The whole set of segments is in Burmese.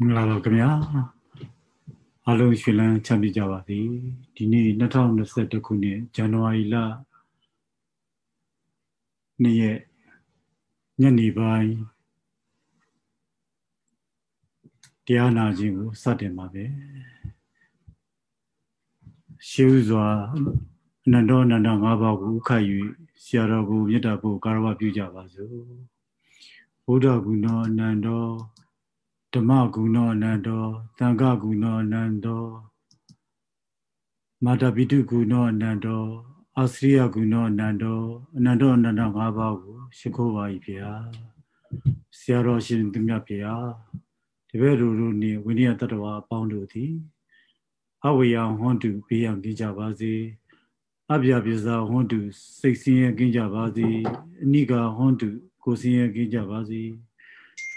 မင်္ဂလာပါခင်ဗျာအားလုံးရွှေလန်းချမ်းမြေ့ကြပါစေဒီနေ့2021ခုနှစ်ဇန်နဝါရီလနေ့ရက်ညနေပိုင်းတရားနာခြင်းကိုစတင်ပါပဲရှေးဥစွာအနန္တောအနန္တ၅ပါးကိုဥခတ်၍ဆရာတော်ကိုမေတ္တာပို့ကာရဝပြုကြပါစို့ဘုဒ္ဓဂုဏောအနန္တော ဓမ္မဂုဏောအနန္တောသံဃဂုဏောအနန္တောမာတပိတုဂုဏောအနန္တောအာစရိယဂုဏောအနန္တောအနန္တောအနန္တ၅ပါးကိုရှိခိုးပါ၏ဖေဟာဆရာတော်ရှင်သူမြတ်ဖေဟာတပည့်တို့တို့နှင့်ဝိနည်းတတ္တဝါအပေါင်းတို့သည်အဝေယံဟွန်တုဘေးရန်ကြကြပါစေအပြပြဇာဟွန်တုစိတ်ဆင်းရဲကင်းကြပါစေအနိကာဟွန်တုကိုယ်ဆင်းရဲကင်းကြပါစေ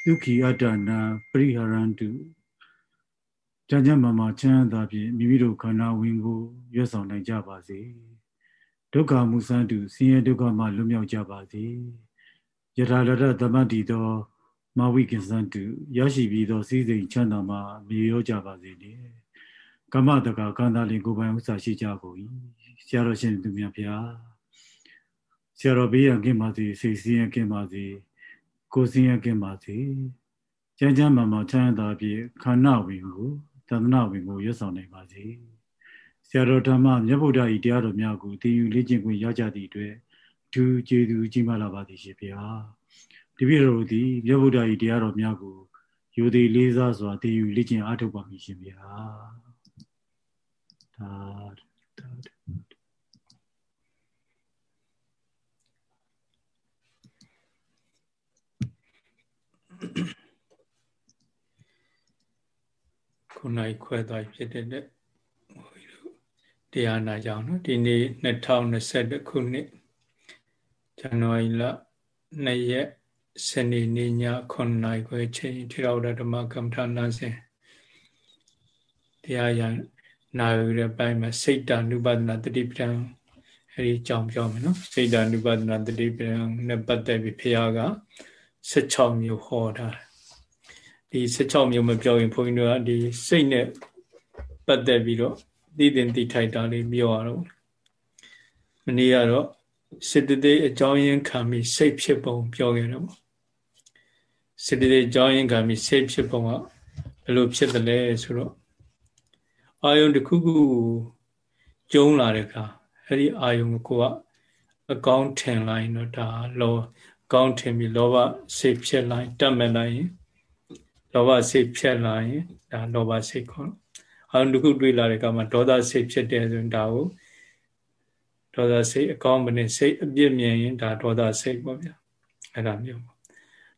ဒုက္ခိအတ္တနာပရိဟရန္တုကြံ့ကြံ့မာမာချမ်းသာဖြင့်မိမိတို့ခန္ဓာဝင်ကိုရွတ်ဆောင်နိုင်ကြပါစေဒုက္ခမူစံတုဆင်းရဲဒုက္ခမှလွတ်မြောက်ကြပါစေယထာရတသမတ္တိသောမဝိကိသန္တုရရှိပြီးသောစည်းစိမ်ချမ်းသာမှမြေရောကြပါစေလေကမ္မတကကန္တာလင်ကိုပိုင်ဥစ္စာရှိကြကုန်၏ဆရာတော်ရှင်သူမြတ်ဖျားဆရာတော်ဘေးရန်ကင်းပါစေစိတ်စည်းရန်ကင်းပါစေ ကိုယ်စင်းရကင်းပါစေကျမ်းကျမ်းမာမာချမ်းသာဖြင့်ခန္ဓာဝင်ကိုသန္တနာဝင်ကိုရွတ်ဆောင်နိုင်ပါစေဆရာတော်ဓမ္မမြတ်ဗုဒ္ဓဤတရားတော်များကိုတည်ယူလေ့ကျင့်ခွင့်ရကြသည့်အတွက်ဒုကျေသူကြီးမားလာပါသည်ရှင်ဗျာဒီပြတော်သည်မြတ်ဗုဒ္ဓဤတရားတော်များကိုယူသည်လေးစားစွာတည်ယူလေ့ကျင့်အားထုတ်ပါမည်ရှင်ဗျာဒါ ခုနိုင်ခွဲသွားဖြစ်တဲ့တရားနာကြောင်းနော်ဒီနေ့2021ခုနှစ်ဇန်နဝါရီလ2ရက်စနေနေ့ည9နာရီခွဲချိန်ထေရဝါဒဓမ္မကမ္မထာနာစဉ်တရားရနာယူတဲ့ပိုင်းမှာစိတ်တ ानु ပဒနာတတိပဒံအဲဒီကြောင်းပြောမယ်နော်စိတ်တ ानु ပဒနာတတိပဒံနဲ့ပတ်သက်ပြီးဖះက 16မျိုးဟောတာဒီ16မျိုးမပြောရင်ဘုန်းကြီးတို့ကဒီစိတ်နဲ့ပတ်သက်ပြီးတော့သိတင်သိထိုက်တာလေးပြောရတော့မနေ့ကတော့စေတသိက်အကြောင်းရင်းခံပြီးစိတ်ဖြစ်ပုံပြောခဲ့တော့စေတသိက်အကြောင်းရင်းခံပြီးစိတ်ဖြစ်ပုံကဘယ်လိုဖြစ်တယ်လဲဆိုတော့အာယုန်တစ်ခုခုကျုံလာတဲ့အခါအဲ့ဒီအာယုန်ကိုကအကောင်းထင်လိုက်တော့ဒါလော ကောင်းထင်ပြီးလောဘစိတ်ဖြစ်လိုက်တတ်မဲ့လိုက်ရင်လောဘစိတ်ဖြစ်လာရင်ဒါလောဘစိတ်ခေါ်အာရုံတစ်ခုတွေ့လာတဲ့အခါမှာဒေါသစိတ်ဖြစ်တယ်ဆိုရင်ဒါကိုဒေါသစိတ်အကောင်းမနဲ့စိတ်အပြစ်မြင်ရင်ဒါဒေါသစိတ်ပေါ့ဗျာအဲ့ဒါမျိုးပေါ့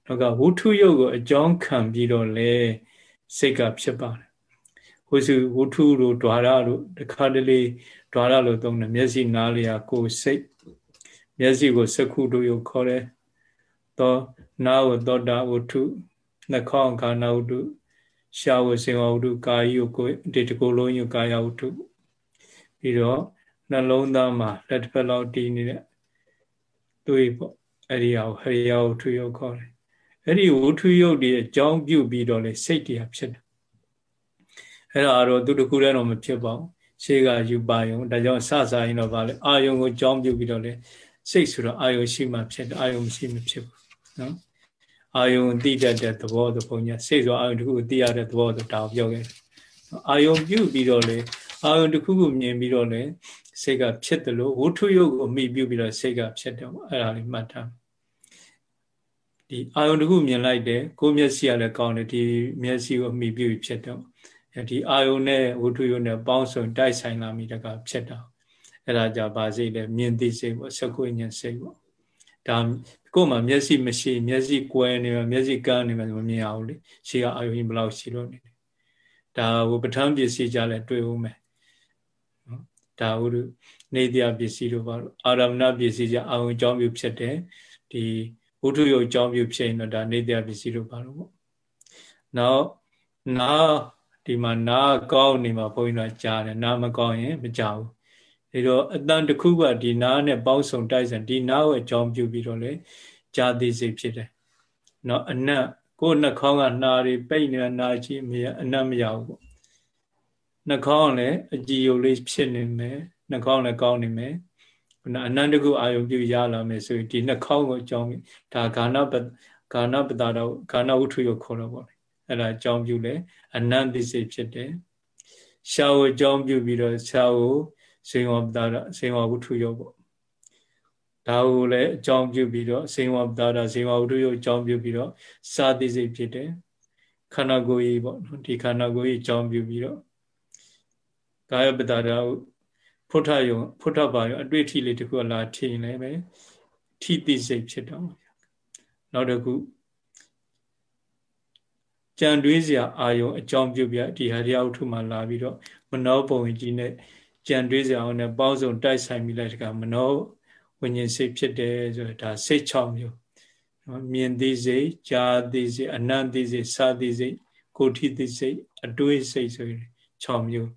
နောက်ကဝုထုယုတ်ကိုအကြောင်းခံပြီးတော့လေစိတ်ကဖြစ်ပါတယ်ဟိုစုဝုထုတို့ဓွာရတို့တခါတလေဓွာရလို့သုံးတယ်မျက်စိနားလျာကိုယ်စိတ်မျက်စိကိုစက္ခုတို့ယုတ်ခေါ်တယ် သောနာကိုသောတာဝုထုနှခေါင်းခန္ဓာဝတ္ထုရှာဝစေဝဝတ္ထုကာယုကိုဒီတကူလုံးယုကာယဝတ္ထုပြီးတော့နှလုံးသားမှာလက်တစ်ဖက်လောက်တည်နေတဲ့သွေးပေါ့အဲ့ဒီဟာဟရိယဝတ္ထုယုခေါ်တယ်အဲ့ဒီဝတ္ထုယုတ်ဒီအကြောင်းပြုပြီးတော့လေစိတ်တရားဖြစ်တယ်အဲ့ဒါတော့သူတခုတည်းတော့မဖြစ်ပါဘူးရှေးကယူပါယုံဒါကြောင့်စစရင်တော့ဗာလေအာယုံကိုကြောင်းပြုပြီးတော့လေစိတ်ဆိုတော့အာယုံရှိမှဖြစ်တယ်အာယုံမရှိမဖြစ်ဘူး နော်အာယုံသိတတ်တဲ့သဘောသဘောညာစိတ်ဆိုအာယုံတစ်ခုသိရတဲ့သဘောဆိုဒါကိုပြောခဲ့တယ်အာယုံပြုပြီးတော့လေအာယုံတစ်ခုခုမြင်ပြီးတော့လေစိတ်ကဖြစ်တယ်လို့ဝုထုယုတ်ကိုအမိပြုပြီးတော့စိတ်ကဖြစ်တယ်အဲ့ဒါလေးမှတ်ထားဒီအာယုံတစ်ခုမြင်လိုက်တယ်ကိုယ်မျက်စိကလည်းကောင်းတယ်ဒီမျက်စိကိုအမိပြုပြီးဖြစ်တယ်ဒီအာယုံနဲ့ဝုထုယုတ်နဲ့ပေါင်းစုံတိုက်ဆိုင်လာမိတကဖြစ်တာအဲ့ဒါကြပါစိတ်လေမြင်သိစိတ်ပေါ့စကုဉ္ဉ္စိတ်ပေါ့ ဒါကိုယ်မှာမျက်စိမရှိမျက်စိကွယ်နေမှာမျက်စိကန်းနေမှာမမြင်အောင်လေရှေးကအာယုံဘယ်လောက်ရှိလို့နေတယ်ဒါဟိုပဋ္ဌာန်းပစ္စည်းကြလဲတွေ့ဦးမယ်နော်ဒါဟုနေတရားပစ္စည်းတို့ပါလို့အာရမဏပစ္စည်းကြအာယုံအကြောင်းပြုဖြစ်တယ်ဒီဝုထုယုတ်အကြောင်းပြုဖြစ်ရင်တော့ဒါနေတရားပစ္စည်းတို့ပါလို့ပေါ့နောက်နာဒီမှာနာကောင်းနေမှာဘုန်းကြီးတို့ကြားတယ်နာမကောင်းရင်မကြောက်ဘူး ဒါတော့အတန်တစ်ခုကဒီနားနဲ့ပေါင်းစုံတိုက်ဆိုင်ဒီနားကိုအကြောင်းပြုပြီးတော့လေဂျာတိစိတ်ဖြစ်တယ်။နော်အနတ်ကိုယ်နှာခေါင်းကနှာတွေပိတ်နေတာနာကြည့်မရအနတ်မရဘူးပေါ့နှာခေါင်းလည်းအကြည်ယုတ်လေးဖြစ်နေမယ်နှာခေါင်းလည်းကောင်းနေမယ်ခုနအနန္တကုအာယုပြုရလာမယ်ဆိုရင်ဒီနှာခေါင်းကိုအကြောင်းဒါဂာနပဂာနပတာတော့ဂာနဝုထုကိုခေါ်တော့ပေါ့လေအဲ့ဒါအကြောင်းပြုလဲအနန္တိစိတ်ဖြစ်တယ်ရှားကိုအကြောင်းပြုပြီးတော့ရှားကို စေဝပတာစေဝဝုထုရောပေါ့ဒါကိုလည်းအကြောင်းပြုပြီးတော့စေဝပတာစေဝဝုထုရောအကြောင်းပြုပြီးတော့စာတိစိတ်ဖြစ်တယ်ခန္ဓာကိုယ်ကြီးပေါ့နော်ဒီခန္ဓာကိုယ်ကြီးအကြောင်းပြုပြီးတော့ကာယပတာရာဖုထယုံဖုထပါယုံအတွေ့အထိလေးတခုလာထင်လည်းပဲထိတိစိတ်ဖြစ်တော့နောက်တစ်ခုကြံတွေးစရာအာယုံအကြောင်းပြုပြဒီဟာတရားဥထုမှာလာပြီးတော့မနောပုံကြီးနဲ့ ကြံတွေးစရာအောင်နဲ့ပေါင်းစုံတိုက်ဆိုင်ပြီးလိုက်တကမနောဝิญဉ်စိတ်ဖြစ်တယ်ဆိုတော့ဒါစိတ်6မျိုးနော်မြင်သိစိတ်ကြားသိစိတ်အနံ့သိစိတ်စာသိစိတ်ကိုထိသိစိတ်အတွေးစိတ်ဆိုရင်6မျိုး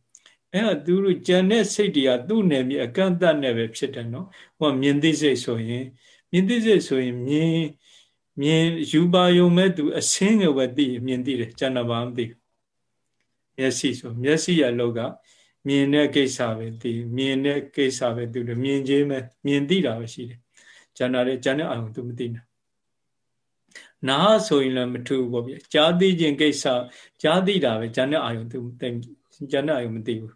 အဲ့တော့သူတို့ကြံတဲ့စိတ်တွေကသူ့နယ်မြေအကန့်အသတ်နဲ့ပဲဖြစ်တယ်နော်ဟိုမြင်သိစိတ်ဆိုရင်မြင်သိစိတ်ဆိုရင်မြင်မြင်ယူပါယုံမဲ့သူအစင်းကိုပဲသိမြင်သိတယ်ကျန်တာဘာမသိမျက်စိဆိုမျက်စိရဲ့လောက မြင်တဲ့ကိစ္စပဲသိမြင်တဲ့ကိစ္စပဲသူမြင်ခြင်းပဲမြင်သိတာပဲရှိတယ်ကျန်တာလေကျန်တဲ့အာယုံသူမသိဘူးနာဆိုရင်လည်းမထူဘူးပေါ့ဗျာကြားသိခြင်းကိစ္စကြားသိတာပဲကျန်တဲ့အာယုံသူကျန်တဲ့အာယုံမသိဘူး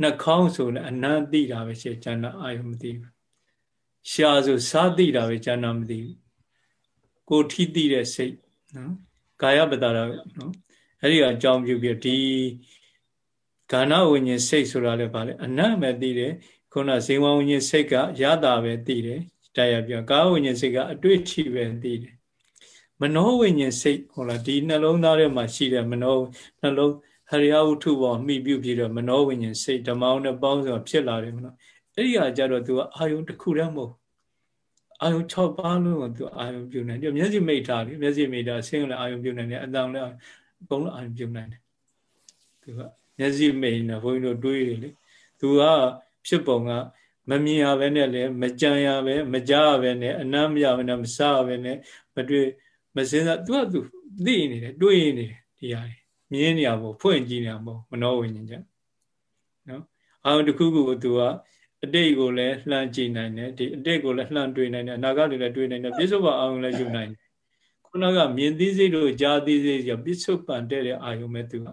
နှာခေါင်းဆိုလည်းအနံ့သိတာပဲရှိကျန်တဲ့အာယုံမသိဘူးရှားဆိုစားသိတာပဲကျန်တာမသိဘူးကိုထိသိတဲ့စိတ်နော်ကာယပတာရနော်အဲ့ဒီအကြောင်းပြုပြီးဒီ ဂါဏဝิญဉ်စိတ်ဆိုတာလည်းဗာလေအနတ်ပဲသိတယ်ခုနဇေဝဝิญဉ်စိတ်ကရတာပဲသိတယ်တရားပြောကာဝิญဉ်စိတ်ကအတွေ့အထိပဲသိတယ်မနောဝิญဉ်စိတ်ဟောလားဒီနှလုံးသားထဲမှာရှိတဲ့မနောနှလုံးဟရိယဝုထုပေါ်မိပြုပြီးတော့မနောဝิญဉ်စိတ်ဓမ္မအောင်နဲ့ပေါင်းစုံဖြစ်လာတယ်မနော်အဲ့ဒီဟာကြတော့ तू ကအာယုတစ်ခုတည်းမဟုတ်အာယု6ပါးလုံးကိုသူအာယုပြုနိုင်တယ်မျက်စိမိတ်ထားလေမျက်စိမိတ်ထားဆင်းလည်းအာယုပြုနိုင်တယ်အတန်လည်းအကုန်လုံးအာယုပြုနိုင်တယ်သူက မျက်စိမိန်နဲ့ဘုန်းကြီးတို့တွေးတယ်လေသူကဖြစ်ပုံကမမြင်ရပဲနဲ့လည်းမကြံရပဲမကြားရပဲနဲ့အနမ်းမရပဲနဲ့မစားရပဲနဲ့မတွေ့မစင်းစားသူကသူသိနေတယ်တွေးနေတယ်ဒီဟာမြင်နေရမို့ဖွင့်ကြည့်နေရမို့မနှောဝိညာဉ်ချက်နော်အာရုံတစ်ခုခုသူကအတိတ်ကိုလည်းလှမ်းကြည့်နိုင်တယ်ဒီအတိတ်ကိုလည်းလှမ်းတွေးနိုင်တယ်အနာဂတ်ကိုလည်းတွေးနိုင်တယ်ပြစ္ဆုတ်ပအာရုံလည်းယူနိုင်တယ်ခုနကမြင်သိစိတ်တို့ကြားသိစိတ်ကပြစ္ဆုတ်ပန်တဲ့တဲ့အာရုံပဲသူက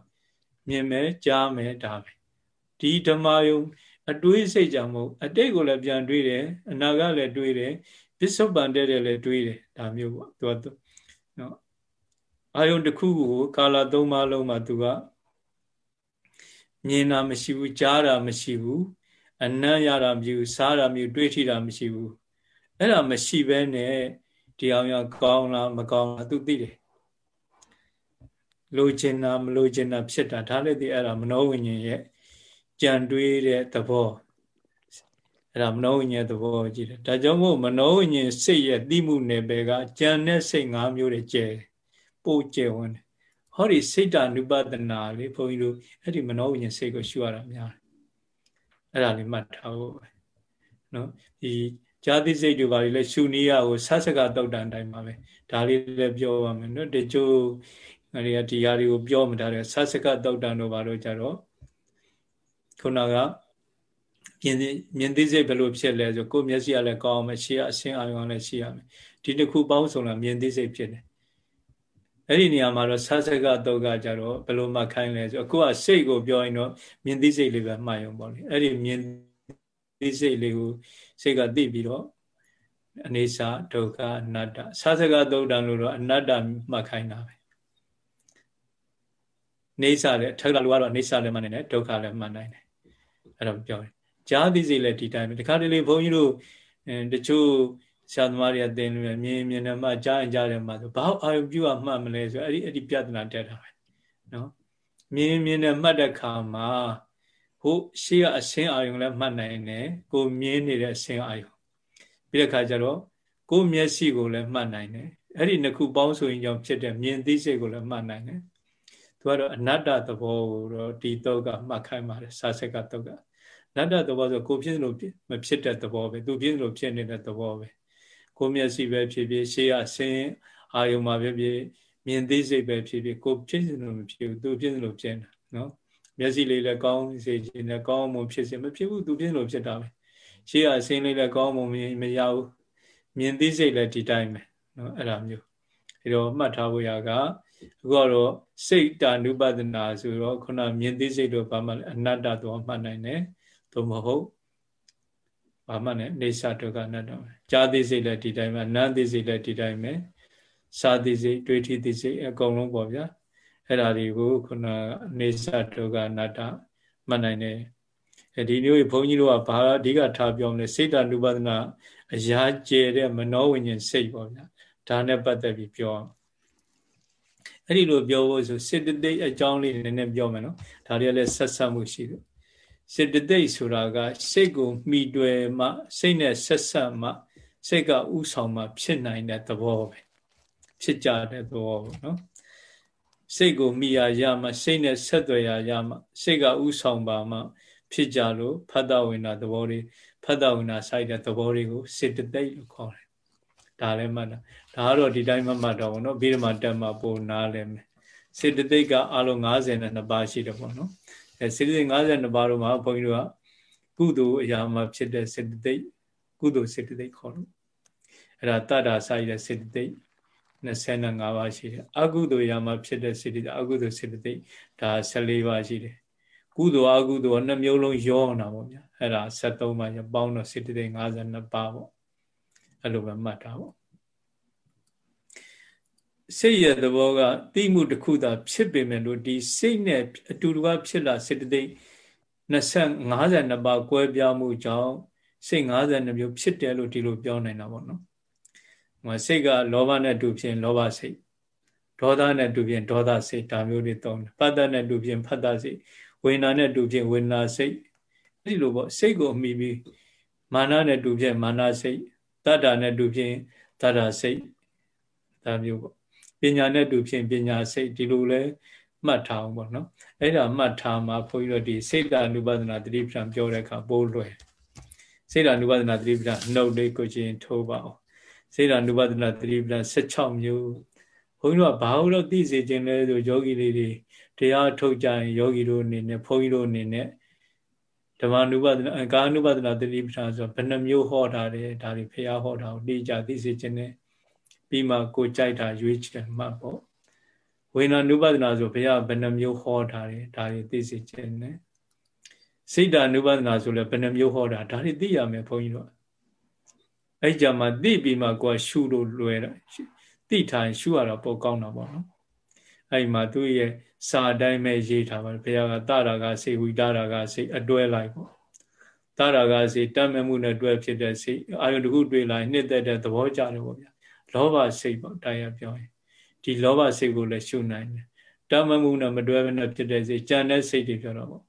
မြင်မယ်ကြားမယ်ဒါပဲဒီဓမ္မယုံအတွေးစိတ်ကြောင့်မဟုတ်အတိတ်ကိုလည်းပြန်တွေးတယ်အနာဂတ်လည်းတွေးတယ်ပြစ္ဆုတ်ပန်တဲ့တဲ့လည်းတွေးတယ်ဒါမျိုးပေါ့သူကနော်အာယုံတစ်ခုကိုကာလသုံးပါးလုံးမှာသူကမြင်တာမရှိဘူးကြားတာမရှိဘူးအနံ့ရတာမရှိဘူးစားတာမရှိတွေးထိတာမရှိဘူးအဲ့ဒါမရှိဘဲနဲ့ဒီအောင်ရကောင်းလားမကောင်းလားသူသိတယ် လိုချင်တာမလိုချင်တာဖြစ်တာဒါလည်းဒီအဲ့ဒါမနောဝိညာဉ်ရဲ့ကြံတွေးတဲ့သဘောအဲ့ဒါမနောဝိညာဉ်သဘောကြည့်တယ်ဒါကြောင့်မို့မနောဝိညာဉ်စိတ်ရဲ့သိမှုနယ်ပယ်ကကြံတဲ့စိတ်၅မျိုးတွေကျဲတယ်ပို့ကျယ်ဝန်းတယ်ဟောဒီစိတ်တ ानु ပဒနာလေဘုန်းကြီးတို့အဲ့ဒီမနောဝိညာဉ်စိတ်ကိုရှုရတာများတယ်အဲ့ဒါလေးမှတ်ထားဖို့ပဲနော်ဒီဇာတိစိတ်တွေဘာတွေလဲရှုနည်းရကိုဆဆကတုတ်တန်တိုင်းပါပဲဒါလေးလည်းပြောပါမယ်နော်တချို့ အဲဒီကဒီဟာတွေကိုပြောမှထားတယ်ဆဆကတုတ်တန်တို့ဘာလို့ကြတော့ခုနကမြင်မြင်သိစိတ်ဘယ်လိုဖြစ်လဲဆိုကိုယ်မျက်စိကလည်းကောင်းအောင်ရှေ့အဆင်းအာရုံလည်းရှိရမယ်ဒီတစ်ခုပေါင်းစုံလာမြင်သိစိတ်ဖြစ်တယ်အဲ့ဒီနေရာမှာတော့ဆဆကတော့ကကြတော့ဘယ်လိုမှခိုင်းလဲဆိုအခုကစိတ်ကိုပြောရင်တော့မြင်သိစိတ်လေးပဲမှတ်ရုံပေါ့လေအဲ့ဒီမြင်သိစိတ်လေးကိုစိတ်ကသိပြီးတော့အနေစာဒုက္ခအနတ္တဆဆကသုတ်တံလို့တော့အနတ္တမှတ်ခိုင်းတာပဲ နေစာလည်းထက်ကလူကတော့နေစာလည်းမှတ်နိုင်တယ်ဒုက္ခလည်းမှတ်နိုင်တယ်အဲ့တော့ပြောတယ်ဈာသိစိတ်လည်းဒီတိုင်းပဲတခါတလေဘုန်းကြီးတို့တချို့ဆရာသမားတွေကသင်လို့မြင်မြင်နဲ့မှကြားရင်ကြားတယ်မှဆိုဘာအာယုပြုတ်မှတ်မလဲဆိုအဲ့ဒီအဲ့ဒီပြဿနာတက်တာပဲနော်မြင်မြင်နဲ့မှတ်တဲ့ခါမှာဟိုရှေ့ကအဆင်းအာယုံလည်းမှတ်နိုင်တယ်ကိုမြင်နေတဲ့အဆင်းအာယုံပြီးတဲ့ခါကျတော့ကိုမျက်စိကိုလည်းမှတ်နိုင်တယ်အဲ့ဒီနှစ်ခုပေါင်းဆိုရင်ကြောင့်ဖြစ်တဲ့မြင်သိစိတ်ကိုလည်းမှတ်နိုင်တယ် သူကတော့အနတ္တသဘောကိုတော့ဒီတော့ကမှတ်ခိုင်းပါတယ်စာစက်ကတော့ကအနတ္တသဘောဆိုကိုဖြစ်လို့မဖြစ်တဲ့သဘောပဲသူဖြစ်လို့ဖြစ်နေတဲ့သဘောပဲကိုမျက်စိပဲဖြစ်ဖြစ်ရှေးရဆင်းအာယုံမှာဖြစ်ဖြစ်မြင်သိစိတ်ပဲဖြစ်ဖြစ်ကိုဖြစ်စလို့မဖြစ်ဘူးသူဖြစ်စလို့ဖြစ်နေတာနော်မျက်စိလေးလည်းကောင်းစေခြင်းနဲ့ကောင်းမှုဖြစ်စေမဖြစ်ဘူးသူဖြစ်လို့ဖြစ်တာပဲရှေ့ကအစင်းလေးလည်းကောင်းမှုမရဘူးမြင်သိစိတ်လည်းဒီတိုင်းပဲနော်အဲ့ဒါမျိုးအဲတော့မှတ်ထားဖို့ရက အခုကတော့စိတ်တာနုပဒနာဆိုတော့ခုနမြင်သိစိတ်တို့ဘာမှအနတ္တတော့မှတ်နိုင်တယ်သို့မဟုတ်ဘာမှနဲ့နေသဒုက္ခအနတ္တပဲကြာသိစိတ်လည်းဒီတိုင်းပဲနာသိစိတ်လည်းဒီတိုင်းပဲစာသိစိတ်တွေးထီသိစိတ်အကုန်လုံးပေါ့ဗျာအဲ့ဒါတွေကိုခုနနေသဒုက္ခအနတ္တမှတ်နိုင်တယ်အဲဒီမျိုးဘုန်းကြီးတို့ကဘာအဓိကထားပြောမလဲစိတ်တ ानु ပဒနာအရာကျဲတဲ့မနောဝိညာဉ်စိတ်ပေါ့ဗျာဒါနဲ့ပတ်သက်ပြီးပြောအောင် အဲ့ဒီလိုပြောဖို့ဆိုစေတသိက်အကြောင်းလေးနည်းနည်းပြောမယ်နော်ဒါတွေကလည်းဆက်ဆက်မှုရှိတယ်စေတသိက်ဆိုတာကစိတ်ကိုမှီတွယ်မှစိတ်နဲ့ဆက်ဆက်မှစိတ်ကဥဆောင်မှဖြစ်နိုင်တဲ့သဘောပဲဖြစ်ကြတဲ့သဘောပေါ့နော်စိတ်ကိုမိရရမှစိတ်နဲ့ဆက်သွယ်ရရမှစိတ်ကဥဆောင်ပါမှ ဖြစ်ကြလို့ဖတ်တဝိနာသဘောတွေဖတ်တဝိနာစိုက်တဲ့သဘောတွေကိုစေတသိက်လို့ခေါ်တယ် ဒါလည်းမှတ်တာဒါကတော့ဒီတိုင်းမှမှတ်တော့ဘောနော်ပြီးတော့မှတက်မှပို့နားလဲမယ်စေတသိက်ကအလုံး52ပါးရှိတယ်ပေါ့နော်အဲစေတသိက်52ပါးတော့မှဘုန်းကြီးတို့ကကုသိုလ်အရာမှာဖြစ်တဲ့စေတသိက်ကုသိုလ်စေတသိက်ခေါ်လို့အဲ့ဒါတတ္တာစာရတဲ့စေတသိက်25ပါးရှိတယ်အကုသိုလ်ရာမှာဖြစ်တဲ့စေတသိက်အကုသိုလ်စေတသိက်ဒါ14ပါးရှိတယ်ကုသိုလ်အကုသိုလ်နှစ်မျိုးလုံးရောနေတာပေါ့ဗျာအဲ့ဒါ73ပါးရပေါင်းတော့စေတသိက်52ပါးပေါ့ အဲ့လိုပဲမှတ်တာပေါ့စိတ်ရဲ့သဘောကတိမှုတစ်ခုသာဖြစ်ပေမဲ့လို့ဒီစိတ်နဲ့အတူတူကဖြစ်လာစေတသိက်20 52ပါးကွဲပြားမှုကြောင့်စိတ်52မျိုးဖြစ်တယ်လို့ဒီလိုပြောနိုင်တာပေါ့နော်။ဟိုစိတ်ကလောဘနဲ့တူဖြစ်လောဘစိတ်ဒေါသနဲ့တူဖြစ်ဒေါသစိတ်ဒါမျိုးတွေသုံးတယ်။ပတ္တနဲ့တူဖြစ်ဖတ္တစိတ်ဝေဒနာနဲ့တူဖြစ်ဝေဒနာစိတ်အဲဒီလိုပေါ့စိတ်ကိုအမိပြီးမာနနဲ့တူဖြစ်မာနစိတ် တတ္တာနဲ့တူဖြစ်တတ္တာစိတ်ဒါမျိုးပေါ့ပညာနဲ့တူဖြစ်ပညာစိတ်ဒီလိုလဲမှတ်ထားအောင်ပေါ့နော်အဲ့ဒါမှတ်ထားမှာဘုန်းကြီးတို့ဒီစိတ်တ ानु ပဒနာတတိပ္ပံပြောတဲ့အခါပိုးလွယ်စိတ်တ ानु ပဒနာတတိပ္ပံနှုတ်လေးကိုချင်းထိုးပါအောင်စိတ်တ ानु ပဒနာတတိပ္ပံ16မျိုးဘုန်းကြီးတို့ကဘာလို့သိစေခြင်းလဲဆိုယောဂီလေးတွေတရားထုတ်ကြရင်ယောဂီတို့အနေနဲ့ဘုန်းကြီးတို့အနေနဲ့ ဓမ္မနုပဒနာကာနုပဒနာတတိပ္ပံဆိုဘယ်နှမျိုးဟောထားတယ်ဒါတွေဖះဟောတာကိုသိကြသိစေခြင်းနဲ့ပြီးမှကိုကြိုက်တာရွေးချယ်မှတ်ပေါ့ဝိညာဉ်နုပဒနာဆိုဘုရားဘယ်နှမျိုးဟောထားတယ်ဒါတွေသိစေခြင်းနဲ့စိတ်ဓာနုပဒနာဆိုလည်းဘယ်နှမျိုးဟောတာဒါတွေသိရမယ်ဘုန်းကြီးတို့အဲ့ကြမှာသိပြီးမှကိုယ်ရှုလို့လွယ်တာသိထားရင်ရှုရတာပိုကောင်းတာပေါ့နော် အဲ့မှာသူ့ရဲ့စာအတိုင်းပဲရေးထားပါတယ်ဘုရားကတရာကစိတ်ဝိတရာကစိတ်အတွဲလိုက်ပေါ့တရာကစိတ်တတ်မဲ့မှုနဲ့တွဲဖြစ်တဲ့စိတ်အာယုတခုတွေ့လာရင်နှစ်သက်တဲ့သဘောကြတယ်ပေါ့ဗျာလောဘစိတ်ပေါ့တရားပြောရင်ဒီလောဘစိတ်ကိုလည်းရှုနိုင်တယ်တမမှုနဲ့မတွဲဘဲနဲ့ဖြစ်တဲ့စိတ်ကြံတဲ့စိတ်တွေပြောတော့ပေါ့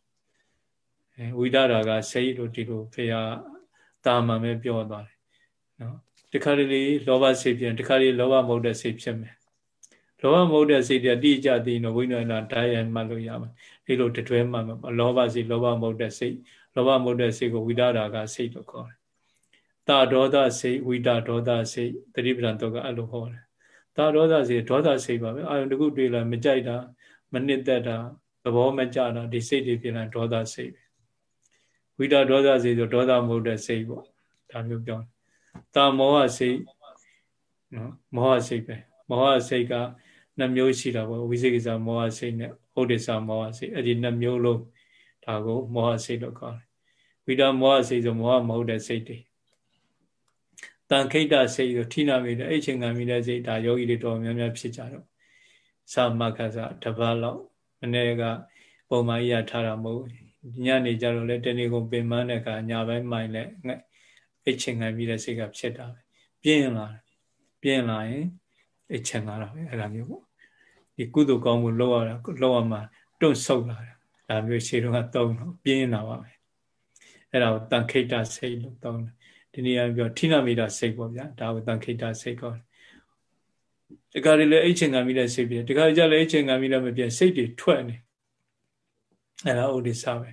အဲဝိဒရာကစိတ်လို့ဒီလိုဖေဟာတာမှန်ပဲပြောသွားတယ်နော်တခါတလေလောဘစိတ်ဖြစ်တခါတလေလောဘမဟုတ်တဲ့စိတ်ဖြစ်မယ် လောဘမဟုတ်တဲ့စိတ်တွေတိကျသိရင်တော့ဝိညာဉ်လာတိုင်းရမှတ်လို့ရမှာဒီလိုတတွဲမှတ်မှာလောဘစိတ်လောဘမဟုတ်တဲ့စိတ်လောဘမဟုတ်တဲ့စိတ်ကိုဝိဒရာကစိတ်လို့ခေါ်တယ်တာဒေါသစိတ်ဝိတာဒေါသစိတ်တတိပဒံတော့ကအဲ့လိုဟောတယ်တာဒေါသစိတ်ဒေါသစိတ်ပါပဲအာယုန်တခုတွေ့လာမကြိုက်တာမနစ်သက်တာသဘောမကျတာဒီစိတ်တွေဖြစ်လာဒေါသစိတ်ပဲဝိတာဒေါသစိတ်ဆိုဒေါသမဟုတ်တဲ့စိတ်ပေါ့ဒါမျိုးပြောတယ်တာမောဟစိတ်နော်မောဟစိတ်ပဲမောဟစိတ်က နှစ်မျိုးရှိတာပေါ့ဝိသေကိစ္စမောဟစိတ်နဲ့ဟုတ်ဒေသမောဟစိတ်အဲ့ဒီနှစ်မျိုးလုံးဒါကိုမောဟစိတ်လို့ခေါ်တယ်ဝိတာမောဟစိတ်ဆိုမောဟမဟုတ်တဲ့စိတ်တွေတန်ခိတ္တစိတ်ကိုထိနာမိတဲ့အဲ့ချိန်ခံမိတဲ့စိတ်ဒါယောဂီတွေတော်များများဖြစ်ကြတော့သမခသတပတ်လောက်မနေ့ကပုံမှန်ကြီးရထားတာမဟုတ်ညနေကြတော့လေတနေ့ကုန်ပင်မတဲ့အခါညပိုင်းမိုင်လဲအဲ့ချိန်ခံမိတဲ့စိတ်ကဖြစ်တာပဲပြင်းလာပြင်းလာရင်အဲ့ချိန်လာတာပဲအဲ့လိုမျိုးပေါ့ ဒီကုသိုလ်ကောင်းမှုလောက်ရတာလောက်ရမှာတွန့်ဆုတ်လာတယ်ဒါမျိုးရှေ့တော့တုံးတော့ပြင်းလာပါပဲအဲ့ဒါကိုတန်ခိတ္တစိတ်လို့တုံးတယ်ဒီနေရာပြောထိနာမိတာစိတ်ပေါ့ဗျာဒါကိုတန်ခိတစိတ်ကောတခါတလေအိတ်ချင်ခံမိတဲ့စိတ်ပြတခါကြလည်းအိတ်ချင်ခံမိတော့မပြစိတ်တွေထွက်နေအဲ့ဒါဥဒိစ္စပဲ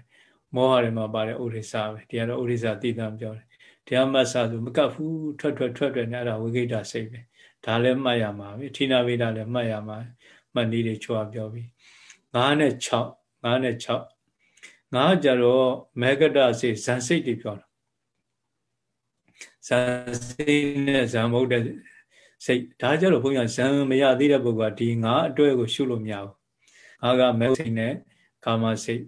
မောဟတွေမှာပါတဲ့ဥဒိစ္စပဲဒီကတော့ဥဒိစ္စတည်တံပြောတယ်တရားမတ်စာဆိုမကတ်ဘူးထွက်ထွက်ထွက်ထွက်နဲ့အဲ့ဒါဝိကိတစိတ်ပဲဒါလည်းမှတ်ရမှာပဲဌိနာဝိဒလည်းမှတ်ရမှာ မှတ်နည်းတွေချွာပြောပြီး9နဲ့6 9နဲ့6 9ကြတော့မေကတစိတ်ဇန်စိတ်တွေပြောတာဇန်စိတ်နဲ့ဇန်မဟုတ်တဲ့စိတ်ဒါကြတော့ဘုန်းကြီးဇန်မရသေးတဲ့ပုဂ္ဂိုလ်ကဒီငါအတွဲကိုရှုလို့မရဘူးငါကမဲစိတ်နဲ့ကာမစိတ်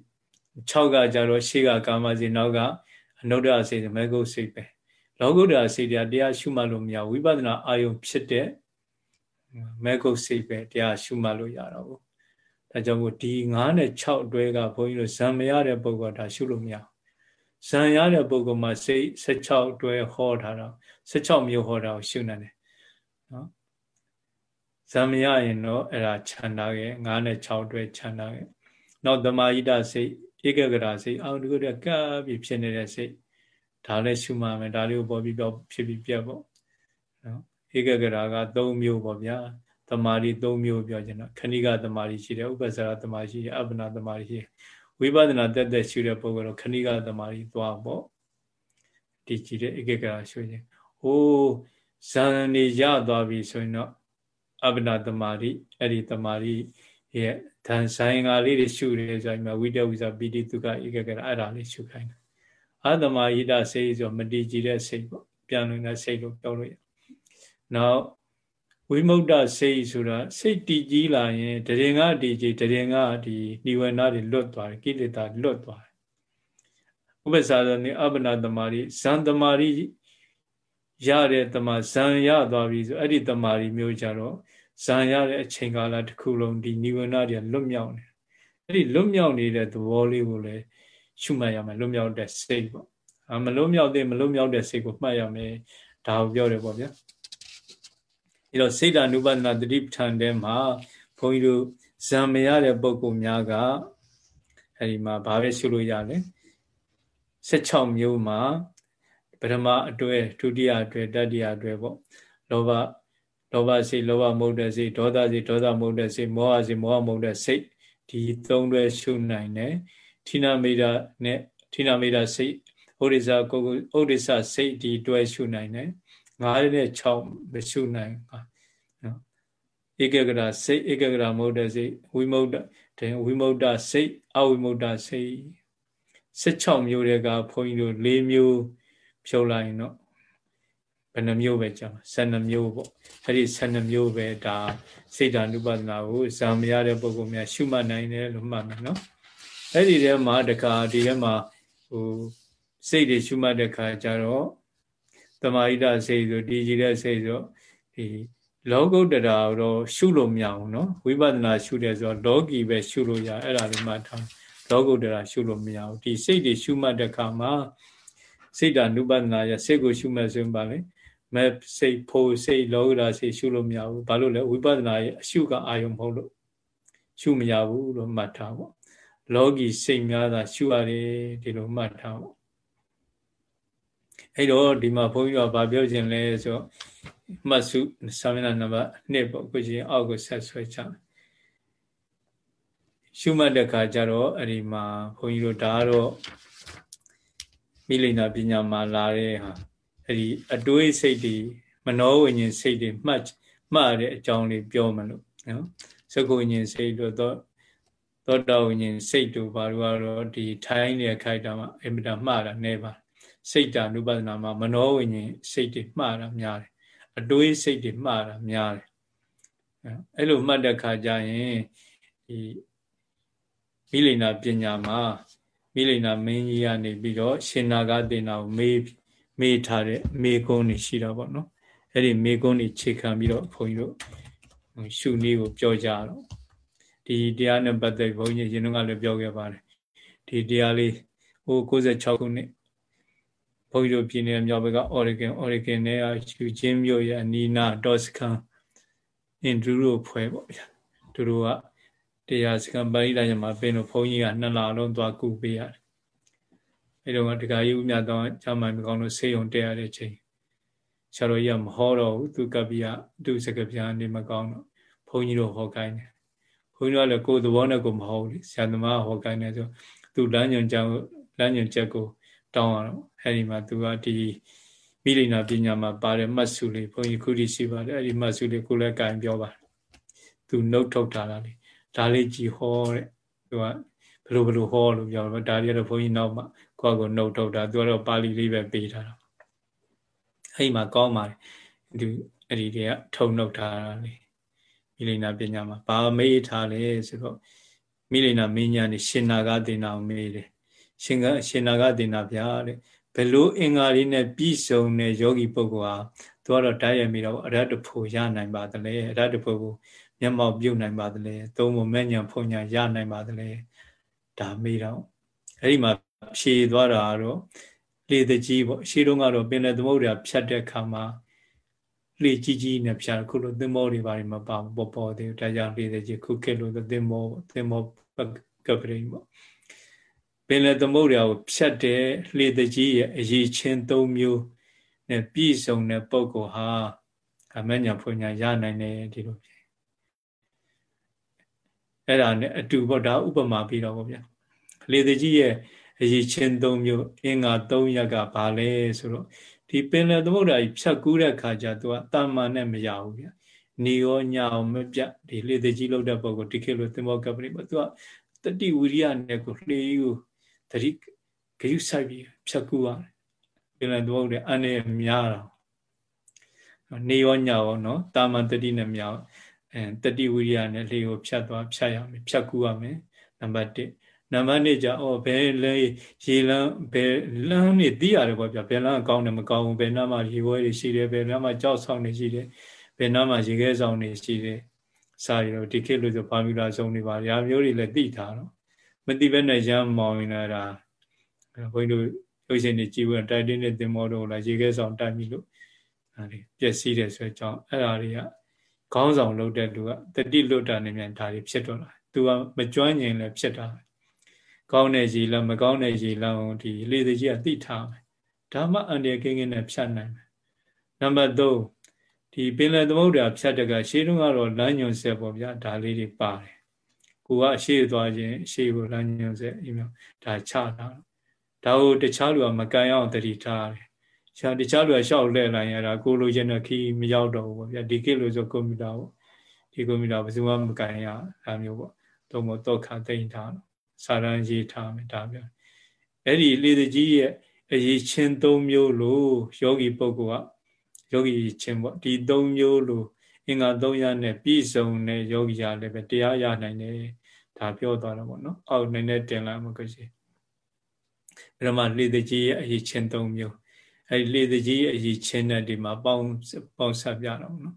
6ကကြတော့ရှေ့ကကာမစိတ်နောက်ကအနုဒ္ဒစိတ်မဲဂုတ်စိတ်ပဲလောကုတ္တရာစိတ်တရားတရားရှုမှတ်လို့မရဝိပဿနာအာယုံဖြစ်တဲ့ မဲဂုတ်စိတ်ပဲတရားရှုမှတ်လို့ရတော့ဘူးဒါကြောင့်မို့ဒီ9နဲ့6အတွဲကဘုန်းကြီးတို့ဇံမရတဲ့ပုဂ္ဂိုလ်ဒါရှုလို့မရဇံရတဲ့ပုဂ္ဂိုလ်မှာစိတ်16အတွဲဟောထားတာ16မျိုးဟောတာကိုရှုနေတယ်နော်ဇံမရရင်တော့အဲ့ဒါခြံထားခဲ့9နဲ့6အတွဲခြံထားခဲ့နောက်သမာဟိတစိတ်ဧကဂရစိတ်အောက်တကုတကပ်ပြီးဖြစ်နေတဲ့စိတ်ဒါလည်းရှုမှမယ်ဒါလေးကိုပေါ်ပြီးပြောဖြစ်ပြီးပြတ်ပေါ့နော် ဧကဂရက3မျိုးပေါ့ဗျာတမာရီ၃မျိုးပြောချင်တာခဏိကတမာရီရှိတယ်ဥပ္ပဇ္ဇာတမာရီရှိတယ်အပ္ပနာတမာရီရှိတယ်ဝိပဿနာတက်တက်ရှုတဲ့ပုဂ္ဂိုလ်တော့ခဏိကတမာရီသွားပေါ့ဒီကြည့်တဲ့ဧကဂရရှုခြင်းဟိုးဇန်နေရသွားပြီဆိုရင်တော့အပ္ပနာတမာရီအဲ့ဒီတမာရီရဲ့ဓာန်ဆိုင်ငါလေးတွေရှုတယ်ဆိုရင်ဝိတဝိဇာပိတိတုကဧကဂရအဲ့ဒါလေးရှုခိုင်းတယ်အတ္တမဟိတစိတ်ဆိုမတည်ကြည်တဲ့စိတ်ပေါ့ပြန်လို့တဲ့စိတ်လို့ပြောလို့ရ နောက်ဝိမု ക്ത စိတ်ဆိုတာစိတ်တည်ကြည်လာရင်တရင်ကတည်ကြည်တရင်ကဒီနိဝရဏတွေလွတ်သွားတယ်ကိလေသာလွတ်သွားတယ်ဥပ္ပစာသောနေအပ္ပနာတမာရီဇန်တမာရီရတဲ့တမဇန်ရသွားပြီဆိုအဲ့ဒီတမာရီမျိုးကြတော့ဇန်ရတဲ့အချိန်ကာလတစ်ခုလုံးဒီနိဝရဏတွေလွတ်မြောက်နေအဲ့ဒီလွတ်မြောက်နေတဲ့သဘောလေးကိုလည်းရှုမှတ်ရမယ်လွတ်မြောက်တဲ့စိတ်ပေါ့အမလွတ်မြောက်တဲ့မလွတ်မြောက်တဲ့စိတ်ကိုမှတ်ရမယ်ဒါကိုပြောတယ်ပေါ့ဗျာ အဲတော့စိတ်ဓာနုပဒနာတတိပဋ္ဌာန်ထဲမှာဘုန်းကြီးတို့ဇံမရတဲ့ပုံကုများကအဲဒီမှာဘာပဲရှုလို့ရလဲ16မျိုးမှာပထမအတွဲဒုတိယအတွဲတတိယအတွဲပေါ့လောဘလောဘစိတ်လောဘမဟုတ်တဲ့စိတ်ဒေါသစိတ်ဒေါသမဟုတ်တဲ့စိတ်မောဟစိတ်မောဟမဟုတ်တဲ့စိတ်ဒီသုံးတွဲရှုနိုင်တယ်ဌိနမေဒနဲ့ဌိနမေဒစိတ်ဩရိစာကိုကိုဩရိစာစိတ်ဒီတွဲရှုနိုင်တယ် 9နဲ့6မရှုနိုင်နော်ဧကဂရစိတ်ဧကဂရမုဒ္ဒစိတ်ဝိမုဒ္ဒတဲ့ဝိမုဒ္ဒစိတ်အဝိမုဒ္ဒစိတ်16မျိုးတွေကဘုန်းကြီးတို့၄မျိုးဖြုတ်လိုက်ရင်တော့ဘယ်နှမျိုးပဲကြာ12မျိုးပေါ့အဲ့ဒီ12မျိုးပဲဒါစိတ်ဓာနုပဒနာကိုဇာမရတဲ့ပုဂ္ဂိုလ်များရှုမှတ်နိုင်တယ်လို့မှတ်မယ်နော်အဲ့ဒီထဲမှာတခါဒီထဲမှာဟိုစိတ်တွေရှုမှတ်တဲ့ခါကျတော့ တမာဟိတစိတ်ဆိုတည်ကြည်တဲ့စိတ်ဆိုဒီလောကုတ္တရာတော့ရှုလို့မရဘူးနော်ဝိပဿနာရှုတယ်ဆိုတော့လောကီပဲရှုလို့ရအဲ့ဒါလေးမှထားလောကုတ္တရာရှုလို့မရဘူးဒီစိတ်တွေရှုမှတ်တဲ့ခါမှာစိတ်ဓာနုပဒနာရစိတ်ကိုရှုမှတ်ဆိုရင်ပါလေမဲ့စိတ်ဖို့စိတ်လောကုတ္တရာစိတ်ရှုလို့မရဘူးဘာလို့လဲဝိပဿနာရဲ့အရှုကအာယုံမဟုတ်လို့ရှုမရဘူးလို့မှတ်ထားပေါ့လောကီစိတ်များသာရှုရတယ်ဒီလိုမှတ်ထားပေါ့ အဲ့တော့ဒီမှာဘုန်းကြီးကဗာပြောခြင်းလဲဆိုမှတ်စုစာမျက်နှာနံပါတ်1ပေါ့ကိုရှင်အောက်ကိုဆက်ဆွဲချမယ်ရှုမှတ်တဲ့ခါကျတော့အဲ့ဒီမှာဘုန်းကြီးတို့ဒါကတော့မိလိန်နာပညာမှာလာတဲ့ဟာအဲ့ဒီအတွေးစိတ်တွေမနောဝိညာဉ်စိတ်တွေမှတ်မှတ်တဲ့အကြောင်းလေးပြောမလို့နော်သကုဝိညာဉ်စိတ်တို့တော့သောတာဝိညာဉ်စိတ်တို့ဘာလို့ကတော့ဒီထိုင်းနေခိုက်တာမှအင်မတန်မှားတာနေပါ စိတ်ဓာနုပဒနာမှာမနောဝိညာဉ်စိတ်တွေမှားတာများတယ်အတွေးစိတ်တွေမှားတာများတယ်အဲ့လိုမှတ်တဲ့ခါကျရင်ဒီမိလိန်နာပညာမှာမိလိန်နာမင်းကြီးကနေပြီးတော့ရှင်နာဂတေနာကိုမေးမေးထားတဲ့မေကုန်းတွေရှိတာပေါ့နော်အဲ့ဒီမေကုန်းတွေခြေခံပြီးတော့ဘုန်းကြီးတို့ရှုနည်းကိုပြောကြတော့ဒီတရားနဲ့ပတ်သက်ဘုန်းကြီးရင်တော့ကလည်းပြောခဲ့ပါတယ်ဒီတရားလေးဟို96ခုနှစ်ဘု န်းကြီးတို့ပြည်နယ်မြောက်ဘက်က Oregon Oregon နဲ့ရှူချင်းမြို့ရဲ့အနီးနာဒေါ်စကန်အင်ဒရူရိုဖွဲ့ပေါ့ဗျာသူတို့ကတရားစကန်ပါဠိတိုင်းမှာပြင်လို့ဘုန်းကြီးကနှစ်လလုံးသွားကူပေးရတယ်အဲတော့တခါကြီးဦးမြတ်တော့ဂျာမန်မကောင်းလို့ဆေးရုံတက်ရတဲ့ချိန်ဆရာတော်ကြီးကမဟောတော့ဘူးသူကပ္ပိယသူစကပြားနေမကောင်းတော့ဘုန်းကြီးတို့ဟောခိုင်းတယ်ဘုန်းကြီးတို့ကလည်းကိုယ်သဘောနဲ့ကိုမဟုတ်ဘူးဆရာသမားဟောခိုင်းတယ်ဆိုသူလမ်းညွန်ကြောင်လမ်းညွန်ချက်ကိုတောင်းရတော့ အဲဒီမှာသူကဒီမိလိနာပညာမှာပါတဲ့မှတ်စုလေးဘုန်းကြီးခုထိရှိပါတယ်အဲ့ဒီမှတ်စုလေးကိုလည်းကင်ပြောပါသူနှုတ်ထုတ်ထားတာလေဒါလေးကြည်ဟောတဲ့သူကဘလို့ဘလို့ဟောလို့ပြောတော့ဒါတွေကတော့ဘုန်းကြီးနောက်မှကိုယ့်ကိုနှုတ်ထုတ်တာသူကတော့ပါဠိလေးပဲပေးထားတာအဲ့မှာကောင်းပါတယ်သူအဲ့ဒီတွေကထုံနှုတ်ထားတာလေမိလိနာပညာမှာဘာမေးထားလဲဆိုတော့မိလိနာမင်းညာနေရှင်နာဂဒေနာမေးတယ်ရှင်ကရှင်နာဂဒေနာဗျာတဲ့ ဘယ်လိုအင်္ဂါလေးနဲ့ပြည့်စုံတဲ့ယောဂီပုဂ္ဂိုလ်ဟာသူကတော့တိုက်ရမိတော့အရတ္တဖို့ရနိုင်ပါသလဲအရတ္တဖို့ကိုမျက်မှောက်ပြုတ်နိုင်ပါသလဲသုံးဖို့မဲ့ညာဖုန်ညာရနိုင်ပါသလဲဒါမေးတော့အဲ့ဒီမှာဖြေသွားတာကတော့လေတကြီးပေါ့ရှေးတုန်းကတော့ပင်လယ်သမုဒ္ဒရာဖြတ်တဲ့ခါမှာလေကြီးကြီးနဲ့ဖြတ်ခုလိုသင်္ဘောတွေဘာတွေမပါပေါ်ပေါ်သေးဘူးဒါကြောင့်လေတကြီးခုခေတ်လို့သင်္ဘောသင်္ဘောကပရိပေါ့ ပင်လယ်သမုဒ္ဒရာကိုဖြတ်တဲ့လေတကြီးရဲ့အရေးချင်း၃မျိုးနဲ့ပြည့်စုံတဲ့ပုဂ္ဂိုလ်ဟာအမညာဖွညာရနိုင်တယ်ဒီလိုဖြစ်အဲ့ဒါနဲ့အတူပေါ့ဒါဥပမာပြီးတော့ပေါ့ဗျာလေတကြီးရဲ့အရေးချင်း၃မျိုးအင်္ဂါ၃ရက်ကဘာလဲဆိုတော့ဒီပင်လယ်သမုဒ္ဒရာကြီးဖြတ်ကူးတဲ့ခါကျသူကတာမန်နဲ့မရဘူးဗျာနေရောညအောင်မပြတ်ဒီလေတကြီးလောက်တဲ့ပုဂ္ဂိုလ်ဒီခေတ်လိုသင်္ဘောကပရိပေါ့သူကတတိဝိရိယနဲ့ကိုလှေကို တတိဂယုဆိုင်ပြီးဖြတ်ကူရတယ်ပင်လယ်သမုဒ္ဒရာအနေများတော့နေရောညရောနော်တာမန်တတိနဲ့များအဲတတိဝိရိယနဲ့လေကိုဖြတ်သွားဖြတ်ရမယ်ဖြတ်ကူရမယ်နံပါတ်1နံပါတ်2じゃအော်ဘယ်လဲရေလန်းဘယ်လန်းနေသိရတယ်ပေါ့ဗျာဘယ်လန်းကောင်းတယ်မကောင်းဘူးဘယ်နားမှာရေဝဲတွေရှိတယ်ဘယ်နားမှာကြောက်ဆောင်တွေရှိတယ်ဘယ်နားမှာရေခဲဆောင်တွေရှိတယ်စာရီတော့ဒီခေတ်လို့ဆိုဘာမီလာဆောင်တွေပါရာမျိုးတွေလည်းသိထားတော့ မသိဘဲနဲ့ရမ်းမောင်းနေတာဒါဘုန်းကြီးတို့ရုပ်ရှင်တွေကြည့်ဖို့တိုက်တင်းတဲ့သင်္ဘောတို့လာရေခဲဆောင်တိုက်ပြီလို့အဲဒီပျက်စီးတယ်ဆိုတော့အဲ့ဒါတွေကခေါင်းဆောင်လုပ်တဲ့လူကတတိလွတ်တာနေမြန်ဒါတွေဖြစ်တော့တာသူကမကျွမ်းကျင်လည်းဖြစ်တာကောင်းတဲ့ရေလမ်းမကောင်းတဲ့ရေလမ်းကိုဒီလေသေးကြီးကသိထားမယ်ဒါမှအန္တရာယ်ကင်းကင်းနဲ့ဖြတ်နိုင်မယ်နံပါတ်3ဒီပင်လယ်သမုဒ္ဒရာဖြတ်တကရှေးတုန်းကတော့လမ်းညွန်ဆက်ပေါ့ဗျာဒါလေးတွေပါတယ် ကိုကအရှိသွားခြင်းအရှိကိုလမ်းညွန်ဆက်အမျိုးဒါချတာဒါကိုတခြားလူကမကန်အောင်တတိထားတယ်ရှာတခြားလူကရှောက်လှည့်လိုက်ရတာကိုလိုချင်တဲ့ခီးမရောက်တော့ဘူးပေါ့ဗျာဒီကိလို့ဆိုကွန်ပျူတာပေါ့ဒီကွန်ပျူတာဘယ်သူမှမကန်ရဒါမျိုးပေါ့တော့မတော့ခသိမ့်ထားတော့စာရန်ရေးထားမယ်ဒါပြောအဲ့ဒီလေတကြီးရဲ့အရေးချင်း၃မျိုးလို့ယောဂီပုဂ္ဂိုလ်ကယောဂီချင်းပေါ့ဒီ၃မျိုးလို့ အင်္ဂါ၃ရနဲ့ပြည့်စုံတဲ့ယောဂီရလည်းပဲတရားရနိုင်တယ်ဒါပြောသွားတော့ပေါ့နော်အောက်နိုင်နဲ့တင်လိုက်မှာကိုရှိအဲ့တော့မှလေတကြီးရဲ့အရေးချင်း၃မျိုးအဲ့ဒီလေတကြီးရဲ့အရေးချင်းတဲ့ဒီမှာပေါင်းပေါင်းဆက်ပြတော့နော်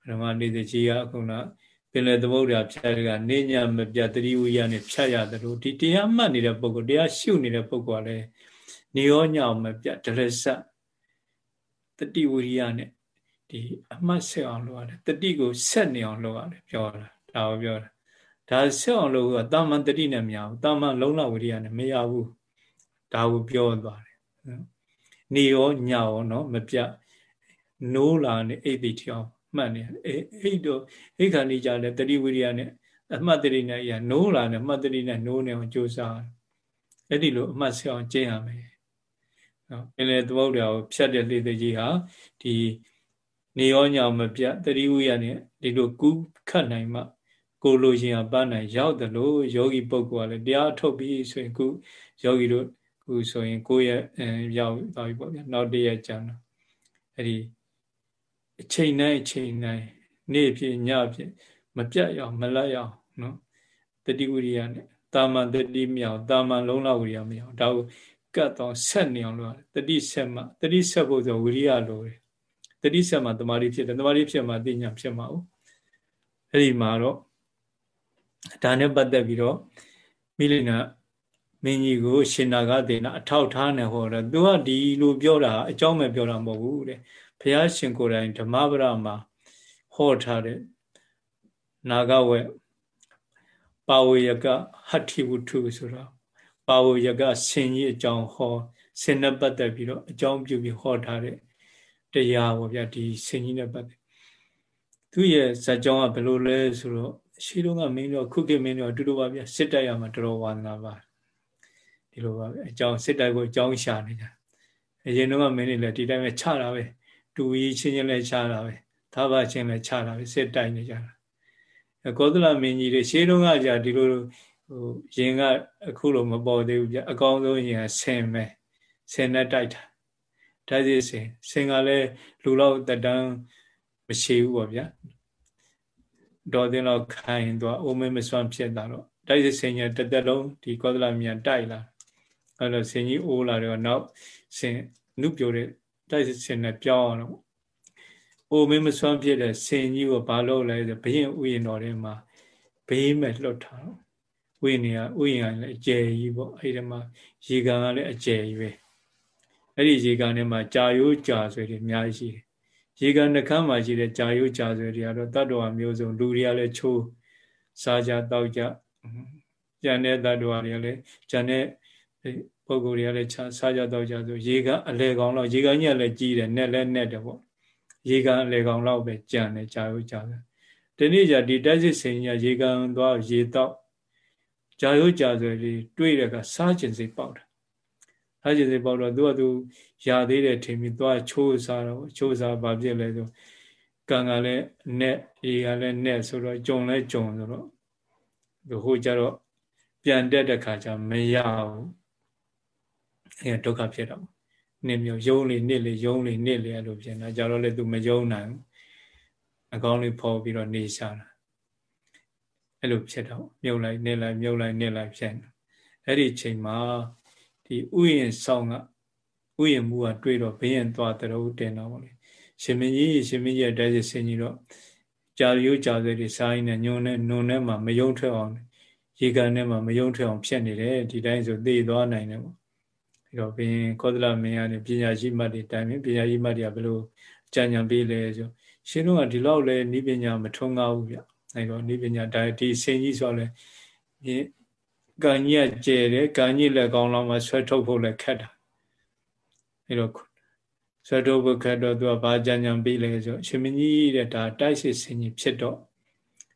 အဲ့တော့မှလေတကြီးကအခုနပင်လယ်သမုဒ္ဒရာဖြတ်ကနေညမပြတတိဝိယနဲ့ဖြတ်ရတယ်လို့ဒီတရားမှတ်နေတဲ့ပုဂ္ဂိုလ်တရားရှုနေတဲ့ပုဂ္ဂိုလ်ကလည်းနေရောညောင်မပြဒရစတတိဝိရိယနဲ့ ဒီအမှတ်ဆက်အောင်လုပ်ရတယ်တတိကိုဆက်နေအောင်လုပ်ရတယ်ပြောတာဒါကိုပြောတာဒါဆက်အောင်လုပ်ကတာမန်တတိနဲ့မရဘူးတာမန်လုံးလဝိရိယနဲ့မရဘူးဒါကိုပြောသွားတယ်နေရောညောင်နော်မပြနိုးလာနေအိတ်တိထအောင်မှတ်နေအဲ့အဲ့တော့အိခါနေကြလဲတတိဝိရိယနဲ့အမှတ်တတိနဲ့အရာနိုးလာတယ်အမှတ်တတိနဲ့နိုးနေအောင်ကြိုးစားအဲ့ဒီလိုအမှတ်ဆက်အောင်ကျင့်ရမယ်နော်ပင်လေသမုဒ္ဒရာကိုဖြတ်တဲ့လေသေးကြီးဟာဒီ နေရောညောင်မပြတတိဝိရိယနဲ့ဒီလိုကူးခတ်နိုင်မှကိုလိုရှင်ကပန်းနိုင်ရောက်တယ်လို့ယောဂီပုဂ္ဂိုလ်ကလည်းတရားထုတ်ပြီးဆိုရင်ခုယောဂီတို့ခုဆိုရင်ကိုယ့်ရဲ့ရောက်သွားပြီပေါ့ဗျာနောက်တည့်ရက်ကြာတော့အဲ့ဒီအချိန်တိုင်းအချိန်တိုင်းနေ့ဖြစ်ညဖြစ်မပြတ်ရအောင်မလတ်ရအောင်နော်တတိဝိရိယနဲ့တာမန်တတိမြောက်တာမန်လုံးလဝိရိယမြောက်ဒါကိုကတ်တော့ဆက်နေအောင်လုပ်ရတယ်တတိဆက်မှတတိဆက်ဖို့ဆိုဝိရိယလိုတယ် တတိဆက်မှတမာတိဖြစ်တယ်တမာတိဖြစ်မှသိညာဖြစ်မှာ哦အဲ့ဒီမှာတော့ဒါနဲ့ပတ်သက်ပြီးတော့မိလိနာမင်းကြီးကိုရှင်နာဂဒေနာအထောက်ထားနေဟောတယ်သူကဒီလိုပြောတာအကြောင်းပဲပြောတာမဟုတ်ဘူးတဲ့ဘုရားရှင်ကိုယ်တိုင်ဓမ္မပဒမှာဟောထားတဲ့နာဂဝေပါဝေယကဟတ္ထိဝုထုဆိုတာပါဝေယကဆင်ကြီးအကြောင်းဟောဆင်နဲ့ပတ်သက်ပြီးတော့အကြောင်းပြုပြီးဟောထားတဲ့ တရားပေါ့ဗျာဒီဆင်ကြီးနဲ့ပတ်သက်သူရဲ့ဇာကြောင်းကဘယ်လိုလဲဆိုတော့ရှိတော့ကမင်းတို့ခုခေတ်မင်းတို့အတူတူပါဗျာစစ်တိုက်ရမှာတော်တော်ဝါသနာပါဒီလိုပါပဲအကြောင်းစစ်တိုက်ကိုအကြောင်းရှာနေကြအရင်တော့မင်းတွေလည်းဒီတိုင်းပဲခြတာပဲတူကြီးချင်းချင်းလည်းခြတာပဲသာဘချင်းလည်းခြတာပဲစစ်တိုက်နေကြတာကောသလမင်းကြီးတွေရှေးတုန်းကကြာဒီလိုဟိုရင်ကအခုလိုမပေါ်သေးဘူးဗျအကောင်းဆုံးရင်ဆင်ပဲဆင်နဲ့တိုက်တာ တိုက်စီဆင်ဆင်ကလည်းလူလောက်တတန်းမရှိဘူးပေါ့ဗျာဒေါ်တင်လောက်ခိုင်းသွားအိုးမင်းမစွမ်းဖြစ်တာတော့တိုက်စီဆင်ကြီးတသက်လုံးဒီကောသလမြန်တိုက်လာအဲ့တော့ဆင်ကြီးအိုးလာတော့နောက်ဆင်နုပြိုတဲ့တိုက်စီဆင်နဲ့ပြောင်းအောင်လို့အိုးမင်းမစွမ်းဖြစ်တဲ့ဆင်ကြီးကိုဘာလုပ်လဲဆိုဘရင်ဥယျာဉ်တော်ထဲမှာဘေးမဲ့လွတ်ထားတော့ဥယျာဉ်ကဥယျာဉ်ကလည်းအကျယ်ကြီးပေါ့အဲ့ဒီမှာရေကန်ကလည်းအကျယ်ကြီးပဲ အဲ့ဒီရေကန်ထဲမှာကြာရိုးကြာဆွဲတွေအများကြီးရှိတယ်ရေကန်နှခမ်းမှာရှိတဲ့ကြာရိုးကြာဆွဲတွေကတော့တတ္တဝါမျိုးစုံလူတွေကလည်းချိုးစားကြတောက်ကြကြံတဲ့တတ္တဝါတွေကလည်းကြံတဲ့ပုဂ္ဂိုလ်တွေကလည်းစားကြတောက်ကြဆိုရေကအလေကောင်တော့ရေကန်ကြီးကလည်းကြီးတယ်နဲ့လည်းနဲ့တယ်ပေါ့ရေကန်အလေကောင်တော့ပဲကြံတယ်ကြာရိုးကြာတယ်ဒီနေ့ကျဒီတက်စစ်စင်ကြီးရေကန်သွားရေတောက်ကြာရိုးကြာဆွဲလေးတွေးတဲ့ကစားကျင်စိတ်ပေါက်တာ စားကျင်စိတ်ပေါက်တော့သူကသူຢာသေးတယ်ထင်ပြီးသွားချိုးစားတော့ချိုးစားဘာဖြစ်လဲဆိုကံကလည်းနဲ့ရေကလည်းနဲ့ဆိုတော့ကြုံလဲကြုံဆိုတော့သူဟိုကြတော့ပြန်တက်တဲ့ခါကျမရဘူးအဲဒုက္ခဖြစ်တော့နစ်မျိုးယုံလေနစ်လေယုံလေနစ်လေအဲ့လိုဖြစ်နေတာကြတော့လေသူမယုံနိုင်ဘူးအကောင်းလေးဖော်ပြီးတော့နေရှာတာအဲ့လိုဖြစ်တော့မြုပ်လိုက်နစ်လိုက်မြုပ်လိုက်နစ်လိုက်ဖြစ်နေအဲ့ဒီချိန်မှာ ဒီဥယျာဉ်ဆောင်ကဥယျာဉ်မူကတွေးတော့ဘင်းရင်သွားတရုပ်တင်တော့ဗောလေရှင်မင်းကြီးရှင်မင်းကြီးတဲ့ဆင်ကြီးတော့ကြာရိုးကြာစေတွေစားရင်းနဲ့ညုံနဲ့နုံနဲ့မှမယုံထွက်အောင်ရေကန်နဲ့မှမယုံထွက်အောင်ဖြစ်နေတယ်ဒီတိုင်းဆိုသိသွားနိုင်တယ်ပေါ့ဒီတော့ဘင်းကောသလမင်းကနေပညာရှိမှတ်တွေတိုင်ပညာရှိမှတ်တွေကဘယ်လိုကြံ့ကြံပေးလဲဆိုရှင်တို့ကဒီလောက်လဲနိပညာမထုံးကားဘူးဗျအဲတော့နိပညာဒါဒီဆင်ကြီးဆိုလဲ ကံကြီးကကျဲတယ်ကံကြီးလက်ကောင်းလောက်မှဆွဲထုတ်ဖို့လည်းခက်တာအဲတော့ဆွဲထုတ်ဖို့ခက်တော့သူကဘာကြံကြံပြီးလဲဆိုရှင်မကြီးတဲ့ဒါတိုက်စစ်ဆင်ကြီးဖြစ်တော့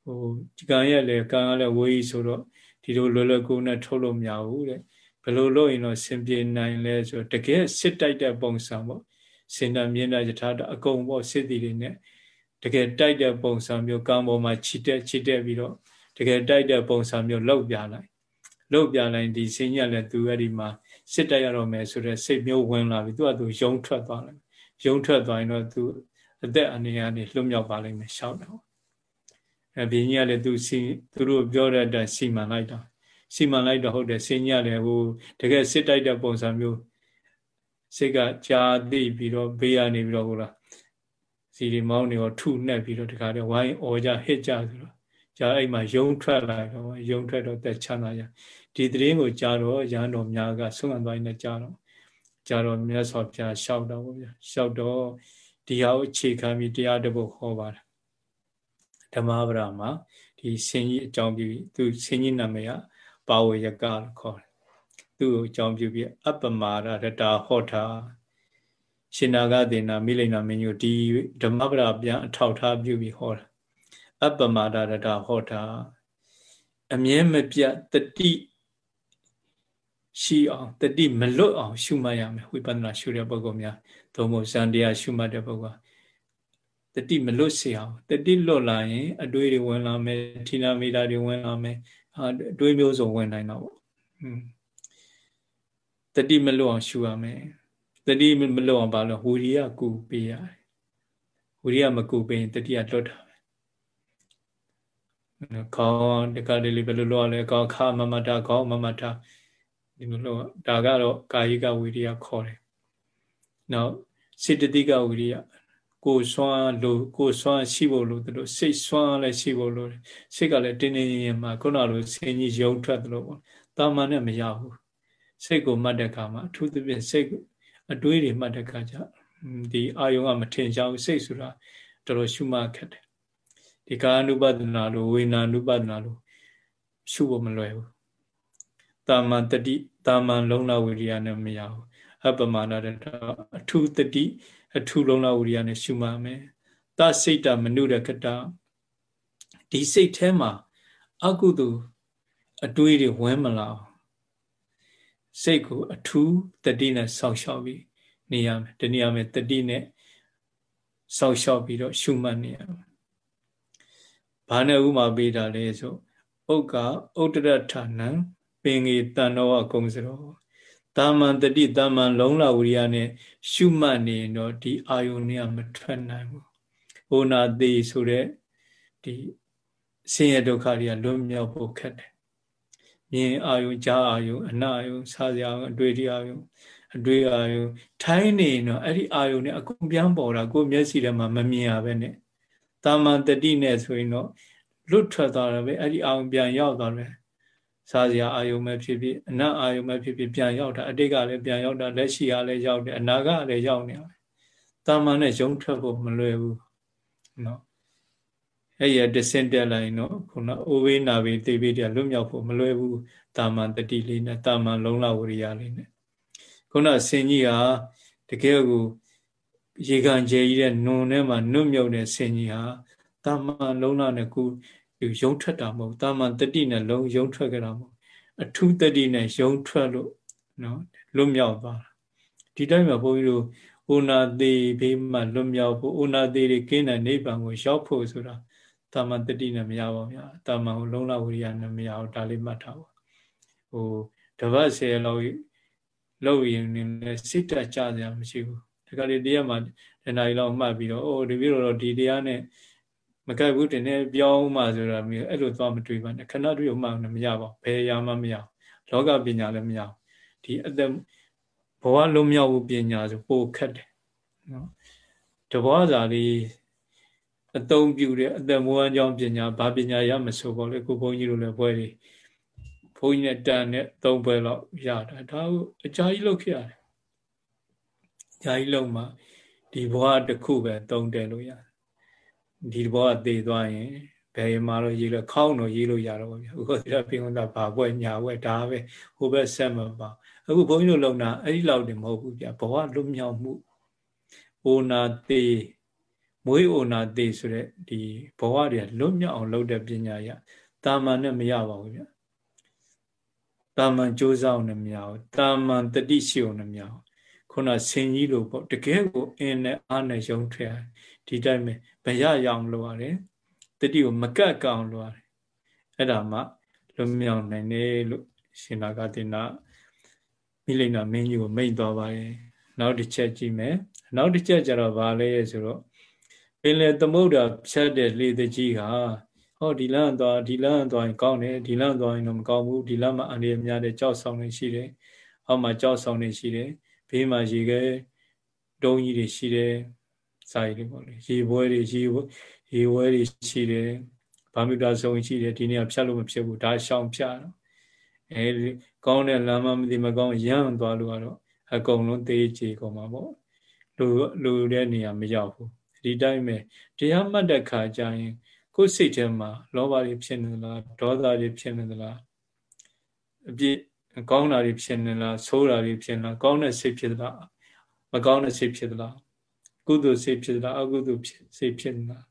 ဟိုကံရဲ့လေကံကလည်းဝေးကြီးဆိုတော့ဒီလိုလွယ်လွယ်ကူနဲ့ထုတ်လို့မရဘူးတဲ့ဘယ်လိုလုပ်ရင်တော့ဆင်ပြေနိုင်လဲဆိုတကယ်စစ်တိုက်တဲ့ပုံစံပေါ့စင်တမြင့်တဲ့ယထာအကုန်ပေါ့စစ်တီတွေနဲ့တကယ်တိုက်တဲ့ပုံစံမျိုးကံပေါ်မှာခြိတက်ခြိတက်ပြီးတော့တကယ်တိုက်တဲ့ပုံစံမျိုးလောက်ပြလိုက် လုတ်ပြလိုက်ဒီစင်ကြီးကလည်းသူအဲ့ဒီမှာစစ်တိုက်ရတော့မယ်ဆိုတော့စိတ်မျိုးဝင်လာပြီသူကသူယုံထွက်သွားတယ်ယုံထွက်သွားရင်တော့သူအသက်အနေကနေလွတ်မြောက်ပါလိမ့်မယ်ရှောက်တော့အဲဘင်းကြီးကလည်းသူစီသူတို့ပြောတဲ့အတိုင်းစီမံလိုက်တော့စီမံလိုက်တော့ဟုတ်တယ်စင်ကြီးကလည်းဟိုတကယ်စစ်တိုက်တဲ့ပုံစံမျိုးစိတ်ကကြာသိပြီးတော့ဘေးကနေပြီးတော့ဟိုလားစီဒီမောင်းနေတော့ထုနှက်ပြီးတော့တခါတည်းဝိုင်းအော်ကြဟစ်ကြဆိုတော့ ကြာအဲ့မှာယုံထွက်လာတော့ယုံထွက်တော့တက်ချမ်းသာကြဒီသတင်းကိုကြားတော့ရဟန်းတော်များကဆုံးခံသွားနေကြားတော့ကြားတော့မြတ်စွာဘုရားလျှောက်တော့ဗျာလျှောက်တော့ဒီဟာကိုအခြေခံပြီးတရားတပုတ်ဟောပါတယ်ဓမ္မပဒမှာဒီဆင်ကြီးအကြောင်းပြုသူဆင်ကြီးနာမည်ကပါဝေယကလို့ခေါ်တယ်သူ့ကိုအကြောင်းပြုပြီးအပ္ပမာရတတာဟောတာရှင်နာဂဒေနာမိလိန်နာမင်းကြီးဒီဓမ္မပဒပြန်အထောက်ထားပြုပြီးဟောတာ အပ္ပမာဒရတာဟောတာအမြဲမပြတ်တတိရှိအောင်တတိမလွတ်အောင် ရှုမှတ်ရမယ်ဝိပဿနာရှုတဲ့ပုဂ္ဂိုလ်များသို့မဟုတ်ဇန်တရားရှုမှတ်တဲ့ပုဂ္ဂိုလ်တတိမလွတ်စေအောင်တတိလွတ်လာရင် အတွေးတွေဝင်လာမယ်ထိနာမိတာတွေဝင်လာမယ်အတွေးမျိုးစုံဝင်နိုင်တော့တတိမလွတ်အောင်ရှုရမယ်တတိမလွတ်အောင်ဘာလို့ဝိရိယကူပေးရတယ်ဝိရိယမကူပေးရင်တတိကလွတ်တာပဲ ခေါင်းတကလေးလေးဘယ်လိုလုပ်ရလဲခေါင်းခါမမတာခေါင်းမမတာဒီလိုလို့ဒါကတော့ကာယိကဝိရိယခေါ်တယ်။နောက်စေတသိကဝိရိယကိုစွမ်းလို့ကိုစွမ်းရှိဖို့လို့တို့စိတ်စွမ်းလည်းရှိဖို့လို့စိတ်ကလည်းတင်းတင်းရင်မှခုနလိုဆင်းကြီးယုံထွက်တယ်လို့ပေါ့။တာမန်နဲ့မရဘူး။စိတ်ကိုမှတ်တဲ့အခါမှာအထူးသဖြင့်စိတ်အတွေးတွေမှတ်တဲ့အခါကျဒီအာယုံကမထင်ရှားဘူးစိတ်ဆိုတာတော်တော်ရှုမှတ်ခက်တယ်။ ဒီကာနုပဒနာလိုဝေနာနုပဒနာလိုရှုဖို့မလွယ်ဘူးတာမန်တတိတာမန်လုံလဝိရိယနဲ့မရဘူးအပမာဏတအထုတတိအထုလုံလဝိရိယနဲ့ရှုမှမယ်သစိတ်တမနုရကတဒီစိတ်ထဲမှာအကုသိုလ်အတွေးတွေဝင်မလာစိတ်ကိုအထူးတတိနဲ့ဆောက်ရှောက်ပြီးနေရမယ်တနည်းအားဖြင့်တတိနဲ့စောက်ရှောက်ပြီးတော့ရှုမှတ်နေရမယ် ဘာနဲ့ဥမာပေးတာလဲဆိုဥက္ကဥတ္တရဌာနံပင်ငေတန်တော်အကုံစရောတာမန်တတိတာမန်လုံးလာဝိရိယနဲ့ရှုမှတ်နေရင်တော့ဒီအာယုန်ကမထွက်နိုင်ဘူး။ဟိုနာတိဆိုတဲ့ဒီဆင်းရဲဒုက္ခတွေကလွတ်မြောက်ဖို့ခက်တယ်။မြင်အာယုန်ကြားအာယုန်အနာအာယုန်စားစရာအတွေ့အထိအာယုန်အတွေ့အာယုန်ထိုင်းနေရင်တော့အဲ့ဒီအာယုန်နဲ့အကုန်ပြန်ပေါ်တာကိုယ်မျက်စိထဲမှာမမြင်ရပဲနဲ့။ တာမန်တတိနဲ့ဆိုရင်တော့လွတ်ထွက်သွားတယ်ပဲအဲ့ဒီအာယုန်ပြန်ရောက်သွားတယ်စားစရာအာယုံပဲဖြစ်ဖြစ်အနတ်အာယုံပဲဖြစ်ဖြစ်ပြန်ရောက်တာအတိတ်ကလည်းပြန်ရောက်တာလက်ရှိကလည်းရောက်တယ်အနာဂတ်လည်းရောက်နေတယ်တာမန်နဲ့ရုံထွက်ဖို့မလွယ်ဘူးနော်အဲ့ရတဆင့်တက်လိုက်နော်ခုနအိုဝေးနာဝေးသိပြီးတလွတ်မြောက်ဖို့မလွယ်ဘူးတာမန်တတိလေးနဲ့တာမန်လုံးလဝရိယလေးနဲ့ခုနဆင်ကြီးဟာတကယ်ကို ရေကန်ကျဲကြီးတဲ့နုံထဲမှာနုတ်မြုပ်တဲ့ဆင်ကြီးဟာတာမန်လုံးလနဲ့ခုရုံထွက်တာမဟုတ်တာမန်တတိနဲ့လုံးရုံထွက်ကြတာမဟုတ်အထူးတတိနဲ့ရုံထွက်လို့နော်လွတ်မြောက်သွားတာဒီတိုင်းမှာဘုန်းကြီးတို့ဥနာသေးဘေးမှာလွတ်မြောက်ဖို့ဥနာသေးတွေကင်းတဲ့နိဗ္ဗာန်ကိုရောက်ဖို့ဆိုတာတာမန်တတိနဲ့မရပါဘူးဗျာတာမန်ကိုလုံးလဝိရိယနဲ့မရဘူးဒါလေးမှတ်ထားပါဟိုတပတ်ဆယ်လောက်လောက်ရင်လည်းစိတ်တကြစရာမရှိဘူး ဒီကလေးတရားမှာတဏှာကြီးလောက်မှတ်ပြီးတော့အိုးဒီပြီးတော့ဒီတရားနဲ့မကက်ဘူးတင်နေပြောင်းမှဆိုတာမျိုးအဲ့လိုသွားမတွေးပါနဲ့ခဏတွေ့မှမရပါဘူးဘယ်ရာမှမရလောကပညာလည်းမရဒီအသက်ဘဝလုံးမြောက်ဖို့ပညာဆိုပိုခက်တယ်နော်တဘောစာလေးအသုံးပြုတဲ့အသက်မွေးအကြောင်းပညာဘာပညာရမဆိုပေါ့လေကိုဘုန်းကြီးတို့လည်းဘွဲတွေဘုန်းကြီးနဲ့တန်နဲ့သုံးဘွဲလောက်ရတာဒါကိုအကြာကြီးလုပ်ခဲ့ရတယ် အကြာကြီးလုပ်မှဒီဘဝတစ်ခုပဲသုံးတယ်လို့ရတယ်ဒီဘောကသေသွားရင်ဘယ်မှာတော့ရေးလို့ခေါင်းတော့ရေးလို့ရတော့ဗျာဥက္ကဋ္ဌပြင်ဝန်တာဘာပွဲညာပွဲဒါပဲဟိုဘက်ဆက်မပါအခုဘုန်းကြီးတို့လုံတာအဲ့ဒီလောက်တင်မဟုတ်ဘူးဗျာဘဝလွတ်မြောက်မှုအိုနာသေးမွေးအိုနာသေးဆိုတဲ့ဒီဘဝတွေလွတ်မြောက်အောင်လုပ်တဲ့ပညာရတာမန်နဲ့မရပါဘူးဗျာတာမန်ကြိုးစားအောင်လည်းမရဘူးတာမန်တတိရှိအောင်လည်းမရဘူး ခုနဆင်ကြီးလို့ပေါ့တကယ်ကိုအင်းနဲ့အားနဲ့ရုံထွက်ဒီတိုင်းပဲဘရရအောင်လုပ်ရတယ်တတိကိုမကတ်ကောင်လုပ်ရတယ်အဲ့ဒါမှလွတ်မြောက်နိုင်တယ်လို့ရှင်နာဂတိနာမိလိန်နာမင်းကြီးကိုမိတ်သွားပါတယ်နောက်တစ်ချက်ကြည့်မယ်နောက်တစ်ချက်ကျတော့ဗာလဲဆိုတော့ပင်လေသမုဒ္ဒရာဖြတ်တဲ့လေတကြီးကဟောဒီလမ်းသွားဒီလမ်းသွားရင်ကောင်းတယ်ဒီလမ်းသွားရင်တော့မကောင်းဘူးဒီလမ်းမှာအန္တရာယ်များတဲ့ကြောက်ဆောင်နေရှိတယ်အောက်မှာကြောက်ဆောင်နေရှိတယ် ဘေးမှာရေခဲတုံးကြီးတွေရှိတယ်စာရီတွေပေါ့လေရေပွဲတွေရေရေဝဲတွေရှိတယ်ဘာမြူတာဆုံးရှိတယ်ဒီနေ့ကဖြတ်လို့မဖြစ်ဘူးဒါရှောင်ဖြတ်တော့အဲဒီကောင်းတဲ့လမ်းမမသိမကောင်းရမ်းသွားလို့ကတော့အကုန်လုံးသေးချေကုန်မှာပေါ့လူလူတဲ့နေရာမရောက်ဘူးဒီတိုင်းပဲတရားမှတ်တဲ့ခါကျရင်ကိုယ်စိတ်ထဲမှာလောဘတွေဖြစ်နေသလားဒေါသတွေဖြစ်နေသလားအပြစ် ကောင်းတာတွေဖြစ်နေလားဆိုးတာတွေဖြစ်နေလားကောင်းတဲ့စိတ်ဖြစ်သလားမကောင်းတဲ့စိတ်ဖြစ်သလားကုသိုလ်စိတ်ဖြစ်သလားအကုသိုလ်စိတ်ဖြစ်သလား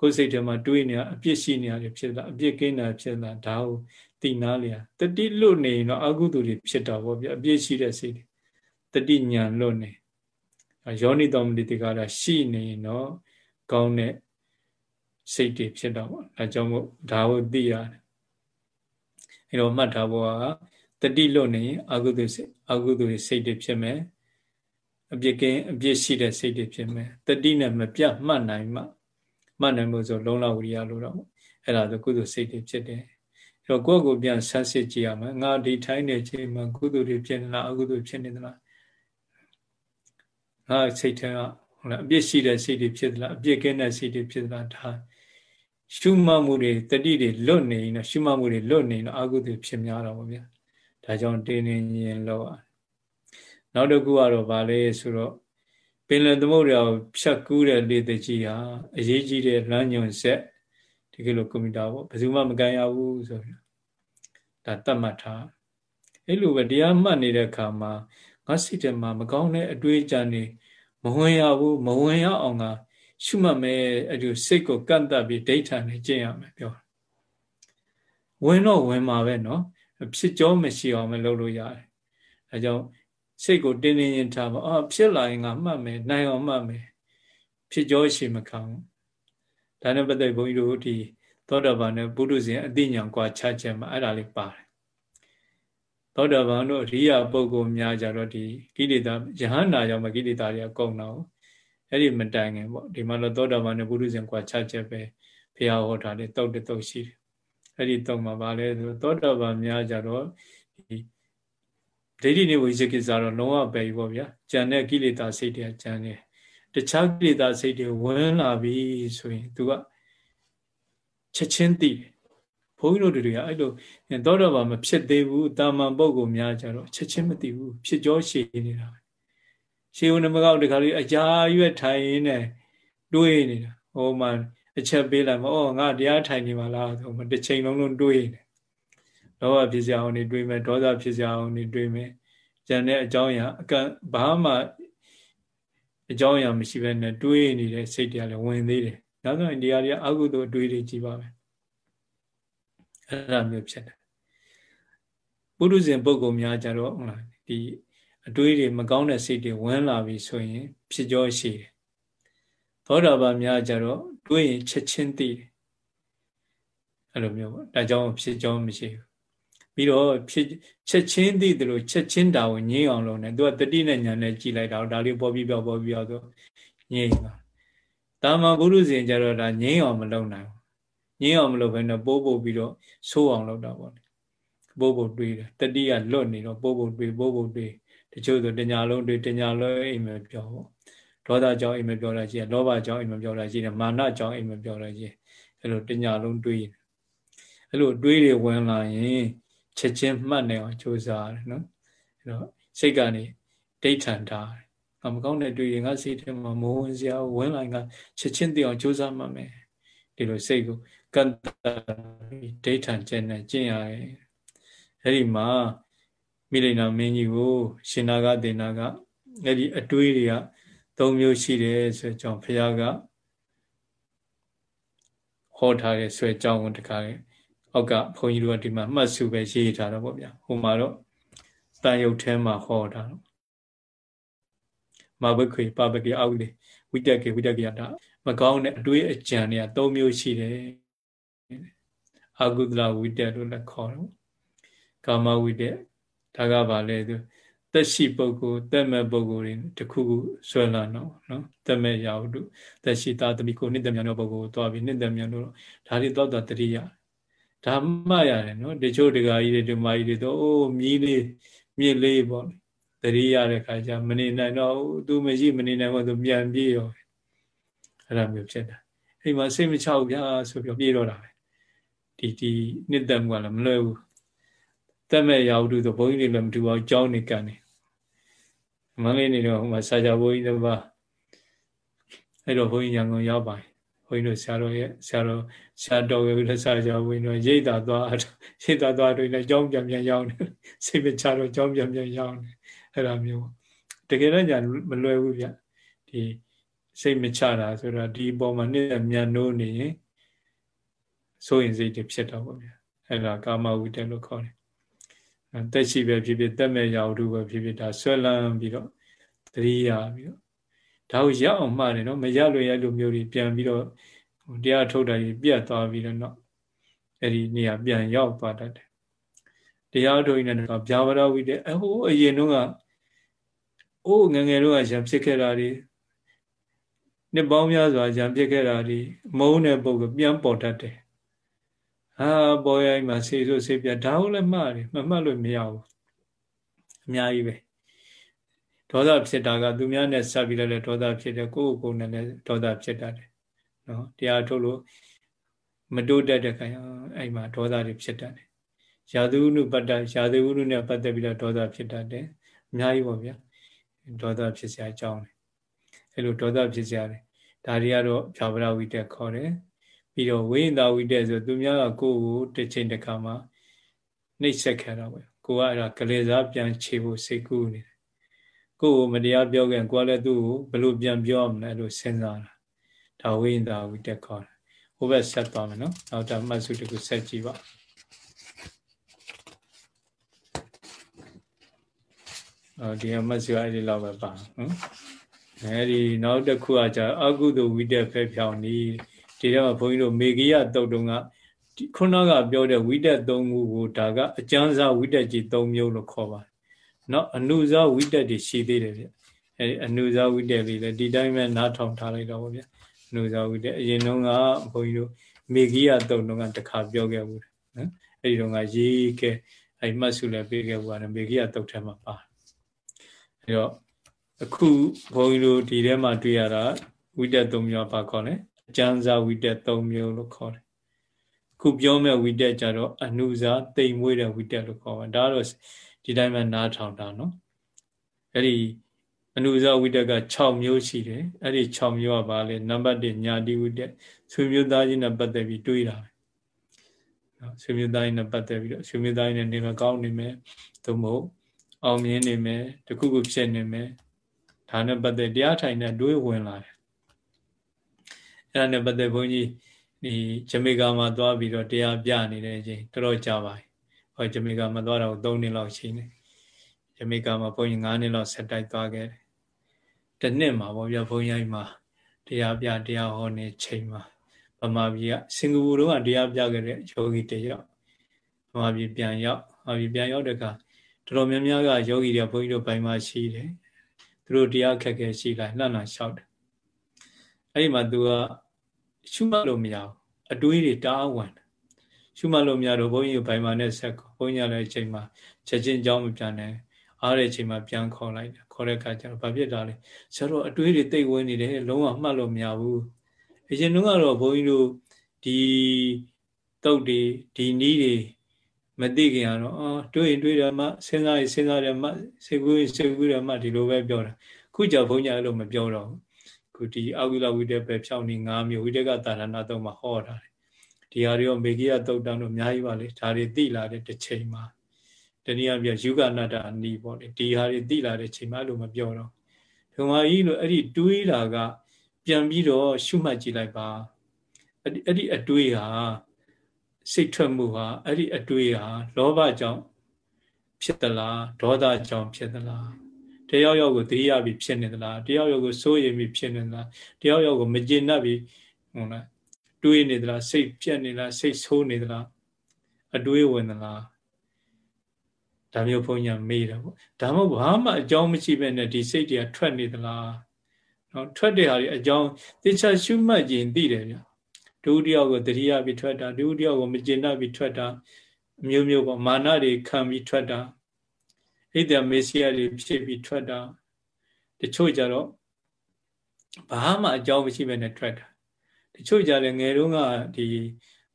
ကိုယ်စိတ်ထဲမှာတွေးနေတာအပြစ်ရှိနေတာတွေဖြစ်လားအပြစ်ကင်းတာဖြစ်လားဒါကိုသိနာလျာတတိလွတ်နေရင်တော့အကုသိုလ်တွေဖြစ်တာပေါ့ဗျအပြစ်ရှိတဲ့စိတ်တွေတတိညာလွတ်နေယောနိတော်မတိကရာရှိနေရင်တော့ကောင်းတဲ့စိတ်တွေဖြစ်တော့ပေါ့ဒါကြောင့်မို့ဒါကိုသိရတယ်အဲတော့မှတ်ထားဖို့က တတိလွတ်နေရင်အကုသိုလ်စိတ်အကုသိုလ်စိတ်တွေဖြစ်မယ်အပြစ်ကင်းအပြစ်ရှိတဲ့စိတ်တွေဖြစ်မယ်တတိနဲ့မပြတ်မှတ်နိုင်မှမှတ်နိုင်မှုဆိုလုံးလဝိရိယလို့တော့အဲ့ဒါဆိုကုသိုလ်စိတ်တွေဖြစ်တယ်အဲ့တော့ကိုယ့်ကိုပြန်ဆန်းစစ်ကြည့်ရမယ်ငါဒီထိုင်းနေချိန်မှာကုသိုလ်တွေဖြစ်နေလားအကုသိုလ်ဖြစ်နေသလားငါစိတ်ထဲကဟုတ်လားအပြစ်ရှိတဲ့စိတ်တွေဖြစ်သလားအပြစ်ကင်းတဲ့စိတ်တွေဖြစ်သလားဒါရှုမှတ်မှုတွေတတိတွေလွတ်နေရင်ရှုမှတ်မှုတွေလွတ်နေရင်အကုသိုလ်ဖြစ်များတာပေါ့ဗျာ ဒါကြောင့်တင်းနေရင်လောက်နောက်တစ်ခုကတော့ဗာလဲဆိုတော့ပင်လယ်သမုဒ္ဒရာကိုဖြတ်ကူးတဲ့လေတကြီးဟာအရေးကြီးတဲ့လမ်းညွန်ဆက်ဒီကလိုကွန်ပျူတာပေါ့ဘယ်သူမှမကန်ရဘူးဆိုပြီးဒါတတ်မှတ်ထားအဲ့လိုပဲတရားမှတ်နေတဲ့အခါမှာငါစိတ်ထဲမှာမကောင်းတဲ့အတွေးအကြံတွေမဝင်ရဘူးမဝင်ရအောင်ကရှုမှတ်မယ်အဲ့ဒီစိတ်ကိုကန့်တတ်ပြီးဒိဋ္ဌာနဲ့ကျင့်ရမယ်ပြောဝင်တော့ဝင်မှာပဲเนาะ ဖြစ်ကြောမရှိအောင်မလုပ်လို့ရတယ်အဲကြောင့်စိတ်ကိုတင်းတင်းရင်ထားပါအော်ဖြစ်လာရင်ငါမှတ်မယ်နိုင်အောင်မှတ်မယ်ဖြစ်ကြောရှိမခံဘူးဒါနဲ့ပတ်သက်ဘုန်းကြီးတို့ဒီသောတာပန်နဲ့ပုရုဇဉ်အသိဉာဏ်ကွာခြားချက်မှာအဲ့ဒါလေးပါတယ်သောတာပန်တို့ရိယာပုဂ္ဂိုလ်များကြတော့ဒီကိလေသာယဟန္တာကြောင့်မကိလေသာတွေကကုန်တော့အဲ့ဒီမတိုင်ခင်ပေါ့ဒီမှာတော့သောတာပန်နဲ့ပုရုဇဉ်ကွာခြားချက်ပဲဘုရားဟောတာလေတောက်တဲ့တုတ်ရှိတယ် အဲ့ဒီတုတ်မှာဗာလဲဆိုသောတာပန်များကြတော့ဒီဒိဋ္ဌိနေဝိဇ္ဇကိစ္စတော့လုံးဝပဲပြီပေါ့ဗျာကြံတဲ့ကိလေသာစိတ်တွေကြံတယ်တခြားကိလေသာစိတ်တွေဝင်လာပြီဆိုရင် तू ကချက်ချင်းသိတယ်ဘုန်းကြီးတို့တွေကအဲ့လိုသောတာပန်မဖြစ်သေးဘူးတာမန်ပုဂ္ဂိုလ်များကြတော့ချက်ချင်းမသိဘူးဖြစ်ကြောရှည်နေတာရှေးဦးနမကောက်တခါလေးအကြာရွက်ထိုင်နေတွေးနေတာဟိုမှာ အချက်ပေးလိုက်မအော်ငါတရားထိုင်နေပါလားဆိုမှတစ်ချိန်လုံးလုံးတွေးနေလောဘဖြစ်စရာအောင်နေတွေးမယ်ဒေါသဖြစ်စရာအောင်နေတွေးမယ်ကျန်တဲ့အကြောင်းအရာအကဘာမှအကြောင်းအရာမရှိဘဲနဲ့တွေးနေတဲ့စိတ်တရားလည်းဝင်သေးတယ်နောက်ဆုံးတရားတွေအကုသိုလ်အတွေးတွေကြည်ပါမယ်အဲ့ဒါမျိုးဖြစ်တယ်ပုရုဇဉ်ပုဂ္ဂိုလ်များကြတော့ဟုတ်လားဒီအတွေးတွေမကောင်းတဲ့စိတ်တွေဝင်လာပြီဆိုရင် ဖြစ်ကြောရှိတယ်သောတာပန်များကြတော့ တွေးရင်ချက်ချင်းသိတယ်အဲ့လိုမျိုးပေါ့ဒါကြောင့်ဖြစ်ကြောမရှိဘူးပြီးတော့ဖြစ်ချက်ချင်းသိတယ်လို့ချက်ချင်းတာကိုငြင်းအောင်လုပ်နေသူကတတိနဲ့ညာနဲ့ကြည်လိုက်တာဒါလေးပေါ်ပြီးပြောပေါ်ပြီးပြောဆိုငြင်းပါတာမန်ဘုရုဇဉ်ကြတော့ဒါငြင်းအောင်မလုပ်နိုင်ဘူးငြင်းအောင်မလုပ်ဘဲနဲ့ပိုးပို့ပြီးတော့ဆိုးအောင်လုပ်တာပေါ့ပိုးပို့တွေးတယ်တတိကလွတ်နေတော့ပိုးပို့တွေးပိုးပို့တွေးတချို့ဆိုတညာလုံးတွေးတညာလုံးအိမ်မပြောပေါ့ ဒေါသကြောင့်အိမ်မပြောတာရှိတယ်လောဘကြောင့်အိမ်မပြောတာရှိတယ်မာနကြောင့်အိမ်မပြောတာရှိတယ်အဲ့လိုတညာလုံးတွေးအဲ့လိုတွေးတွေဝင်လာရင်ချက်ချင်းမှတ်နေအောင်ကြိုးစားရတယ်နော်အဲ့တော့စိတ်ကနေဒိဋ္ဌံထားငါမကောင်းတဲ့တွေ့ရင်ငါစိတ်ထဲမှာမဝင်စရာဝင်လာငါချက်ချင်းသိအောင်ကြိုးစားမှမယ်ဒီလိုစိတ်ကိုကန့်တဒိဋ္ဌံကျင့်နေကျင့်ရတယ်အဲ့ဒီမှာမိလိန်နာမင်းကြီးကို ရှင်နာဂဒေနာကအဲ့ဒီအတွေးတွေက သုံးမျိုးရှိတယ်ဆိုကြောင့်ဘုရားကဟောထားတဲ့ဆွဲကြောင်းဝန်တခါလေအောက်ကဘုန်းကြီးတို့ကဒီမှာမှတ်စုပဲရေးထားတော့ဗောဗျာဟိုမှာတော့တန်ရုပ်ထဲမှာဟောတာတော့မဘခွေပပကေအောက်လေဝိတက်ကေဝိတက်ကေတာမကောင်းတဲ့အတွေးအကြံတွေက၃မျိုးရှိတယ်အာဂုတလဝိတက်လို့လည်းခေါ်တော့ကာမဝိတက်ဒါကဘာလဲသူ သက်ရှိပုဂ္ဂိုလ်သက်မဲ့ပုဂ္ဂိုလ်တွေတခုခုဆွဲလာတော့နော်သက်မဲ့ရာဟုသက်ရှိသားသမီးကိုနှစ်သက်မြန်တဲ့ပုဂ္ဂိုလ်ကိုတွားပြီးနှစ်သက်မြန်လို့ဒါတွေတော့တတိယဒါမှရတယ်နော်တချို့ဒကာကြီးတွေဒီမကြီးတွေတော့အိုးမြည်လေးမြစ်လေးပေါ့တတိရတဲ့ခါကျမနေနိုင်တော့သူမရှိမနေနိုင်တော့သူပြန်ပြေးရောအဲ့လိုမျိုးဖြစ်တာအိမ်မှာစိတ်မချဘူးဗျာဆိုပြီးပြေးတော့တာပဲဒီဒီနှစ်သက်မှုကလည်းမလွယ်ဘူးတက်မဲ့ရာဟုတုဆိုဘုန်းကြီးတွေလည်းမတူအောင်ကြောင်းနေကန်နေ မလေးနေတော့ဟိုမှာစာကြဘုန်းကြီးတစ်ပါးအဲ့တော့ဘုန်းကြီးရန်ကုန်ရောက်ပါတယ်ဘုန်းကြီးတို့ဆရာတော်ရဲ့ဆရာတော်ဆရာတော်ရဲ့လက်စာကြဘုန်းကြီးတို့ရိတ်တာသွားရိတ်တာသွားတွေလည်းကြောင်းပြန်ပြန်ရောက်နေစိတ်မချတော့ကြောင်းပြန်ပြန်ရောက်နေအဲ့လိုမျိုးတကယ်တော့ညာမလွယ်ဘူးဗျဒီစိတ်မချတာဆိုတော့ဒီအပေါ်မှာနှစ်မြန်နိုးနေရင်စိုးရင်စိတ်တွေဖြစ်တော့ပါဗျအဲ့ဒါကာမဝိတ္တလို့ခေါ်တယ် တက်ရှိပဲဖြစ်ဖြစ်တက်မဲ့ရာဟုပဲဖြစ်ဖြစ်ဒါဆွဲလန်းပြီးတော့တတိယပြီးတော့ဒါကိုရအောင်မှားတယ်နော်မရလို့ရလို့မျိုးတွေပြန်ပြီးတော့တရားထုတ်တာကြီးပြတ်သွားပြီးတော့နော်အဲ့ဒီနေရာပြန်ရောက်သွားတတ်တယ်တရားထုတ်ရင်တော့ဗျာဝရဝိတ္တအဟိုအရင်တော့ကအိုးငငယ်တော့ရံဖြစ်ခဲ့တာတွေနှစ်ပေါင်းများစွာရံဖြစ်ခဲ့တာတွေမုန်းတဲ့ပုဂ္ဂိုလ်ပြန်ပေါ်တတ်တယ် ဟာပေါ်ရိုင်းမှာဆေးဆိုဆေးပြဒါဟုတ်လည်းမှားတယ်မမှတ်လို့မရဘူးအများကြီးပဲဒေါသဖြစ်တာကသူများနဲ့ဆက်ပြီးလည်းဒေါသဖြစ်တယ်ကိုယ့်ကိုယ်နဲ့လည်းဒေါသဖြစ်တတ်တယ်နော်တရားထုတ်လို့မတိုးတက်တဲ့ခိုင်အဲ့မှာဒေါသတွေဖြစ်တတ်တယ်ရာဇဝုနုပတ္တရာဇဝုနုနဲ့ပတ်သက်ပြီးတော့ဒေါသဖြစ်တတ်တယ်အများကြီးပေါ့ဗျာဒေါသဖြစ်စရာအကြောင်းတယ်အဲ့လိုဒေါသဖြစ်စရာတယ်ဒါတွေကတော့ဖြာပရဝိတက်ခေါ်တယ် ပြီးတော့ဝိညာဝိတက်ဆိုသူများကကိုယ့်ကိုတစ်ချိန်တစ်ခါမှနှိပ်စက်ခဲ့တာပဲကိုကအဲ့ဒါကလေးစားပြန်ခြေဖို့စိတ်ကူးနေတယ်ကိုယ့်ကိုမတရားပြောခင်ကိုကလည်းသူ့ကိုဘလို့ပြန်ပြောမလဲလို့စဉ်းစားတာဒါဝိညာဝိတက်ခေါ်တယ်ဟိုဘက်ဆက်သွားမယ်နော်နောက်တာမှတ်စုတခုဆက်ကြည့်ပါဒီအမတ်စီအဲ့ဒီလောက်ပဲပါနော်အဲ့ဒီနောက်တစ်ခုကじゃအကုသိုလ်ဝိတက်ဖဲဖြောင်းနီး ဒီထဲမှာဘုန်းကြီးတို့မေဂိယတုတ်တုံကခုနကပြောတဲ့ဝိတက်၃ခုကိုဒါကအကျမ်းစာဝိတက်ကြီး၃မျိုးလို့ခေါ်ပါတယ်။နော်အနုဇဝိတက်တွေရှိသေးတယ်ဗျ။အဲဒီအနုဇဝိတက်လေးလည်းဒီတိုင်းပဲနားထောင်ထားလိုက်တော့ဗျ။အနုဇဝိတက်အရင်တုန်းကဘုန်းကြီးတို့မေဂိယတုတ်တုံကတခါပြောခဲ့ဘူးနော်။အဲဒီတုန်းကရေးခဲ့အဲမှတ်စုလည်းပေးခဲ့ဘူးပါတယ်မေဂိယတုတ်ထဲမှာပါ။အဲတော့အခုဘုန်းကြီးတို့ဒီထဲမှာတွေ့ရတာဝိတက်၃မျိုးပါခေါ်တယ်။အ ကျမ်းစာဝိတက်၃မျိုးလို့ခေါ်တယ်ခုပြောမဲ့ဝိတက်ကြတော့အနုဇာတိမ်မွေးတဲ့ဝိတက်လို့ခေါ်ပါဒါတော့ဒီတိုင်းပဲနားထောင်တာနော်အဲ့ဒီအနုဇာဝိတက်က6မျိုးရှိတယ်အဲ့ဒီ6မျိုးကဘာလဲနံပါတ်1ညာတိဝိတက်ဆွေမျိုးသားချင်းနဲ့ပတ်သက်ပြီးတွေးတာပဲနော်ဆွေမျိုးသားချင်းနဲ့ပတ်သက်ပြီးတော့ဆွေမျိုးသားချင်းနဲ့နေမကောင်းနေမယ်သို့မဟုတ်အောင်မြင်နေမယ်တခုခုဖြစ်နေမယ်ဒါနဲ့ပတ်သက်တရားထိုင်တဲ့တွေးဝင်လာတယ် အဲ့ဒါနဲ့ပတ်သက်ဘုန်းကြီးဒီဂျမေကာမှာသွားပြီးတော့တရားပြနေတဲ့အချိန်တော်တော်ကြာပါပြီ။ဟောဂျမေကာမှာသွားတော့3နှစ်လောက်ရှိနေ။ဂျမေကာမှာဘုန်းကြီး9နှစ်လောက်ဆက်တိုက်သွားခဲ့တယ်။တစ်နှစ်မှာပေါ့ဗျာဘုန်းကြီးမှာတရားပြတရားဟောနေချိန်မှာဗမာပြည်ကစင်ကာပူတော့ကတရားပြခဲ့တဲ့ယောဂီတယောက်ဗမာပြည်ပြန်ရောက်ဗမာပြည်ပြန်ရောက်တဲ့အခါတော်တော်များများကယောဂီတွေဘုန်းကြီးတို့ဘိုင်မှာရှိတယ်။သူတို့တရားခက်ခဲရှိလိုက်လှမ်းလှမ်းလျှောက်တယ်။ အဲ့ဒီမှာသူကရှုမှတ်လို့မရဘူးအတွေးတွေတားဝင်ရှုမှတ်လို့မရတော့ဘုန်းကြီးဘိုင်မာနဲ့ဆက်ဘုန်းကြီးလည်းအချိန်မှာချက်ချင်းကြောင်းမပြန်နဲ့အားတဲ့အချိန်မှာပြန်ခေါ်လိုက်ခေါ်တဲ့အခါကျတော့ဘာဖြစ်တာလဲဆရာတော်အတွေးတွေတိတ်ဝင်နေတယ်လုံးဝမှတ်လို့မရဘူးအရင်တုန်းကတော့ဘုန်းကြီးတို့ဒီတုတ်တွေဒီနီးတွေမသိခင်ကတော့အော်တွေးရင်တွေးတယ်မှစဉ်းစားရင်စဉ်းစားတယ်မှစေကူရင်စေကူတယ်မှဒီလိုပဲပြောတာခုကြောင့်ဘုန်းကြီးအဲ့လိုမပြောတော့ဘူး ခုဒီအာဝိလဝိတက်ပဲဖြောင်းနေ၅မျိုးဝိတက်ကတာရဏသုံးမှာဟောထားတယ်ဒီဟာတွေရောမေဂိယသုတ်တန်တို့အများကြီးပါလေဒါတွေသိလာတဲ့တစ်ချိန်မှာတနည်းအားဖြင့်ယူကနာတအနီးပေါ့လေဒီဟာတွေသိလာတဲ့ချိန်မှာလို့မပြောတော့ဒုမာကြီးလို့အဲ့ဒီတွေးတာက ပြန်ပြီးတော့ရှုမှတ်ကြည့်လိုက်ပါအဲ့ဒီအဲ့ဒီအတွေးဟာစိတ်ထွက်မှုဟာအဲ့ဒီအတွေးဟာလောဘကြောင့်ဖြစ်သလားဒေါသကြောင့်ဖြစ်သလား တယောက်ယောက်ကိုသတိရပြီးဖြစ်နေသလားတယောက်ယောက်ကိုစိုးရိမ်ပြီးဖြစ်နေသလားတယောက်ယောက်ကိုမကျေနပ်ပြီးဟုတ်လားတွေးနေသလားစိတ်ပြက်နေလားစိတ်ဆိုးနေသလားအတွေးဝင်သလားဒါမျိုးဘုန်းကြီးမေးတာပေါ့ဒါမှမဟုတ်ဘာမှအကြောင်းမရှိဘဲနဲ့ဒီစိတ်တွေကထွက်နေသလားနော်ထွက်တဲ့ဟာတွေအကြောင်းသေချာရှုမှတ်ခြင်းသိတယ်ဗျဒုတိယကိုတတိယပြီးထွက်တာဒုတိယကိုမကျေနပ်ပြီးထွက်တာအမျိုးမျိုးပေါ့မာနတွေခံပြီးထွက်တာ ဣဒ္ဓမေစီယတွေဖြစ်ပြီးထွက်တာတချို့ကြတော့ဘာမှအကြောင်းမရှိဘဲနဲ့ထွက်တာတချို့ကြလည်းငယ်တုန်းကဒီ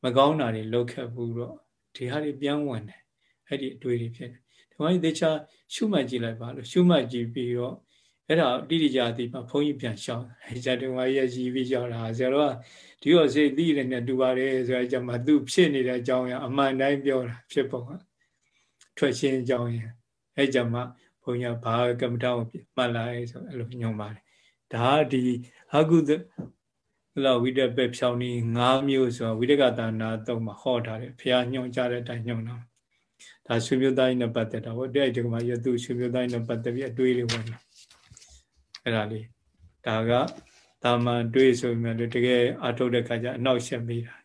မကောင်းတာတွေလုပ်ခဲ့ဘူးတော့ဒီဟာတွေပြန်ဝင်တယ်အဲ့ဒီအတွေ့တွေဖြစ်တယ်ဒီမှာသေချာရှုမှတ်ကြည့်လိုက်ပါလို့ရှုမှတ်ကြည့်ပြီးတော့အဲ့ဒါတိတိကျကျသိပါဘုန်းကြီးပြန်ရှောင်းအဲ့ကြတုံးမကြီးရည်ပြီးရှောင်းတာဆရာတော်ကဒီတော့စိတ်သိတယ်နဲ့တူပါတယ်ဆိုတော့ကြမှာသူဖြစ်နေတဲ့အကြောင်းရအမှန်တိုင်းပြောတာဖြစ်ပုံကထွက်ရှင်းအကြောင်းရ အဲ့ကြမှာဘုန်းကြီးဘာကမ္မထာကိုမှတ်လိုက်ဆိုအဲ့လိုညွှန်ပါတယ်ဒါဒီအကုသလောက်ဝိတက်ပဲဖြောင်းနေ၅မျိုးဆိုဝိတကတာနာတော့မှဟောထားတယ်ဘုရားညွှန်ကြားတဲ့အတိုင်းညွှန်တာဒါဆွေမျိုးသားကြီးနဲ့ပတ်သက်တာပေါ့တဲ့ဒီကမှာရသူဆွေမျိုးသားကြီးနဲ့ပတ်သက်ပြီးအတွေးလေးဝင်တာအဲ့ဒါလေးဒါကတာမန်တွေးဆိုရင်လည်းတကယ်အထုတ်တဲ့ခါကျအနောက်ရှက်မိတာ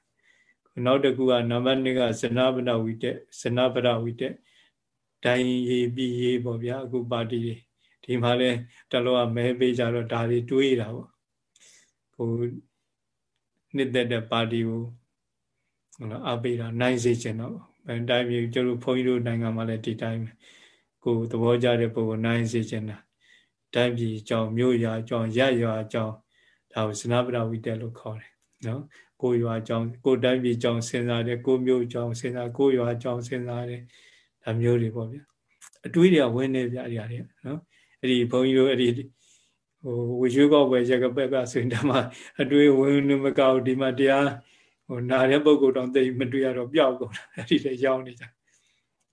နောက်တစ်ခုကနံပါတ်2ကဇနဗဒဝိတက်ဇနဗဒဝိတက် ဒိုင်ရေးပြီးရေးပေါ့ဗျာအခုပါတီတွေဒီမှာလဲတလောကမဲပေးကြတော့ဒါတွေတွေးတာပေါ့ဟိုနှစ်သက်တဲ့ပါတီကိုဟုတ်လားအပေးတာနိုင်စေချင်တော့အဲတိုင်းပြည်ကျတို့ဘုန်းကြီးတို့နိုင်ငံမှာလည်းဒီတိုင်းပဲကိုသဘောကျတဲ့ပုဂ္ဂိုလ်နိုင်စေချင်တာတိုင်းပြည်အကြောင်းမြို့ရွာအကြောင်းရပ်ရွာအကြောင်းဒါကိုစနပဒဝိတက်လို့ခေါ်တယ်နော်ကိုရွာအကြောင်းကိုတိုင်းပြည်အကြောင်းစဉ်းစားတယ်ကိုမြို့အကြောင်းစဉ်းစားကိုရွာအကြောင်းစဉ်းစားတယ် ဒါမျိုးတွေပေါ့ဗျာအတွေးတွေကဝင်နေဗျာဒီဟာတွေနော်အဲ့ဒီဘုန်းကြီးတို့အဲ့ဒီဟိုဝေရွေးကောက်ပွဲရကပက်ကဆိုရင်ဒါမှအတွေးဝင်နေမကောက်ဒီမှာတရားဟိုနာတဲ့ပုဂ္ဂိုလ်တောင်သိမတွေ့ရတော့ပျောက်ကုန်တာအဲ့ဒီလေရောက်နေကြ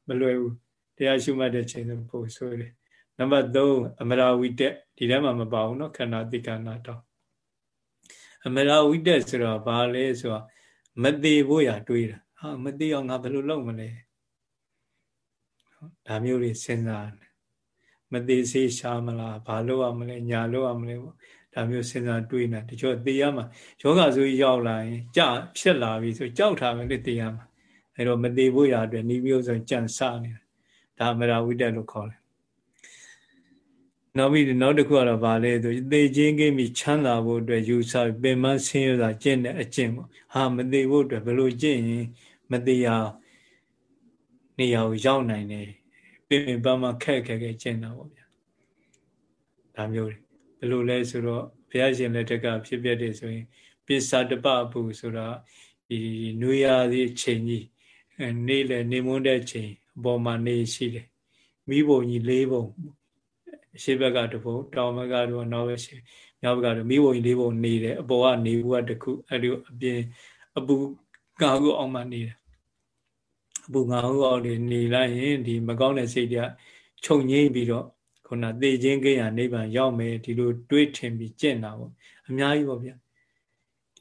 မလွယ်ဘူးတရားရှုမှတ်တဲ့ချိန်ဆိုပို့ဆိုတယ်နံပါတ်3အမရာဝိတက်ဒီထဲမှာမပါဘူးเนาะခန္ဓာတိကနာတော့အမရာဝိတက်ဆိုတော့ဘာလဲဆိုတော့မသေးဖို့ရတွေးတာဟာမသေးအောင်ငါဘယ်လိုလုပ်မလဲ ဒါမျိုးတွေစဉ်းစားတယ်မသေးစေးရှားမလားဘာလို့ရမလဲညာလို့ရမလဲပေါ့ဒါမျိုးစဉ်းစားတွေးနေတချို့သေရမှာယောဂဆိုရောက်လာရင်ကြဖြစ်လာပြီဆိုကြောက်ထားမယ်လေသေရမှာအဲတော့မသေးဖို့ရအတွက်ဤမျိုးဆိုကြံစနေတာဒါမရာဝိတက်လို့ခေါ်တယ်နောက်ပြီးနောက်တစ်ခုကတော့ဗာလဲဆိုသေခြင်းကိမိချမ်းသာဖို့အတွက်ယူဆပင်မဆင်းရဲတာကျင့်တဲ့အကျင့်ပေါ့ဟာမသေးဖို့အတွက်ဘယ်လိုကျင့်ရင်မသေးရ နေရာကိုရောက်နိုင်တယ်ပင်ပန်းမှခက်ခက်ခဲကျင့်တာပေါ့ဗျာဒါမျိုးတွေဘယ်လိုလဲဆိုတော့ဘုရားရှင်လက်ထက်ကဖြစ်ပြတဲ့ဆိုရင်ပစ္ဆတပပုဆိုတာဒီနွေရာသီချိန်ကြီးနေလေနေမွန်းတဲ့ချိန်အပေါ်မှာနေရှိတယ်မိဘုံကြီး၄ဘုံရှေ့ဘက်ကတဘုံတောင်ဘက်ကတော့နောက်ဘက်ရှိမြောက်ဘက်ကတော့မိဘုံကြီး၄ဘုံနေတယ်အပေါ်ကနေဘူးကတခုအဲ့ဒီအပြင်အပူကာခုအောင်မှနေတယ် အပူငါဟုအောင်နေနေလိုက်ရင်ဒီမကောင်းတဲ့စိတ်တွေကခြုံငိမ့်ပြီးတော့ခုနသေခြင်းကိရနိဗ္ဗာန်ရောက်မယ်ဒီလိုတွေးထင်ပြီးကျင့်တာပေါ့အများကြီးပေါ့ဗျာ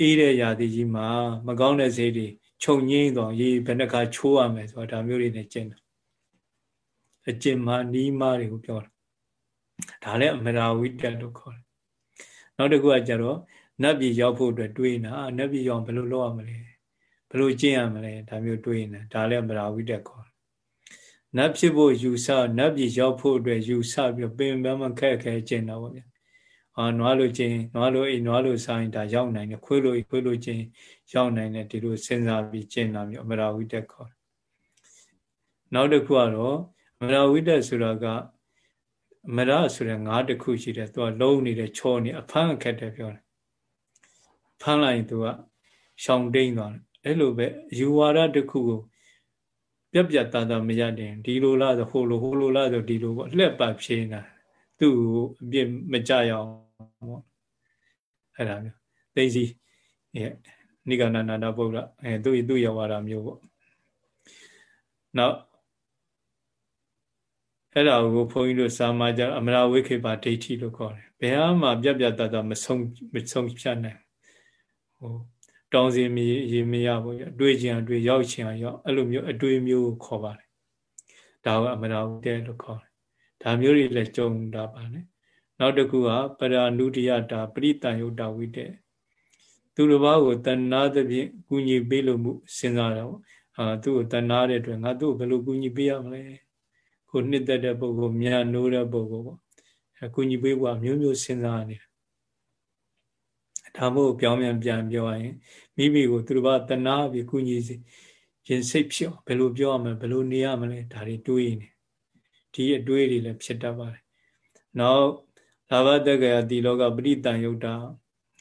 အေးတဲ့ຢာတိကြီးမှာမကောင်းတဲ့စိတ်တွေခြုံငိမ့်တော့ရေဘယ်နှခါချိုးရမယ်ဆိုတာဒါမျိုးတွေနဲ့ကျင့်တာအကျင့်မှနီးမှတွေကိုပြောတာဒါလည်းအမရာဝိတ္တလို့ခေါ်တယ်နောက်တစ်ခုကကြတော့နတ်ပြည်ရောက်ဖို့အတွက်တွေးနေတာနတ်ပြည်ရောက်ဘယ်လိုလုပ်ရမလဲ ဘယ်လိုကျင့်ရမလဲဒါမျိုးတွေးနေတာဒါလည်းအမရာဝိတ္တခေါ်နတ်ဖြစ်ဖို့ယူဆနတ်ပြည်ရောက်ဖို့အတွက်ယူဆပြီးပင်ပန်းမခက်ခဲကျင့်တော့ဗျာအာနွားလိုချင်းနွားလိုအိမ်နွားလိုဆိုင်ဒါရောက်နိုင်တယ်ခွေးလိုခွေးလိုချင်းရောက်နိုင်တယ်ဒီလိုစဉ်းစားပြီးကျင့်တာမျိုးအမရာဝိတက်ခေါ်တယ်နောက်တစ်ခုကတော့အမရာဝိတက်ဆိုတာကအမရာဆိုတဲ့ငါးတစ်ခုရှိတယ်သူကလုံးနေတဲ့ချောနေအဖမ်းအခက်တယ်ပြောတယ်ဖမ်းလိုက်ရင်သူကရှောင်တိန်သွားတယ် အဲ့လိုပဲယူဝါဒတစ်ခုကိုပြက်ပြက်သားသားမရတဲ့ဒီလိုလားဆိုဟိုလိုဟိုလိုလားဆိုဒီလိုပေါ့လှက်ပတ်ဖြေးနေတာသူ့ကိုအပြစ်မကြရအောင်ပေါ့အဲ့ဒါမျိုးသိစီနိဂန္ဓနာနာပုဒ္ဒအဲသူ့သူ့ရဝါဒမျိုးပေါ့နောက်အဲ့ဒါကိုဘုန်းကြီးတို့စာမကြအမရာဝိခေပါဒိဋ္ဌိလို့ခေါ်တယ်ဘယ်ဟာမှပြက်ပြက်သားသားမဆုံးမဆုံးဖြတ်နိုင်ဟို တောင်းစီမရေမရဘူးအတွေ့ချင်အတွေ့ရောက်ချင်အောင်ရောက်အဲ့လိုမျိုးအတွေ့မျိုးကိုခေါ်ပါတယ်ဒါကအမရာဝတဲလို့ခေါ်တယ်ဒါမျိုးတွေလည်းကြုံတာပါနဲ့နောက်တစ်ခုကပရာနုတယတာပရိတန်ယုတ်တာဝိတဲ့သူတစ်ပါးကိုတဏှာသဖြင့်ကူညီပေးလို့မှုစဉ်းစားတော့အာသူ့ကိုတဏှာတဲ့အတွက်ငါသူ့ကိုဘယ်လိုကူညီပေးရမလဲကိုနှစ်သက်တဲ့ပုဂ္ဂိုလ်မြန်နိုးတဲ့ပုဂ္ဂိုလ်ပေါ့အကူညီပေးဖို့မျိုးမျိုးစဉ်းစားနေတယ် ဒါမို့ပြောင်းပြန်ပြန်ပြောရရင်မိမိကိုသူတို့ဘာတနာပြီးကုညီစီရင်စိတ်ဖြစ်ဘယ်လိုပြောရမလဲဘယ်လိုနေရမလဲဒါတွေတွေးနေဒီအတွေးတွေလည်းဖြစ်တတ်ပါတယ်နောက်လာဘတက္ကရာဒီလောကပရိတန်ယုတ်တာ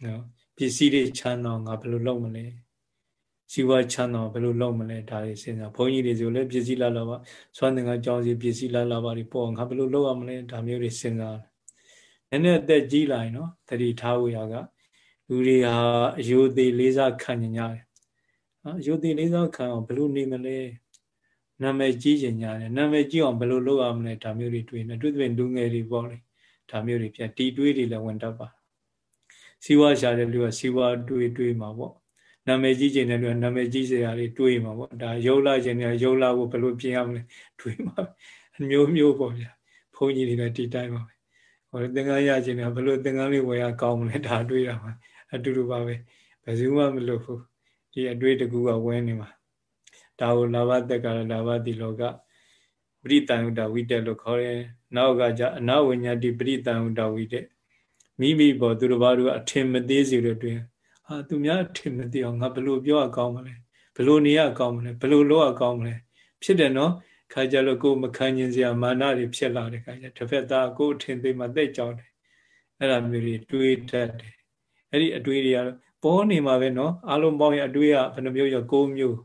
နော်ပစ္စည်းတွေချမ်းတော့ငါဘယ်လိုလုပ်မလဲစီဝါချမ်းတော့ဘယ်လိုလုပ်မလဲဒါတွေစဉ်းစားဘုန်းကြီးတွေဆိုလည်းပစ္စည်းလာလာပါဆွမ်းသင်္ကန်းကြောင်းစီပစ္စည်းလာလာပါတွေပေါ့ငါဘယ်လိုလုပ်ရမလဲဒါမျိုးတွေစဉ်းစားနည်းနည်းအသက်ကြီးလာရင်နော်တတိထားဝေရက လူတွေဟာအယုသေးလေးစားခံကြရတယ်နော်အယုသေးလေးစားခံအောင်ဘယ်လိုနေမလဲနာမည်ကြီးကျင်ကြတယ်နာမည်ကြီးအောင်ဘယ်လိုလုပ်ရမလဲဒါမျိုးတွေတွေးနေတွေ့တဲ့လူငယ်တွေပေါ့လေဒါမျိုးတွေပြန်တီတွေးတွေလည်းဝင်တတ်ပါစီဝါရှာတဲ့လူကစီဝါတွေးတွေးမှာပေါ့နာမည်ကြီးကျင်တဲ့လူကနာမည်ကြီးစရာတွေတွေးမှာပေါ့ဒါရုပ်လာခြင်းနဲ့ရုပ်လာကိုဘယ်လိုပြင်ရမလဲတွေးမှာမျိုးမျိုးပေါ့ဗျာဘုန်းကြီးတွေလည်းဒီတိုင်းပါပဲဟိုသင်္ကန်းရခြင်းနဲ့ဘယ်လိုသင်္ကန်းလေးဝယ်ရကောင်းမလဲဒါတွေးတာပါ အတူတူပါပဲဘယ်သူမှမလုပ်ဘူးဒီအတွေ့တကူကဝဲနေမှာဒါကိုလာဘတက်ကလာဘတိလောကပရိတန်ဥဒဝိတက်လို့ခေါ်တယ်နောက်ကကြအနဝိညာတိပရိတန်ဥဒဝိတက်မိမိပေါ်သူတို့ဘာတို့အထင်မသေးစေတဲ့တွင်ဟာသူများအထင်မသေးအောင်ငါဘယ်လိုပြောအကောင်းမလဲဘယ်လိုနေရအကောင်းမလဲဘယ်လိုလုပ်အကောင်းမလဲဖြစ်တယ်နော်ခါကြလို့ကိုယ်မခံကျင်စရာမာနတွေဖြစ်လာတဲ့ခါကျတစ်ဖက်သားကိုယ်အထင်သေးမှသိကြောင်းတယ်အဲ့ဒါမျိုးတွေတွေးတတ်တယ် အဲ့ဒီအတွေးတွေကတော့ပေါ်နေမှာပဲနော်အလုံးပေါင်းရအတွေးကဘယ်နှမျိုးရော9မျိုး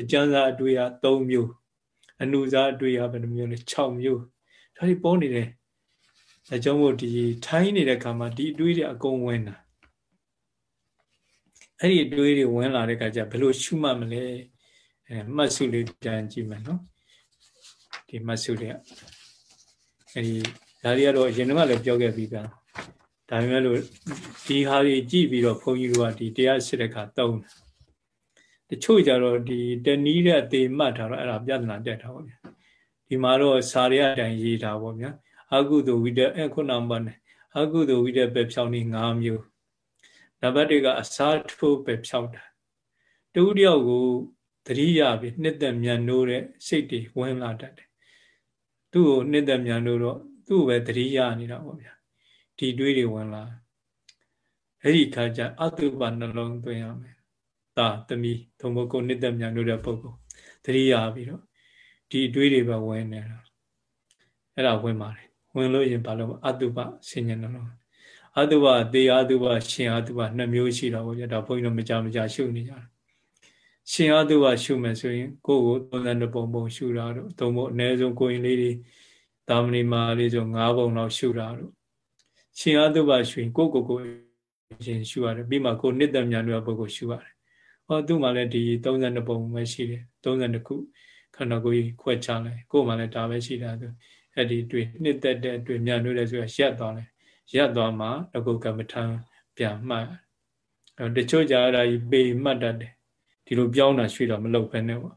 အကျန်းစာအတွေးက3မျိုးအနုစာအတွေးကဘယ်နှမျိုးလဲ6မျိုးဒါတွေပေါ်နေတယ်အကြောင်းမို့ဒီထိုင်းနေတဲ့ခါမှာဒီအတွေးတွေအကုန်ဝင်တာအဲ့ဒီအတွေးတွေဝင်လာတဲ့ခါကျဘယ်လိုရှုမှတ်မလဲအဲမှတ်စုလေးပြန်ကြည့်မယ်နော်ဒီမှတ်စုတွေကအဲ့ဒီဒါတွေကတော့အရင်ကလည်းပြောခဲ့ပြီးပြန် ဒါပေမဲ့လို့ဒီဟာတွေကြည့်ပြီးတော့ဘုန်းကြီးတို့ကဒီတရားစစ်တဲ့ခါတုံးတယ်တချို့ကြတော့ဒီတနည်းတဲ့အသေးမှတ်ထားတော့အဲ့ဒါပြဿနာတက်တာပေါ့ဗျာဒီမှာတော့စာရအတိုင်းရေးတာပေါ့ဗျာအကုသိုလ်ဝိတ္တအခုနမှာနေအကုသိုလ်ဝိတ္တပဲဖြောင်းနေ၅မျိုးနံပါတ်1ကအစားထိုးပဲဖြောင်းတာတူတယောက်ကိုသတိရပြီးနှစ်သက်မြန်နိုးတဲ့စိတ်တွေဝင်လာတတ်တယ်သူ့ကိုနှစ်သက်မြန်နိုးတော့သူ့ပဲသတိရနေတာပေါ့ဗျာ ဒီတွေးတွေဝင်လာအဲ့ဒီခါကျအတုပနှလုံးသွင်းရမယ်သာသမီးသုံးဖို့ကိုနှစ်သက်မြန်နိုးတဲ့ပုဂ္ဂိုလ်သတိရပြီးတော့ဒီတွေးတွေပဲဝင်နေတာအဲ့ဒါဝင်ပါတယ်ဝင်လို့ရင်ဘာလို့အတုပဆင်ញံနှလုံးအတုပသေအတုပရှင်အတုပနှစ်မျိုးရှိတာပေါ့ဗျာဒါဘုန်းကြီးတို့မကြမကြရှုနေကြတယ်ရှင်အတုပရှုမယ်ဆိုရင်ကိုယ့်ကို32ပုံပုံရှုတာတို့သုံးဖို့အနည်းဆုံးကိုရင်လေးတွေတာမဏိမာလေးဆို9ပုံလောက်ရှုတာတို့ ရှင်အတုပရှုရင်ကိုယ့်ကိုယ်ကိုရှင်ရှုရတယ်ပြီးမှကိုနှစ်သက်မြန်တဲ့ပုဂ္ဂိုလ်ရှုရတယ်ဟောသူ့မှာလည်းဒီ32ပုံပဲရှိတယ်32ခုခန္ဓာကိုယ်ကြီးခွဲခြားလိုက်ကိုယ်မှာလည်းဒါပဲရှိတာသူအဲ့ဒီတွေ့နှစ်သက်တဲ့တွေ့မြန်လို့လဲဆိုရရက်သွားတယ်ရက်သွားမှတကုတ်ကမ္မထံပြန်မှတ်တချို့ကြအဲ့ဒါကြီးပေမှတ်တတ်တယ်ဒီလိုပြောင်းတာရွှေ့တော့မလုပ်ဘဲနဲ့ပေါ့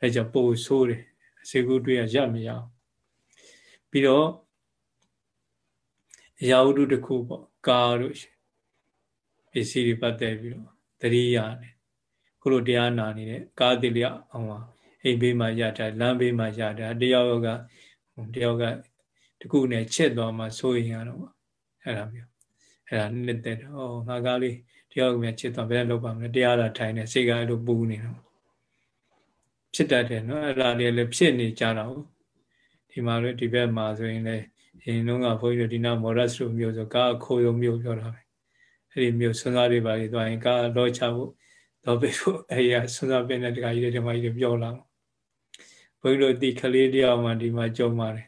အဲကြောင့်ပိုဆိုးတယ်အစေကူတွေ့ရရမရအောင်ပြီးတော့အ ရာဝတ္ထုတစ်ခုပေါ့ကာတို့ပစ္စည်းတွေပတ်သက်ပြီးတော့တတိယနဲ့ခုလိုတရားနာနေတဲ့ကာတိလျအောင်ပါအိမ်ဘေးမှာရတာလမ်းဘေးမှာရတာတယောက်ကတယောက်ကတခုနဲ့ချက်သွားမှစိုးရင်ရတော့အဲ့ဒါမျိုးအဲ့ဒါနှစ်သက်တော့ငါကားလေးတယောက်ကမြန်ချက်သွားဘယ်လောက်ပါမလဲတရားလာထိုင်နေစိတ်ကအဲ့လိုပူနေတော့ဖြစ်တတ်တယ်နော်အဲ့ဒါလေးလည်းဖြစ်နေကြတာဟုတ်ဒီမှာလည်းဒီဘက်မှာဆိုရင်လည်း ရင်လုံးကဘုန်းကြီးတို့ဒီနာမော်ရတ်ဆိုမျိုးဆိုကားခိုးရုံမျိုးပြောတာပဲအဲ့ဒီမျိုးစွန်းစားတွေပါလေသွားရင်ကားလောချဖို့တော့ပဲဖို့အဲ့ရစွန်းစားပင်တဲ့တခါကြီးတွေဒီမှာကြီးပြောလာဘုန်းကြီးတို့ဒီကလေးတယောက်မှဒီမှာကြုံပါတယ်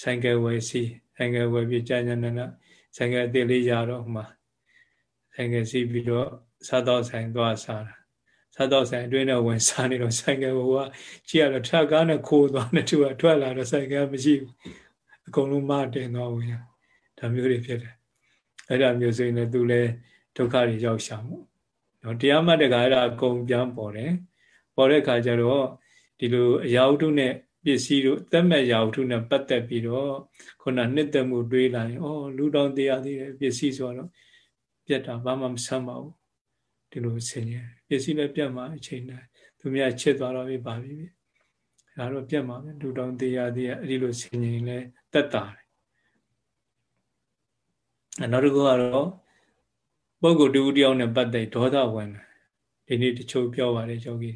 ဆိုင်ကယ်ဝယ်စီဆိုင်ကယ်ဝယ်ပြီးကြာညာနာဆိုင်ကယ်အသေးလေးရတော့မှဆိုင်ကယ်စီးပြီးတော့စားတော့ဆိုင်သွားစားတာစားတော့ဆိုင်အတွင်းနဲ့ဝင်စားနေတော့ဆိုင်ကယ်ကကြည့်ရတော့ထပ်ကားနဲ့ခိုးသွားတယ်သူကထွက်လာတော့ဆိုင်ကယ်မရှိဘူး အကုန်လုံးမတင်သွားဝင်ရဒါမျိုးတွေဖြစ်တယ်အဲ့ဒါမျိုးဆိုရင်လည်းသူလည်းဒုက္ခတွေရောက်ရှာမှုနော်တရားမှတ်တဲ့ကအဲ့ဒါအကုန်ပြန်ပေါ်တယ်ပေါ်တဲ့အခါကျတော့ဒီလိုအရာဝတ္ထုနဲ့ပစ္စည်းတို့သက်မဲ့ရာဝတ္ထုနဲ့ပတ်သက်ပြီးတော့ခုနနှစ်သက်မှုတွေးလာရင်ဩလူတောင်တရားသေးတယ်ပစ္စည်းဆိုတော့ပြတ်တာဘာမှမဆမ်းပါဘူးဒီလိုဆင်ញင်ပစ္စည်းလည်းပြတ်မှာအချိန်တိုင်းသူများချစ်သွားတော့ပြီပါပြီဒါတော့ပြတ်မှာပဲလူတောင်တရားသေးအဲ့ဒီလိုဆင်ញင်လဲ တက်တာတယ်နောက်တစ်ခုကတော့ပုဂ္ဂိုလ်တူတယောက်နဲ့ပတ်သက်ဒေါသဝင်တယ်ဒီနေ့တချို့ပြောပါတယ်ယောဂီ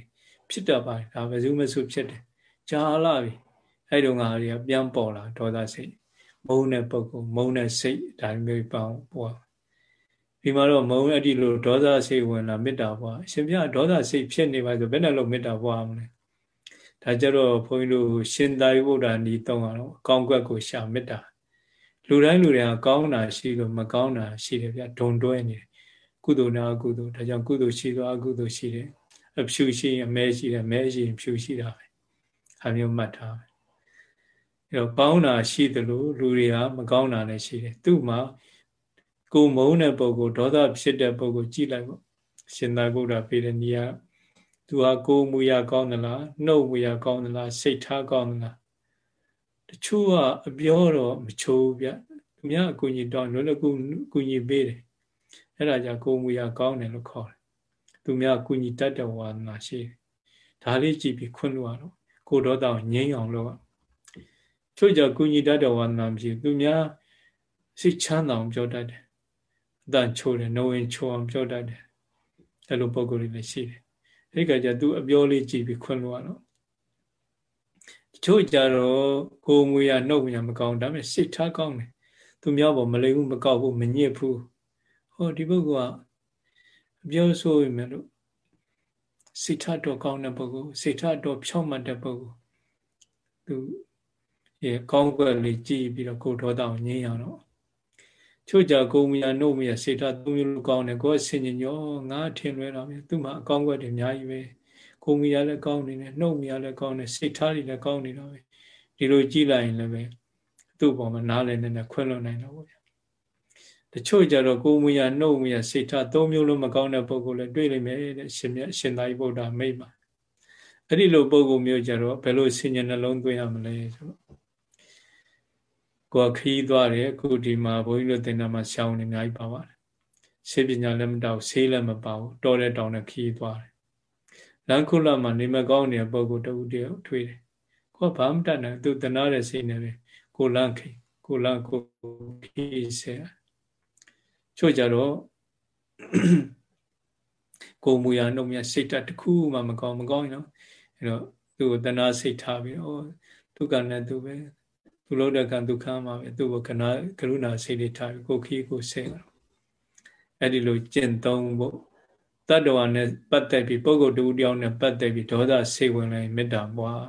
ဖြစ်တတ်ပါတယ်ဒါပဲစုမစုဖြစ်တယ်ကြာလာပြီအဲ့တုန်းကတွေကပြန်ပေါ်လာဒေါသစိတ်မုန်းတဲ့ပုဂ္ဂိုလ်မုန်းတဲ့စိတ်ဒါမျိုးပေါင်းပေါ်ဒီမှာတော့မုန်းအတိလို့ဒေါသစိတ်ဝင်လာမေတ္တာပွားအရှင်ပြဒေါသစိတ်ဖြစ်နေပါဆိုဘယ်နဲ့လို့မေတ္တာပွားမလဲ ဒါကြတော့ဘုန်းကြီးတို့ရှင်သာရိပုတ္တရာဤတောင်းအောင်ကောင်းကွက်ကိုရှာမေတ္တာလူတိုင်းလူတွေကကောင်းတာရှိလို့မကောင်းတာရှိတယ်ဗျဒုံတွဲနေတယ်ကုသိုလ်နာအကုသိုလ်ဒါကြောင့်ကုသိုလ်ရှိသောအကုသိုလ်ရှိတယ်အဖြူရှိရင်အမဲရှိတယ်မဲရှိရင်ဖြူရှိတာပဲအမျိုးမှတ်ထားပဲအဲတော့ကောင်းတာရှိသလိုလူတွေကမကောင်းတာလည်းရှိတယ်သူ့မှာကိုမုန်းတဲ့ပုံကိုဒေါသဖြစ်တဲ့ပုံကိုကြည့်လိုက်ပေါ့ရှင်သာဂုဒ္ဓပေးတဲ့နေရာ သူဟာကိုမူရကောင်းသလားနှုတ်မူရကောင်းသလားစိတ်ထားကောင်းသလားတချို့ကအပြောတော့မချိုးဗျသူများအကူကြီးတောင်းလို့လည်းကူကူညီပေးတယ်အဲ့ဒါကြောင့်ကိုမူရကောင်းတယ်လို့ခေါ်တယ်သူများအကူညီတတ်တဲ့ဝါဒနာရှိတယ်ဒါလေးကြည့်ပြီးခွင့်လို့ရတော့ကိုဒေါသကိုငြိမ်းအောင်လုပ်ချို့ကြောင့်ကူညီတတ်တဲ့ဝါဒနာမရှိသူများစိတ်ချမ်းသာအောင်ပြောတတ်တယ်အတန်ချိုးတယ်နှုံဝင်ချိုးအောင်ပြောတတ်တယ်အဲ့လိုပုံကိုယ်တွေလည်းရှိတယ် အဲ့ဒီကကြသူအပြောလေးကြည့်ပြီးခွင့်လို့ရတော့ချို့ကြတော့ကိုငွေရနှုတ်ဝင်ရမကောင်းဒါပေမဲ့စိတ်ထားကောင်းတယ်သူများပေါ်မလိမ်ဘူးမကောက်ဘူးမညစ်ဘူးဟောဒီပုဂ္ဂိုလ်ကအပြောဆိုရင်မလို့စိတ်ထားတော့ကောင်းတဲ့ပုဂ္ဂိုလ်စိတ်ထားတော့ဖြောင့်မတ်တဲ့ပုဂ္ဂိုလ်သူရေကောင်းကွက်လေးကြည်ပြီးတော့ကိုဒေါသကိုငြိမ်းရတော့ ချို့ကြကိုမူရနှုတ်မရစိတ်ထားသုံးမျိုးကောင်းတယ်ကိုယ်ဆင်ញညောငါထင်လွဲတော့ပြီသူ့မှာအကောင်းကွက်တွေအများကြီးပဲကိုမူရလည်းကောင်းနေတယ်နှုတ်မရလည်းကောင်းတယ်စိတ်ထားတွေလည်းကောင်းနေတော့ပဲဒီလိုကြည်လိုက်ရင်လည်းပဲသူ့ပေါ်မှာနားလည်နေနဲ့ခွင့်လွှတ်နိုင်တော့ဗျာတချို့ကြတော့ကိုမူရနှုတ်မရစိတ်ထားသုံးမျိုးလုံးမကောင်းတဲ့ပုံကိုလည်းတွေ့လိမ့်မယ်တဲ့ရှင်မြတ်ရှင်သာရိပုတ္တမိတ်မှာအဲ့ဒီလိုပုံကိုမျိုးကြတော့ဘယ်လိုဆင်ញနှလုံးသွင်းရမလဲဆိုတော့ ကိုယ်ခီးသွားတယ်အခုဒီမှာဘုန်းကြီးတို့သင်္ဍာမှာရှောင်းနေအများကြီးပါပါတယ်ဆေးပညာလည်းမတောက်ဆေးလည်းမပါဘူးတော်တဲ့တောင်နဲ့ခီးသွားတယ်လမ်းခုလမှာနေမကောင်းနေတဲ့ပုံကိုတူတည်းထွေးတယ်ကိုကဘာမှတတ်နိုင်သူတနာတဲ့စိတ်နဲ့ပဲကိုလန့်ခိကိုလန့်ကိုခီးဆဲချို့ကြတော့ကိုမူရနှုတ်မြစိတ်တတခုမှမကောင်းမကောင်းရင်တော့အဲ့တော့သူ့ကိုတနာစိတ်ထားပြီးဩဒုက္ခနဲ့သူပဲ သူလို့တဲ့ကံဒုက္ခမှာပဲသူ့ကိုကနာကရုဏာစိတ်လေးထားပြီးကိုခီးကိုဆဲတယ်အဲ့ဒီလိုကျင့်သုံးဖို့တတ္တဝါနဲ့ပတ်သက်ပြီးပုဂ္ဂိုလ်တူတယောက်နဲ့ပတ်သက်ပြီးဒေါသစိတ်ဝင်လိုက်မေတ္တာပွား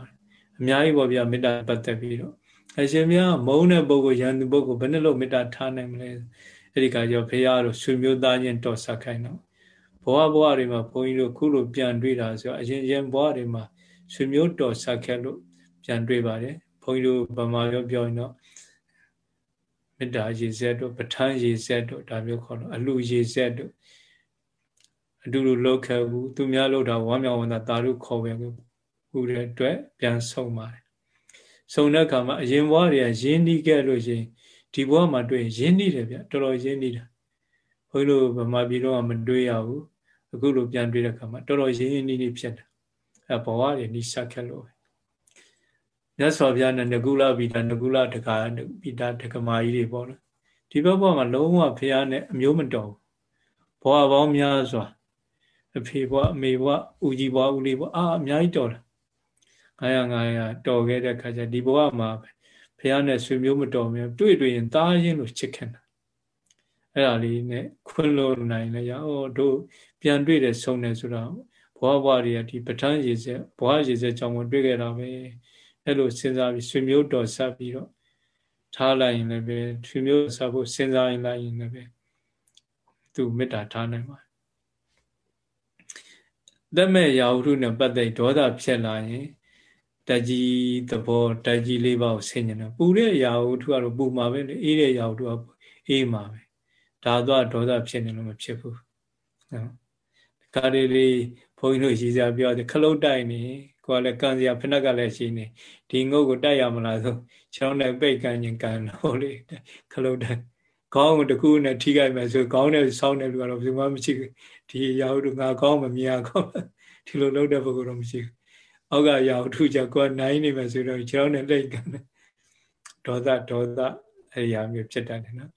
အများကြီးပေါ့ဗျာမေတ္တာပတ်သက်ပြီးတော့အရှင်များမုန်းတဲ့ပုဂ္ဂိုလ်ရန်သူပုဂ္ဂိုလ်ဘယ်နဲ့လို့မေတ္တာထားနိုင်မလဲအဲ့ဒီကကြောင့်ဖေရတို့ဆွေမျိုးသားချင်းတော်ဆက်ခိုင်းတော့ဘဝဘဝတွေမှာဘုန်းကြီးတို့ခုလိုပြန်တွေ့တာဆိုအရင်ရင်ဘဝတွေမှာဆွေမျိုးတော်ဆက်ခဲ့လို့ပြန်တွေ့ပါတယ် ဘုန်းကြီးတို့ဗမာပြောပြောရင်တော့မေတ္တာရေစက်တို့ပဋ္ဌာန်းရေစက်တို့ဒါမျိုးခေါ်တော့အလှရေစက်တို့အတူတူလောက်ခဲ့ဘူးသူများလောက်တာဝမ်းမြောက်ဝမ်းသာတာတို့ခေါ်ပဲဘူးတဲ့အတွက်ပြန်ဆုံးပါတယ်ဆုံးတဲ့အခါမှာအရင်ဘဝတွေကရင်းနှီးခဲ့လို့ရှိရင်ဒီဘဝမှာတွေ့ရင်းနှီးတယ်ဗျတော်တော်ရင်းနှီးတာဘုန်းကြီးတို့ဗမာပြည်တော့မတွေ့ရဘူးအခုလိုပြန်တွေ့တဲ့အခါမှာတော်တော်ရင်းနှီးနှီးဖြစ်တယ်အဲဘဝတွေနှိစက်ခဲ့လို့ မြတ်စွာဘုရားနဲ့ငကုလဗိဒငကုလတကာဗိဒတကမာကြီးတွေပေါ့နော်ဒီဘက်ဘဝမှာလုံးဝဘုရားနဲ့အမျိုးမတော်ဘူးဘဝပေါင်းများစွာအဖေဘဝအမေဘဝဦးကြီးဘဝဦးလေးဘဝအာအများကြီးတော်တယ်900 900တော်ခဲ့တဲ့ခါကျဒီဘဝမှာဘုရားနဲ့ဆွေမျိုးမတော်မြဲတွေ့တွေ့ရင်တားရင်လို့ချစ်ခင်တာအဲ့ဒါလေးနဲ့ခွင့်လို့နိုင်လဲရဩတို့ပြန်တွေ့တယ်ဆုံးတယ်ဆိုတော့ဘဝဘဝတွေကဒီပဋ္ဌာန်းရည်စက်ဘဝရည်စက်ကြောင့်မတွေ့ခဲ့တာပဲ အဲ့လိုစဉ်းစားပြီးဆွေမျိုးတော်ဆက်ပြီးတော့ထားလိုက်ရင်လည်းပဲဆွေမျိုးဆက်ဖို့စဉ်းစားရင်လိုက်ရင်လည်းပဲသူမေတ္တာထားနိုင်ပါသက်မဲ့ရာဟုနဲ့ပတ်သက်ဒေါသဖြစ်လာရင်တကြီးသဘောတကြီးလေးပါကိုဆင်ញတယ်ပူတဲ့ရာဟုထုကတော့ပူမှာပဲလေအေးတဲ့ရာဟုထုကအေးမှာပဲဒါတော့ဒေါသဖြစ်နေလို့မဖြစ်ဘူးနော်ခါလေးလေးဘုန်းကြီးတို့ရည်စားပြောတယ်ခလုတ်တိုက်နေ ကိုကလည်းကန်စရာဖနက်ကလည်းရှိနေဒီငုတ်ကိုတိုက်ရမလားဆိုချောင်းနဲ့ပိတ်ကန်ရင်ကန်တော့လေခလုတ်တိုက်ခေါင်းကိုတခုနဲ့ထိခိုက်မယ်ဆိုခေါင်းနဲ့ဆောင်းတဲ့လူကတော့ဘယ်သူမှမရှိဘူးဒီရာဟုတို့ငါခေါင်းမမြင်အောင်ဒီလိုလုပ်တဲ့ပုဂ္ဂိုလ်တော့မရှိဘူးအောက်ကရာဟုထုကြကိုယ်နိုင်နေမယ်ဆိုတော့ချောင်းနဲ့လိတ်ကန်ဒေါသဒေါသအရာမျိုးဖြစ်တတ်တယ်နော်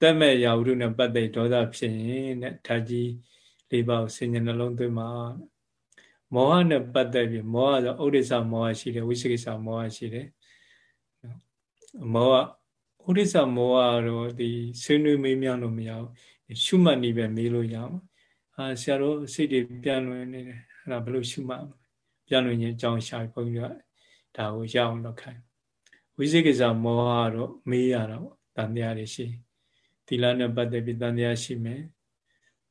တက်မဲ့ရာဟုထုနဲ့ပတ်သက်ဒေါသဖြစ်ရင်တဲ့ဓာကြီးလေးပါးကိုဆင်ញနှလုံးသွင်းမှာ မောဟနဲ့ပတ်သက်ပြီးမောဟဆိုဥဒိစ္စမောဟရှိတယ်ဝိသိကိစ္စမောဟရှိတယ်မောဟဥဒိစ္စမောဟတော့ဒီဆွေးနွေးမေးမြန်းလို့မရဘူးရှုမှတ်နေပဲမေးလို့ရအောင်အာဆရာတို့စိတ်တွေပြန်လွင်နေတယ်အဲ့ဒါဘယ်လိုရှုမှတ်ပြန်လွင်ခြင်းအကြောင်းရှာဘုန်းကြီးကဒါကိုရအောင်လုပ်ခိုင်းဝိသိကိစ္စမောဟတော့မေးရတော့တန်တရားတွေရှိသီလနဲ့ပတ်သက်ပြီးတန်တရားရှိမယ်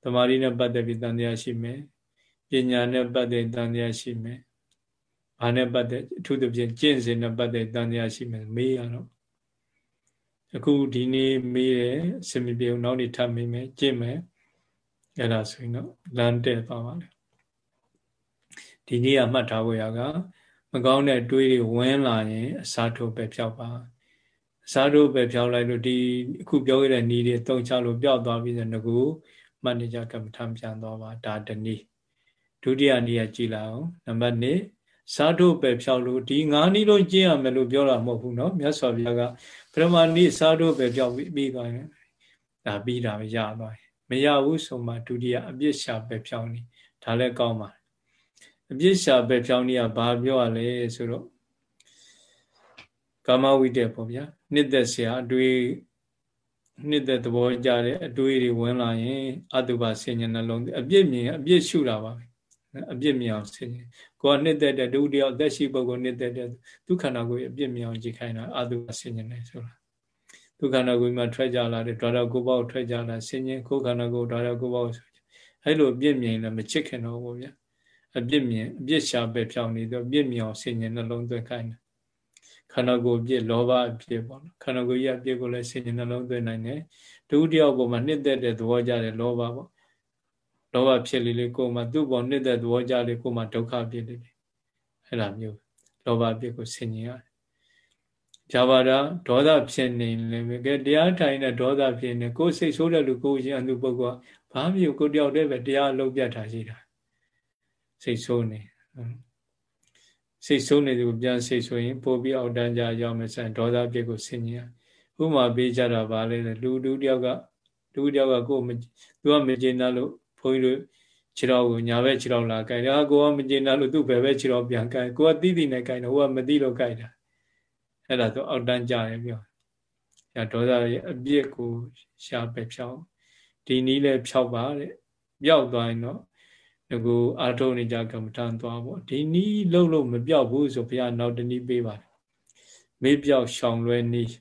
တမာရီနဲ့ပတ်သက်ပြီးတန်တရားရှိမယ် ပညာနဲ့ပတ်သက်တန်တရားရှိမယ်ဘာနဲ့ပတ်သက်အထူးသဖြင့်ကျင့်စဉ်နဲ့ပတ်သက်တန်တရားရှိမယ်မေးရတော့အခုဒီနေ့မေးတယ်အစမပြေအောင်နောက်နေ့ထပ်မေးမယ်ကျင့်မယ်အဲ့ဒါဆိုရင်တော့လမ်းတဲ့ပါပါလေဒီနေ့ကမှတ်ထားဖို့ရကမကောင်းတဲ့တွေးတွေဝင်လာရင်အစားထိုးပဲဖြောက်ပါအစားထိုးပဲဖြောက်လိုက်လို့ဒီအခုပြောခဲ့တဲ့ဤတွေတုံချလို့ပျောက်သွားပြီးတဲ့ငကူမှတ်နေကြကမ္မထပြန်သွားပါဒါတနည်း ဒုတိယနည်းကကြည်လာအောင်နံပါတ်1စားထိုးပဲဖြောက်လို့ဒီငါးနည်းလုံးကျင့်ရမယ်လို့ပြောတာမဟုတ်ဘူးเนาะမြတ်စွာဘုရားကပရမနည်းစားထိုးပဲဖြောက်ပြီးသွားရင်ဒါပြီးတာပဲရသွားတယ်မရဘူးဆိုမှဒုတိယအပြစ်ရှာပဲဖြောင်းနေဒါလည်းကောင်းပါအပြစ်ရှာပဲဖြောင်းနေကဘာပြောရလဲဆိုတော့ကာမဝိတ္တပေါ့ဗျာနှစ်သက်ဆရာအတွေ့နှစ်သက်သဘောကြတဲ့အတွေးတွေဝင်လာရင်အတုပါဆင်ញနှလုံးအပြစ်မြင်အပြစ်ရှုတာပါပဲ အပြစ်မြောင်ဆင်ခြင်းကိုကနှစ်သက်တဲ့ဒုတိယအသက်ရှိပုဂ္ဂိုလ်နှစ်သက်တဲ့ဒုက္ခနာကိုအပြစ်မြောင်ကြည်ခိုင်းတာအာတုဆင်ခြင်းနဲ့ဆိုတာဒုက္ခနာကိုမှထွက်ကြလာတယ်ဒါတော့ကိုပေါ့ထွက်ကြလာဆင်ခြင်းကိုခန္ဓာကိုဒါတော့ကိုပေါ့ဆိုခြင်းအဲ့လိုအပြစ်မြင်လည်းမချစ်ခင်တော့ဘူးဗျအပြစ်မြင်အပြစ်ရှာပဲဖြောင်းနေတော့အပြစ်မြောင်ဆင်ခြင်းနှလုံးသွင်းခိုင်းတယ်ခန္ဓာကိုယ်အပြစ်လောဘအပြစ်ပေါ့နော်ခန္ဓာကိုယ်ရဲ့အပြစ်ကိုလည်းဆင်ခြင်နှလုံးသွင်းနိုင်တယ်ဒုတိယပုံမှာနှစ်သက်တဲ့သဘောကြတဲ့လောဘပေါ့ လောဘဖြစ်လေလေကိုယ်မှာသူ့ပေါ်နှစ်သက်သဘောကြလေကိုယ်မှာဒုက္ခဖြစ်လေလေအဲ့လိုမျိုးလောဘအပြစ်ကိုဆင်ញရတယ်ဂျာပါဒဒေါသဖြစ်နေလည်းပဲကဲတရားထိုင်တဲ့ဒေါသဖြစ်နေကိုယ်စိတ်ဆိုးတဲ့လူကိုယ်ရှင်အမှုပုဂ္ဂိုလ်ကဘာမျိုးကိုတယောက်တည်းပဲတရားအလုံးပြတ်တာရှိတာစိတ်ဆိုးနေစိတ်ဆိုးနေသူပြန်စိတ်ဆိုရင်ပို့ပြီးအောက်တန်းကြရောက်မယ်ဆိုရင်ဒေါသပြစ်ကိုဆင်ញင်ဥမာပေးကြတာပါလေလူတူတယောက်ကလူတယောက်ကကိုယ်သူကမကျေနပ်လို့ ဘုန်းကြီးတို့ခြေတော်ကိုညာဘက်ခြေတော်လာကြိုက်တယ်ကိုကမကျေနပ်လို့သူ့ဘယ်ဘက်ခြေတော်ပြန်ကြိုက်ကိုကတိတိနဲ့ကြိုက်တယ်ဟိုကမသိလို့ကြိုက်တာအဲ့ဒါဆိုအောက်တန်းကြရပြော။ဒါဒေါသရဲ့အပြစ်ကိုရှားပဲဖြောင်းဒီနည်းလဲဖြောက်ပါတဲ့။ပျောက်သွားရင်တော့ငကိုအာထုံနေကြကမ္မထန်သွားပေါ့ဒီနည်းလုံးလုံးမပြောက်ဘူးဆိုဘုရားနောက်တနည်းပေးပါတယ်မေးပြောက်ရှောင်လွဲနည်း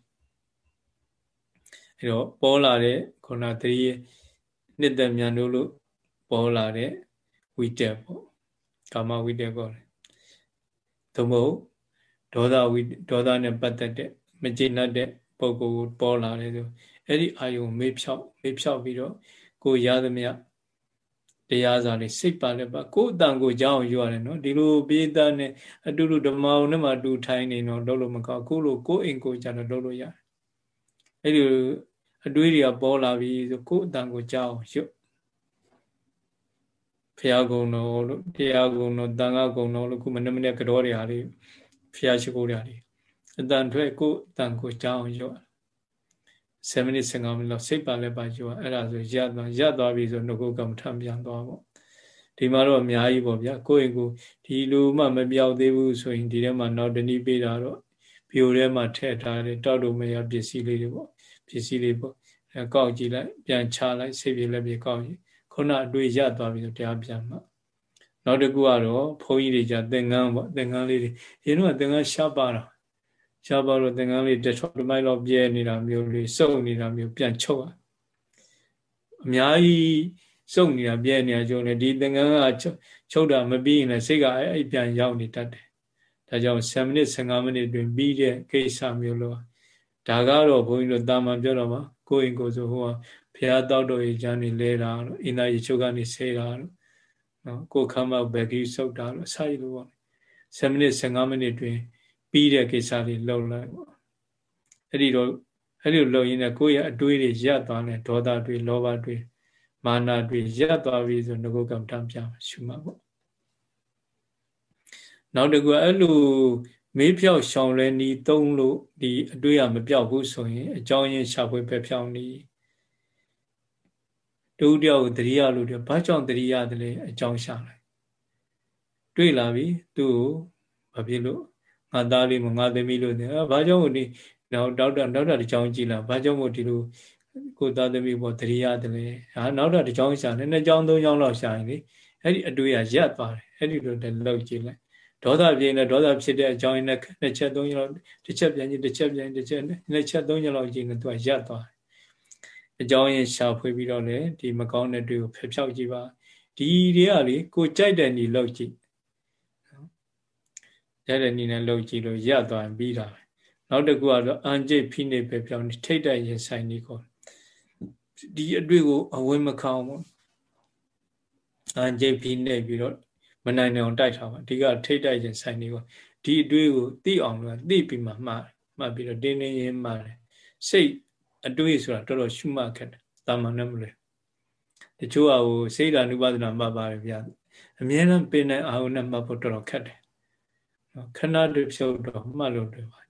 အဲတော့ပေါ်လာတဲ့ခုနတည်းနှစ်သက်မြန်တို့လို့ ပေါ်လာတဲ့ဝိတက်ပေါ့ကာမဝိတက်ပေါ့လေသို့မဟုတ်ဒေါသဝိဒေါသနဲ့ပတ်သက်တဲ့မကျေနပ်တဲ့ပုံကိုပေါ်လာတယ်ဆိုအဲ့ဒီအာယုံမေးဖြောက်မေးဖြောက်ပြီးတော့ကိုရသမျှတရားစာလေးစိတ်ပါလည်းပါကိုယ်အတန်ကိုကြောင်းယူရတယ်နော်ဒီလိုပိဋကနဲ့အတူတူဓမ္မအောင်နဲ့မှအတူထိုင်းနေတော့လုပ်လို့မကောက်ကိုလိုကိုယ်အိမ်ကိုကြတော့လုပ်လို့ရတယ်အဲ့ဒီအတွေးတွေကပေါ်လာပြီဆိုကိုယ်အတန်ကိုကြောင်းယူ ဖျားကုံတော်လို့တရားကုံတော်တန်ခါကုံတော်လို့ခုမနေ့မနေ့ကြောတွေဟာလေးဖျားရှိခိုးတွေဟာလေးအတန်ထွက်ကိုယ်အတန်ကိုကြောင်းယူ7မိနစ်15မိနစ်လောက်စိတ်ပါလဲပါယူအဲ့ဒါဆိုရသွားရသွားပြီဆိုနှုတ်ကမ္မထပြန်သွားပေါ့ဒီမှာတော့အများကြီးပေါ့ဗျာကိုယ့်ရင်ကိုဒီလိုမှမပြောက်သေးဘူးဆိုရင်ဒီထဲမှာနောက်တနည်းပေးတာတော့ဘီယိုထဲမှာထည့်ထားတယ်တောက်လို့မရပစ္စည်းလေးတွေပေါ့ပစ္စည်းလေးပေါ့အဲကောက်ကြည့်လိုက်ပြန်ချလိုက်စိတ်ပြေလည်းပြေကောက်ကြည့် ခုနအတွေ့ရသွားပြီဆိုတရားပြန်မှနောက်တစ်ခုကတော့ဘုန်းကြီးတွေじゃသင်္ကန်းပေါ့သင်္ကန်းလေးတွေရင်းတော့သင်္ကန်းရှားပါတော့ရှားပါတော့သင်္ကန်းလေးတစ်ချောတစ်မိုက်လောက်ပြဲနေတာမျိုးလေးစုပ်နေတာမျိုးပြန်ချုပ်ရအများကြီးစုပ်နေတာပြဲနေတာကျုံနေဒီသင်္ကန်းကချုပ်တာမပြီးရင်လည်းစိတ်ကအဲ့ပြန်ရောက်နေတတ်တယ်ဒါကြောင့်7မိနစ်15မိနစ်တွင်ပြီးတဲ့ကိစ္စမျိုးလို့ဒါကတော့ဘုန်းကြီးတို့တာမန်ပြောတော့ပါကိုယ်ရင်ကိုယ်ဆိုဟို ကဖះတောက်တော်ရေချမ်းနေလဲတာလို့အင်းသားရေချုပ်ကနေဆေးတာလို့နော်ကိုယ်ခမ်းမဘယ်ကြီးစုပ်တာလို့အစာရလို့ပေါ့7မိနစ်15မိနစ်တွင်ပြီးတဲ့ကိစ္စလေးလှုပ်လိုက်ပေါ့အဲ့ဒီတော့အဲ့ဒီလှုပ်ရင်းနဲ့ကိုယ့်ရဲ့အတွေးတွေရပ်သွားတယ်ဒေါသတွေလောဘတွေမာနတွေရပ်သွားပြီဆိုငကုကံတံပြရှုမှာပေါ့နောက်တစ်ခုအဲ့လိုမေးဖြောက်ရှောင်လဲနီးသုံးလို့ဒီအတွေးကမပြောက်ဘူးဆိုရင်အကြောင်းရင်းရှာဖွေပဲဖြောင်းနီး တူတယောက်ကိုတရိယာလို့တယ်ဘာကြောင့်တရိယာတယ်လဲအကြောင်းရှာလိုက်တွေ့လာပြီသူ့ကိုဘာဖြစ်လို့ငါသားလေးမငါသမီးလို့နေအဲဘာကြောင့်ဒီနောက်ဒေါက်တာဒေါက်တာတချောင်းကြည့်လာဘာကြောင့်မို့ဒီလိုကိုသားသမီးပေါ်တရိယာတယ်ဟာနောက်တော့တချောင်းရှာနေနှစ်ချောင်းသုံးချောင်းလောက်ရှာရင်လေအဲ့ဒီအတွေ့အရက်သွားတယ်အဲ့ဒီလိုတည်းလောက်ကြည့်လိုက်ဒေါသပြင်းနဲ့ဒေါသဖြစ်တဲ့အကြောင်းရင်းနဲ့နှစ်ချက်သုံးချက်လောက်တစ်ချက်ပြန်ကြည့်တစ်ချက်ပြန်တစ်ချက်နှစ်ချက်သုံးချက်လောက်ကြည့်နေသူကရက်သွားတယ် အကြောင်းရင်းရှာဖွေပြီးတော့လေဒီမကောင်းတဲ့တွေ့ကိုဖျောက်ကြည့်ပါဒီတွေကလေကိုကြိုက်တဲ့နေလောက်ကြည့်ရတဲ့နည်းနဲ့လုပ်ကြည့်လို့ရသွားရင်ပြီးတာပဲနောက်တစ်ခုကတော့အန်ကျိတ်ဖိနေပဲပြောင်းထိတ်တဲ့ရင်ဆိုင်နေကောဒီအတွေ့ကိုအဝင်းမခေါအောင်ပေါ့အန်ကျိတ်ဖိနေပြီးတော့မနိုင်နိုင်အောင်တိုက်ထားပါအဓိကထိတ်တဲ့ရင်ဆိုင်နေကောဒီအတွေ့ကိုသိအောင်လို့သိပြီးမှမှားမှတ်ပြီးတော့တင်းတင်းရင်းမှားတယ်စိတ် အတွေ့ဆိုတာတော်တော်ရှုမှတ်ခက်တယ်တာမန်နဲ့မလဲတချို့ဟာကိုစိတ်ဓာနုပါဒနာမှတ်ပါတယ်ဗျာအမြဲတမ်းပင်တဲ့အာဟုနဲ့မှတ်ဖို့တော်တော်ခက်တယ်ခဏတဖြုတ်တော့မှတ်လို့တွေ့ပါ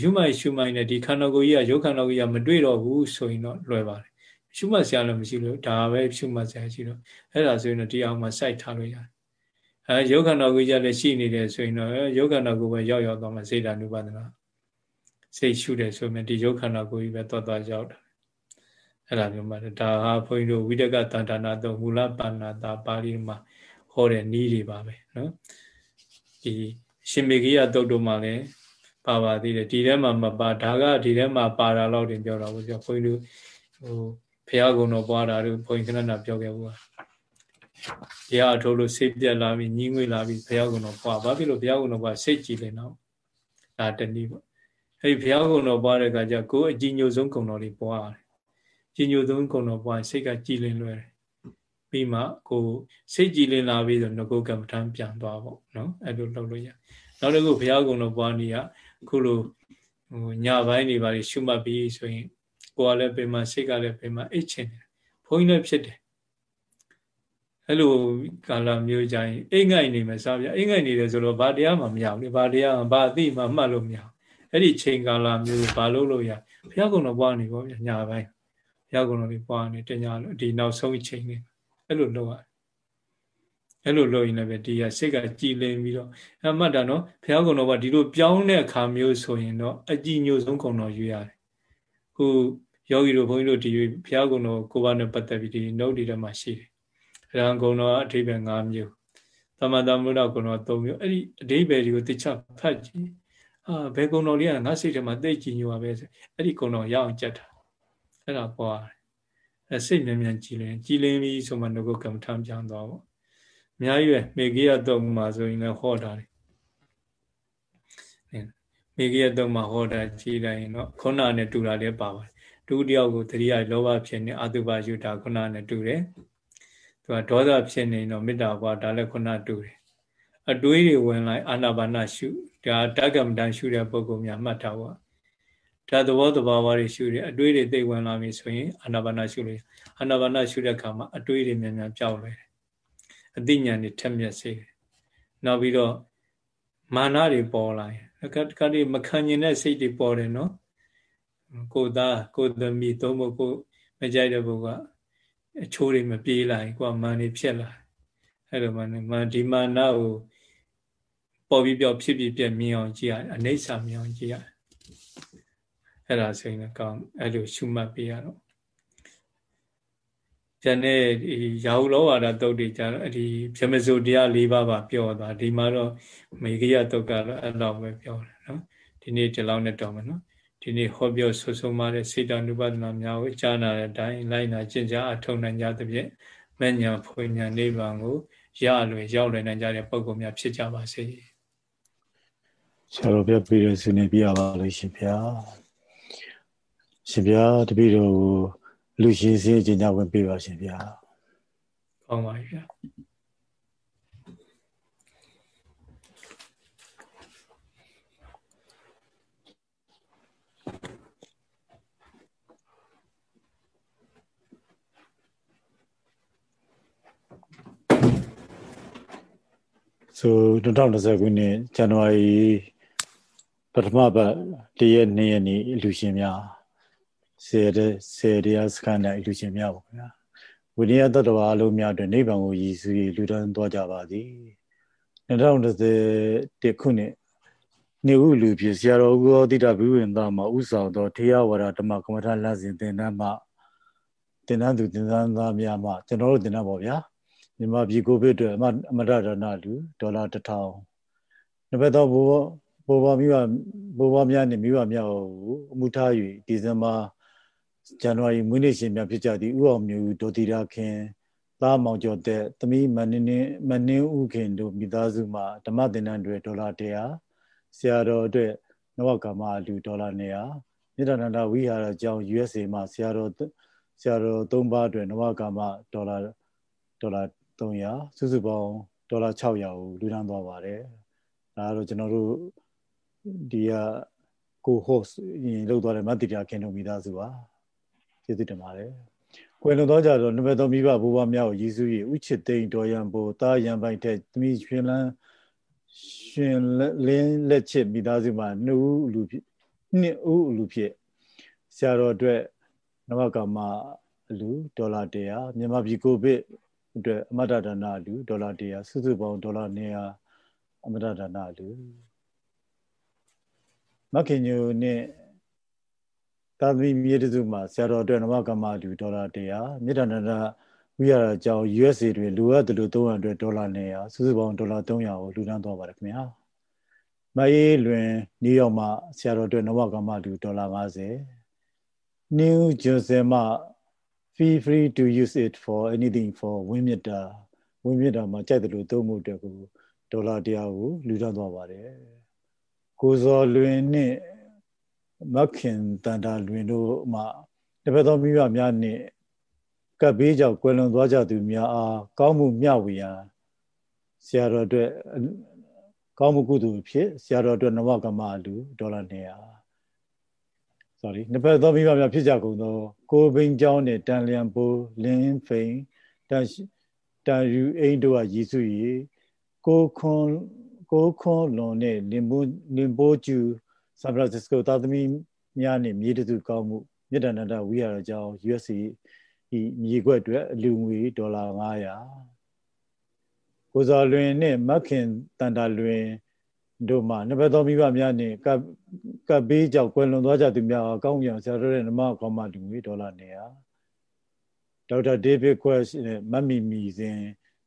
ယူမိုက်ရှုမိုက်နဲ့ဒီခန္ဓာကိုယ်ကြီးကရုပ်ခန္ဓာကိုယ်ကြီးကမတွေ့တော့ဘူးဆိုရင်တော့လွယ်ပါတယ်ရှုမှတ်စရာလည်းမရှိလို့ဒါပဲရှုမှတ်စရာရှိတော့အဲ့ဒါဆိုရင်တော့ဒီအောင်မှာစိုက်ထားလို့ရတယ်အဲရုပ်ခန္ဓာကိုယ်ကြီးလည်းရှိနေတယ်ဆိုရင်တော့ရုပ်ခန္ဓာကိုယ်ပဲရောက်ရောက်သွားမှစေတ ानु ပါဒနာ စိတ်ရှုတယ်ဆိုရင်ဒီရုပ်ခန္ဓာကိုယ်ကြီးပဲသွားသွားရောက်တာအဲ့ဒါမျိုးမှဒါဟာဘုန်းကြီးတို့ဝိတကတန်ဌာနာတော့မူလပါဏာတာပါဠိမှာဟောတဲ့နည်းတွေပါပဲနော်ဒီရှင်မေဂိယတုတ်တို့မှာလည်းပါပါသေးတယ်ဒီထဲမှာမပါဒါကဒီထဲမှာပါတာတော့တင်ပြောတာဘူးပြောခွင်းတို့ဟိုဖះကုံတော်ပွားတာတို့ဘုန်းကြီးခဏနာပြောခဲ့ဘူးတရားအထုတ်လို့စိတ်ပြက်လာပြီးညင်းငွေလာပြီးဘုရားကုံတော်ပွားဘာဖြစ်လို့ဘုရားကုံတော်ပွားစိတ်ကြည်လဲနော်ဒါတနည်းပေါ့ အဲဒီဘုရားကုံတော်ပွားတဲ့အခါကျကိုယ်အကြည်ညိုဆုံးကုံတော်လေးပွားရတယ်ကြည်ညိုဆုံးကုံတော်ပွားစိတ်ကကြည်လင်လွယ်တယ်ပြီးမှကိုစိတ်ကြည်လင်လာပြီးဆိုငကုကမ္မထံပြန်သွားပေါ့နော်အဲ့လိုလုပ်လို့ရနောက်တစ်ခုဘုရားကုံတော်ပွားနည်းကခုလိုဟိုညပိုင်းတွေပါရှုမှတ်ပြီးဆိုရင်ကိုယ်ကလည်းပင်မစိတ်ကလည်းပင်မအိတ်ချင်တယ်ဘုန်းကြီးလည်းဖြစ်တယ်အဲ့လိုကာလမျိုးကြရင်အိမ်ငိုက်နေမယ်စားပြအိမ်ငိုက်နေတယ်ဆိုတော့ဘာတရားမှမရဘူးလေဘာတရားဘာအသိမှမှတ်လို့မရဘူး အဲ့ဒီချိန်ကာလမျိုးဘာလို့လို့ရဘုရားကုံတော်ပွားနေပေါ့ဗျညပိုင်းဘုရားကုံတော်လေးပွားနေတညလို့ဒီနောက်ဆုံးအချိန်လေးအဲ့လိုလုပ်ရတယ်အဲ့လိုလုပ်ရင်လည်းပဲဒီဟာစိတ်ကကြည်လင်ပြီးတော့အမှတ်တာနော်ဘုရားကုံတော်ကဒီလိုပြောင်းတဲ့အခါမျိုးဆိုရင်တော့အကြည်ညိုဆုံးကုံတော်ယူရတယ်ခုယောဂီတို့ဘုန်းကြီးတို့ဒီဘုရားကုံတော်ကိုယ်ပါနဲ့ပတ်သက်ပြီးဒီနှုတ်ဒီထဲမှာရှိတယ်အရဟံကုံတော်အဓိပ္ပာယ်၅မျိုးသမတမုဒ္ဒကုံတော်၃မျိုးအဲ့ဒီအဓိပ္ပာယ်တွေကိုသိချဖတ်ကြည့် အာဘယ်ကုံတော်လေးကငါစိတ်ထဲမှာသိကြည်ညိုပါပဲဆိုအဲ့ဒီကုံတော်ရအောင်ကြက်တာအဲ့ဒါပွားတယ်အဲစိတ်မြန်မြန်ကြည်လင်ကြည်လင်ပြီးဆိုမှငုတ်ကမ္မထံပြန်သွားပေါ့အများကြီးပဲမေဂိယတုံမှာဆိုရင်လည်းဟောတာတယ်မေဂိယတုံမှာဟောတာကြည်လိုက်ရင်တော့ခုနနဲ့တူတာလည်းပါပါတယ်ဒုတိယကိုတတိယလောဘဖြစ်နေအတုပယုတာခုနနဲ့တူတယ်သူကဒေါသဖြစ်နေတော့မေတ္တာဘွားဒါလည်းခုနတူတယ်အတွေးတွေဝင်လိုက်အာနာပါနရှု ဒါတက္ကမတန်ရှုတဲ့ပုံကောင်များမှတ်ထားပါဒါသဘောတဘာဝတွေရှုတယ်အတွေးတွေသိဝင်လာပြီဆိုရင်အာနာပါနရှုလို့အာနာပါနရှုတဲ့အခါမှာအတွေးတွေမြန်မြန်ပြောင်းလဲတယ်အသိဉာဏ်တွေထက်မြက်စေတယ်နောက်ပြီးတော့မာနတွေပေါ်လာရင်အခါတခါဒီမခံကျင်တဲ့စိတ်တွေပေါ်တယ်နော်ကိုသားကိုသမီးသုံးဖို့ကိုမကြိုက်တဲ့ဘုကအချိုးတွေမပြေးလာရင်ကိုကမန်နေဖြစ်လာအဲ့လိုမှမန်ဒီမာနကို ပေါ်ပြီးပြောဖြစ်ပြီးပြမြင်အောင်ကြည့်ရအနိစ္စမြင်အောင်ကြည့်ရအဲ့ဒါဆိုရင်ကောင်းအဲ့လိုရှုမှတ်ပေးရတော့ကျန်တဲ့ဒီရာဟုလောဝါဒတုတ်တွေကြတော့ဒီဗြမစုတရား၄ပါးပါပြောသွားဒီမှာတော့မေဂိယတုတ်ကတော့အဲ့လောက်ပဲပြောတယ်နော်ဒီနေ့ဒီလောက်နဲ့တော့မယ်နော်ဒီနေ့ဟောပြောဆွဆုံးမတဲ့စေတ ानु ပဒနာများကိုကြားနာတဲ့အတိုင်းလိုက်နာကျင့်ကြအထောက်နိုင်ကြသဖြင့်မဉ္ဇဏ်ဖွညာနိဗ္ဗာန်ကိုရလွယ်ရောက်လွယ်နိုင်ကြတဲ့ပုဂ္ဂိုလ်များဖြစ်ကြပါစေ ဆရာတော်ပြပြီးရဆွေးနွေးပြရပါလို့ရှင်ဗျာရှင်ဗျာတပည့်တော်လူရှိစေအကျဉ်းချဝင်ပြပါရှင်ဗျာကောင်းပါပြီဗျာဆို2020ခုနှစ်ဇန်နဝါရီ ပထမပတ်တရက်နှစ်ရက်နေ့လူရှင်များစေရစေရစခန်း၌လူရှင်များပါခင်ဗျာဝိနည်းတတ္တဝါအလုံးများတွင်နိဗ္ဗာန်ကိုရည်စူးလူတန်းသွားကြပါသည်2020ခုနှစ်နေဟုလူဖြစ်ဆရာတော်ဦးသောတိတဘိဝေနသားမှာဥဆောင်သောထေရဝါဒဓမ္မကမ္မထလစဉ်သင်တန်းမှသင်တန်းသူသင်တန်းသားများမှကျွန်တော်တို့သင်တန်းပါဗျာမြန်မာပြည်ကိုဗစ်အတွက်အမတရဏလူဒေါ်လာ1000နှစ်ဘက်သောဘိုး ဘိုးဘွားမိဘဘိုးဘွားများနဲ့မိဘများကိုအမှုထား၍ဒီဇင်ဘာဇန်နဝါရီမွေးနေ့ရှင်များဖြစ်ကြသည့်ဥအောင်မျိုးဒေါ်တိရာခင်သားမောင်ကျော်တဲ့သမီးမနင်းနင်းမနင်းဦးခင်တို့မိသားစုမှဓမ္မသင်တန်းတွေဒေါ်လာ100ဆရာတော်အတွက်နဝကမလူဒေါ်လာ100မြတ်တန္တဝိဟာရကျောင်း USA မှဆရာတော်ဆရာတော်3ပါးအတွက်နဝကမဒေါ်လာဒေါ်လာ300စုစုပေါင်းဒေါ်လာ600ကိုလူဒန်းသွားပါတယ်ဒါကတော့ကျွန်တော်တို့ ဒီကကို host ရင်လောက်သွားတဲ့မတ်တီတာခင်တို့မိသားစုပါကျေးဇူးတင်ပါတယ်ကွယ်လွန်သောကြတော့နဘေတော်မိဘဘိုးဘွားများကိုရည်စူး၍ဥချစ်သိမ့်တော်ရန်ဘိုးတာရန်ပိုင်တဲ့သမီးရှင်လန်းရှင်လင်းလက်ချစ်မိသားစုမှာနှစ်ဦးလူဖြစ်နှစ်ဦးလူဖြစ်ဆရာတော်အတွက်နဝကမအလူဒေါ်လာ100မြန်မာပြည်ကိုဗစ်အတွက်အမတဒါနလူဒေါ်လာ100စုစုပေါင်းဒေါ်လာ200အမတဒါနလူ မခင်ညိုနဲ့သာသမီမြေတစုမှာဆရာတော်အတွက်နမကမ္မလူဒေါ်လာ100မြေတန္တရဝိရအကြောင်း USA တွေလိုအပ်တယ်လို့300အတွက်ဒေါ်လာ200စုစုပေါင်းဒေါ်လာ300ကိုလူတန်းသွားပါတယ်ခင်ဗျာမအေးလွင်နယူးယောက်မှာဆရာတော်အတွက်နမကမ္မလူဒေါ်လာ50 New Jersey မှာ feel free to use it for anything for ဝင်းမြတာဝင်းမြတာမှာကြိုက်တယ်လို့သုံးမှုအတွက်ကိုဒေါ်လာတရားကိုလူထမ်းသွားပါတယ် ကိုဇော်လွင်နဲ့မခင်တန်တာလွင်တို့မှတပတ်သောမိဘများနှင့်ကပ်ဘေးကြောင့်ကွယ်လွန်သွားကြသူများအားကောင်းမှုမျှဝေရန်ဆရာတော်အတွက်ကောင်းမှုကုသိုလ်ဖြစ်ဆရာတော်အတွက်နဝကမလူဒေါ်လာ200 sorry နှစ်ပတ်သောမိဘများဖြစ်ကြကုန်သောကိုဘိန်ကျောင်းနှင့်တန်လျံပိုးလင်းဖိန်တန်တန်ယူအိန်တို့ကရည်စု၏ကိုခွန် ကိုခွန်လွန်နှင့်လင်ပိုးလင်ပိုးကျူဆန်ဖရန်စစ္စကိုသာသမီများနှင့်မြေတစုကောင်းမှုမြစ်တန်တဝိဟာရကြောင်း USC ဤမြေခွက်အတွက်အလူငွေဒေါ်လာ900ကိုဇော်လွင်နှင့်မခင်တန်တာလွင်တို့မှနှစ်ဘက်သောမိဘများနှင့်ကပ်ကပ်ဘေးကြောင့်ကွယ်လွန်သွားကြသူများအကောင်းပြောင်ဆရာတော်ရဲ့နမခေါမလူငွေဒေါ်လာ900ဒေါက်တာဒေးဗစ်ကွက်နဲ့မမီမီစဉ်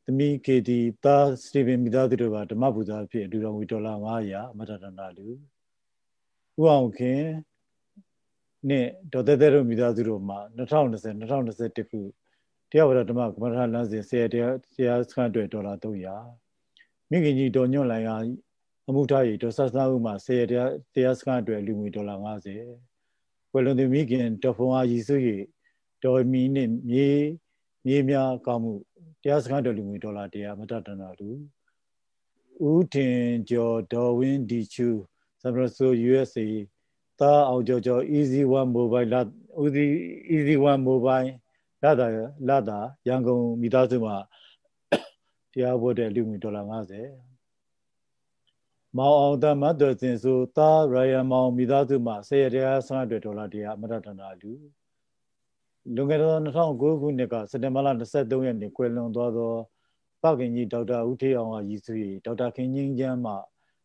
သမီးကေတီသားစတီဗင်မိသားစုတို့ကဓမ္မပူဇာဖြစ်အတူတော်ငွေဒေါ်လာ900အမတတနာလူဦးအောင်ခင်နဲ့ဒေါ်သက်သက်တို့မိသားစုတို့မှာ2020 2021ခုတရားဝရဓမ္မကမ္မထာလမ်းစဉ်ဆရာတရားဆရာစခန်းအတွက်ဒေါ်လာ300မိခင်ကြီးဒေါ်ညွန့်လိုင်ကအမှုထားရီဒေါ်ဆဆာဦးမှာဆရာတရားတရားစခန်းအတွက်လူငွေဒေါ်လာ50ဝယ်လွန်သူမိခင်ဒေါ်ဖုံအားရည်စုရီဒေါ်မီနဲ့မြေမြေများကောင်းမှု တရားစခန်းအတွက်လူငွေဒေါ်လာ100မတတနာလူဦးထင်ကျော်ဒေါ်ဝင်းဒီချူဆမ်ဘရဆို USA သားအောင်ကျော်ကျော် easy one mobile လာ easy easy one mobile လာတာလာတာရန်ကုန်မိသားစုမှာတရားဖို့တဲ့လူငွေဒေါ်လာ50မောင်အောင်တမတ်တော်စင်ဆိုသားရယံမောင်မိသားစုမှာဆေရတရားဆန်းအတွက်ဒေါ်လာ100မရတနာလူ လွန်ခဲ့တဲ့2009ခုနှစ်ကစက်တင်ဘာလ23ရက်နေ့ကွယ်လွန်သွားသောပကင်ကြီးဒေါက်တာဦးထေးအောင်ကရည်စူးဒေါက်တာခင်ကြီးချမ်းမှ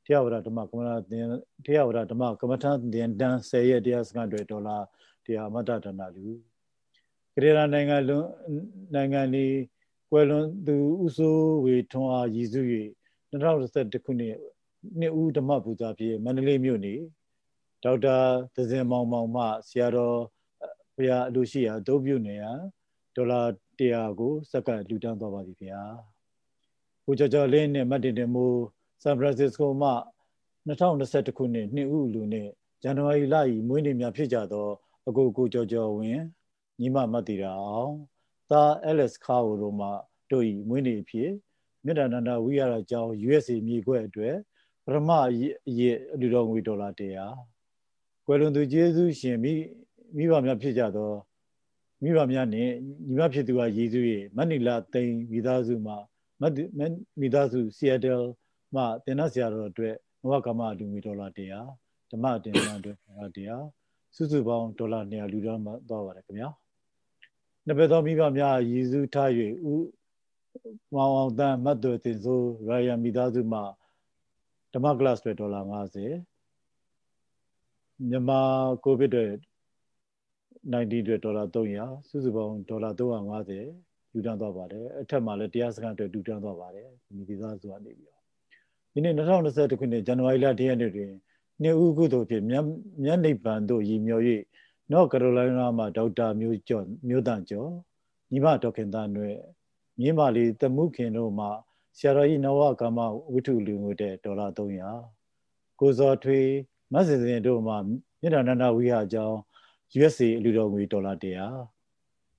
တရားဝရဓမ္မကမ္မထာသင်တရားဝရဓမ္မကမ္မထာသင်တန်း10ရက်တရားစခန်းတွေဒေါ်လာတရားမတဒနာလူကရေရာနိုင်ငံလွန်နိုင်ငံဒီကွယ်လွန်သူဥဆိုးဝေထွန်းအားရည်စူး၍2021ခုနှစ်နှစ်ဦးဓမ္မပူဇာဖြစ်မန္တလေးမြို့နေဒေါက်တာသဇင်မောင်မောင်မှဆရာတော် ဘုရားအလိုရှိရာဒုပြုနေရဒေါ်လာ100ကိုစက္ကန့်လူတန်းသွားပါပြီဗျာ။ကိုကျော်ကျော်လင်းနဲ့မတ်တင်တင်မိုးဆန်ဖရန်စစ္စကိုမှ2021ခုနှစ်နှစ်ဦးလူနဲ့ဇန်နဝါရီလဤမွေးနေ့များဖြစ်ကြသောအကိုကိုကျော်ကျော်ဝင်းညီမမတ်တီတာအောင်သာအဲလက်စ်ခါဝတို့မှတို့ဤမွေးနေ့ဖြစ်မြတ်တန္တဝိရအကြောင်း USA မြေခွဲအတွက်ပရမအရေးအလူတော်ငွေဒေါ်လာ100ကွယ်လွန်သူကျေးဇူးရှင်မိ မိဘများဖြစ်ကြသောမိဘများနှင့်ညီမဖြစ်သူကယေရှု၏မနီလာသိန်းမိသားစုမှမိသားစုဆီယက်တယ်မှတင်နဆရာတော်အတွက်နဝကမလူငွေဒေါ်လာ100ဓမ္မတင်နအတွက်ဒေါ်လာ100စုစုပေါင်းဒေါ်လာ200လူတော်မှသွားပါတယ်ခင်ဗျာနှစ်ဘက်သောမိဘများယေရှုထား၍ဥမောင်အောင်တန်မတ်တော်တင်ဆိုရာယံမိသားစုမှဓမ္မကလပ်အတွက်ဒေါ်လာ50မြန်မာကိုဗစ်တွေ 90အတွက်ဒေါ်လာ300စုစုပေါင်းဒေါ်လာ350လူတန်းသွားပါတယ်အထက်မှာလည်းတရားစခန်းအတွက်လူတန်းသွားပါတယ်မိသားစုကနေပြီးတော့ဒီနေ့2021ခုနှစ်ဇန်နဝါရီလ10ရက်နေ့တွင်နေဦးကုသိုလ်ဖြင့်မြတ်မြတ်နိဗ္ဗာန်သို့ရည်မြော်၍နော့ကရိုလိုင်းနာမှာဒေါက်တာမျိုးကျော်မျိုးတန်ကျော်ညီမဒေါခင်သားနွဲ့မြင်းမာလီတမှုခင်တို့မှဆရာတော်ကြီးနဝကမ္မဝိထုလူငွေတဲ့ဒေါ်လာ300ကိုဇော်ထွေမဆင်စင်တို့မှမြေတာနန္ဒဝိဟာအကြောင်း USA အလူတော်ငွေဒေါ်လာ100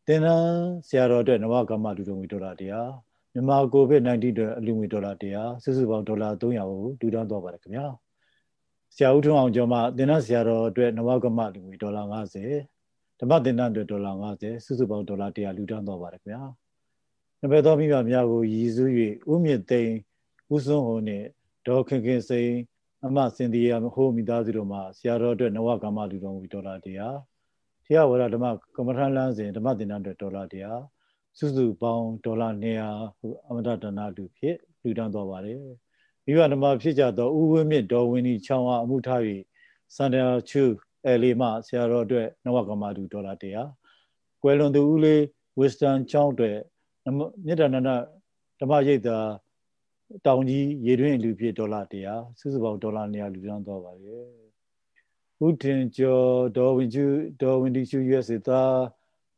တင်နန်းဆရာတော်အတွက်နဝကမ္မလူတော်ငွေဒေါ်လာ100မြန်မာကိုဗစ် -19 အတွက်အလူငွေဒေါ်လာ100စုစုပေါင်းဒေါ်လာ300ကိုလူတန်းသွားပါတယ်ခင်ဗျာဆရာဦးထွန်းအောင်ကျော်မှတင်နန်းဆရာတော်အတွက်နဝကမ္မလူငွေဒေါ်လာ50ဓမ္မတင်နန်းအတွက်ဒေါ်လာ50စုစုပေါင်းဒေါ်လာ100လူတန်းသွားပါတယ်ခင်ဗျာနှစ်ဘက်သောမိဘများကိုရည်စူး၍ဥမြင့်သိန်းဦးစွန်းဟိုနှင့်ဒေါ်ခင်ခင်စိန်အမစင်ဒီယာဟိုမိသားစုတို့မှာဆရာတော်အတွက်နဝကမ္မလူတော်ငွေဒေါ်လာ100 တရားဝါဒဓမ္မကမ္မထာလမ်းစဉ်ဓမ္မသင်္ဍအတွက်ဒေါ်လာတရားစုစုပေါင်းဒေါ်လာ100ဟိုအမတဒနာလူဖြစ်လူတန်းသွားပါတယ်မိဘဓမ္မဖြစ်ကြသောဥဝင်းမြင့်ဒေါ်ဝင်းဤချောင်းအားအမှုထား၍စန္ဒယာချူအဲလီမဆရာတော်အတွက်နဝကမ္မတူဒေါ်လာတရားကွယ်လွန်သူဦးလေးဝစ္စတန်ချောင်းအတွက်မြတ်တဏ္ဍဓမ္မရိပ်သာတောင်ကြီးရေတွင်းလူဖြစ်ဒေါ်လာ100စုစုပေါင်းဒေါ်လာ100လူတန်းသွားပါတယ် ဥတင်ကျော်ဒေါ်ဝင်ကျူဒေါ်ဝင်တီကျူ USA သား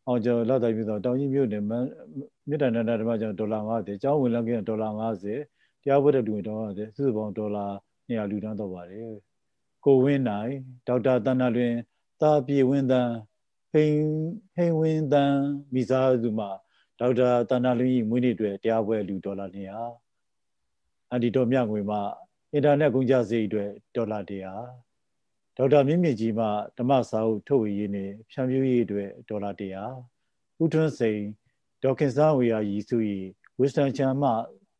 အောင်ကျော်လောက်တိုင်းပြည်သောတောင်ကြီးမြို့နယ်မြစ်တန်တန်ဓမ္မကျော်ဒေါ်လာ50ကျောင်းဝင်လက်ကင်းဒေါ်လာ50တရားဝတ်တဲ့လူဝင်ဒေါ်လာ50စုစုပေါင်းဒေါ်လာ200လူတန်းတော့ပါတယ်ကိုဝင်းနိုင်ဒေါက်တာတန်နာလွင်တာပြေဝင်းတန်ဟိန်ဟိန်ဝင်းတန်မိသားစုမှဒေါက်တာတန်နာလွင်ကြီးမွေးနေ့အတွက်တရားပွဲလူဒေါ်လာ200အန်တီတော်မြငွေမှအင်တာနက်ကုန်ကြစည်အတွက်ဒေါ်လာ100 ဒေါက်တာမြင့်မြင့်ကြီးမှဓမ္မစာအုပ်ထုတ်ဝေရေးနဲ့ဖြန့်ဖြူးရေးအတွက်ဒေါ်လာ100ဦးထွန်းစိန်ဒေါခင်စားဝေယာရီစု၏ဝစ်စတန်ချန်မှ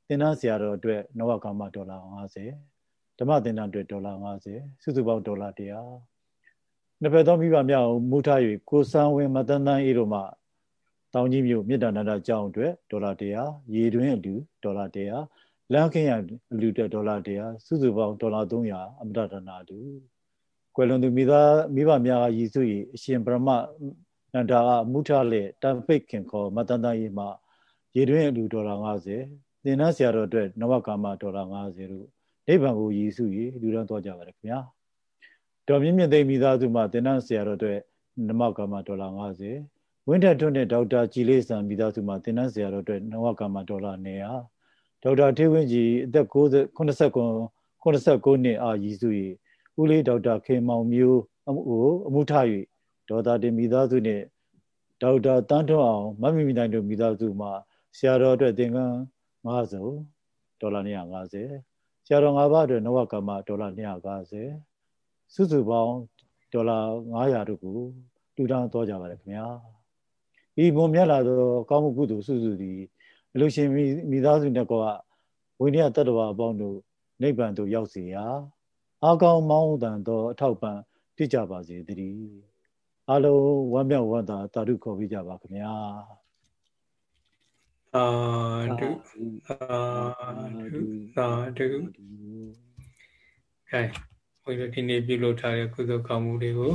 သင်တန်းဆရာတော်အတွက်နဝကမ္မဒေါ်လာ50ဓမ္မသင်တန်းအတွက်ဒေါ်လာ50စုစုပေါင်းဒေါ်လာ100နှစ်ဖက်သောမိဘများကိုမူထား၍ကိုစံဝင်မတန်းတန်းအေးတို့မှတောင်ကြီးမြို့မြစ်တာနန္ဒကျောင်းအတွက်ဒေါ်လာ100ရေတွင်းအလူဒေါ်လာ100လမ်းခင်းရအလူတက်ဒေါ်လာ100စုစုပေါင်းဒေါ်လာ300အမတဒနာတူ ကွယ်လွန်သူမိသားမိဘများကရည်စု၏အရှင်ဗြဟ္မနန္ဒာကမူထလက်တန်ဖိတ်ခင်ခေါ်မတန်တန်ကြီးမှရေတွင်းအလူဒေါ်လာ50သင်္นานဆရာတော်အတွက်နဝကာမဒေါ်လာ50တို့နိဗ္ဗာန်ကိုရည်စု၍လူရန်သွားကြပါရခင်ဗျာဒေါ်မြင့်မြင့်သိမိသားစုမှသင်္นานဆရာတော်အတွက်နမကာမဒေါ်လာ50ဝင်းထက်ထွန်းနဲ့ဒေါက်တာကြည်လေးစံမိသားစုမှသင်္นานဆရာတော်အတွက်နဝကာမဒေါ်လာ200ဒေါက်တာထေဝင်းကြီးအသက်90 89 89နှစ်အာရည်စု၏ ဦးလေးဒေါက်တာခေမောင်မျိုးအမှုအမှုထ၍ဒေါက်တာတင်မိသားစုနှင့်ဒေါက်တာတန်းထွန်းအောင်မမီမီနိုင်တို့မိသားစုမှဆရာတော်အတွက်သင်္ကန်း50ဒေါ်လာ250ဆရာတော်၅ပါးအတွက်နဝကမ္မဒေါ်လာ250စုစုပေါင်းဒေါ်လာ900တို့ကိုတူတောင်းသွားကြပါတယ်ခင်ဗျာဤမွန်မြတ်လာသောကောင်းမှုကုသိုလ်စုစုသည်အလို့ရှင်မိသားစုနဲ့ကောဝိနည်းတတ္တဝါအပေါင်းတို့နိဗ္ဗာန်သို့ရောက်စေရာ အာကောင်းမောင်းတန်သောအထောက်ပံ့ဖြစ်ကြပါစေတည်းအလုံးဝမ်းမြောက်ဝမ်းသာတာဓုခေါ်ပြီးကြပါခင်ဗျာအာဓုအာဓုသာဓုခိုင်ဘုရားဒီနေ့ပြုလုပ်ထားတဲ့ကုသိုလ်ကောင်းမှုတွေကို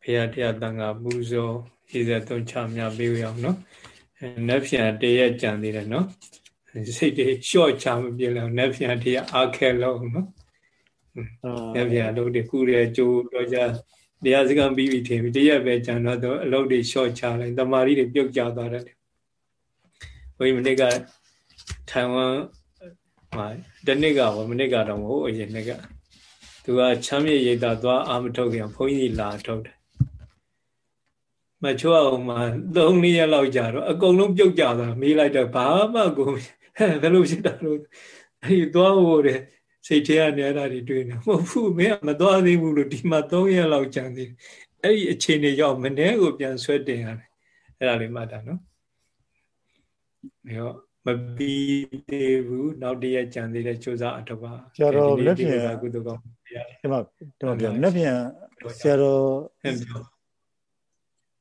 ဘုရားတရားတန်ခါပူဇော်ရည်စက်သုံးချမြပေးရအောင်နော်။နက်ဖြန်တရက်ကြံသေးတယ်နော် စိတ်တွေလျှော့ချမပြလောက်နက်ဖြန်တရားအားခဲလို့နော်နက်ဖြန်လို့ဒီခုရဲကြိုးတော့ကြတရားစကားပြီးပြီထင်ပြီတရက်ပဲကြံတော့အလုပ်တွေလျှော့ချလိုက်တမာရီတွေပြုတ်ကျသွားတယ်ဘုရားမနစ်ကထိုင်ဝမ်မှာတနေ့ကဟောမနစ်ကတော့မဟုတ်အရင်နေ့ကသူကချမ်းမြေရိတ်တာသွားအာမထုတ်ခင်ဘုန်းကြီးလာထုတ်တယ်မချောအောင်မှ၃နှစ်ရက်လောက်ကြာတော့အကုန်လုံးပြုတ်ကြသွားမေးလိုက်တော့ဘာမှကို ဘယ်လိုဖြစ်တာလို့အဲဒီသွားဖို့တဲ့စိတ်ထဲကနေအဲ့ဒါတွေတွေ့နေမဟုတ်ဘူးမင်းကမသွားသေးဘူးလို့ဒီမှာ3ရက်လောက်ကြာသေးတယ်အဲ့ဒီအခြေအနေရောက်မနေ့ကိုပြန်ဆွဲတင်ရတယ်အဲ့ဒါလေးမှတ်တာနော်အဲတော့မပြီးသေးဘူးနောက်တရက်ကြာသေးတဲ့စူးစမ်းအထောက်ပါဆရာတော်လက်ဖြင့်ကုသကောင်းဒီမှာဒီမှာပြောလက်ဖြင့်ဆရာတော်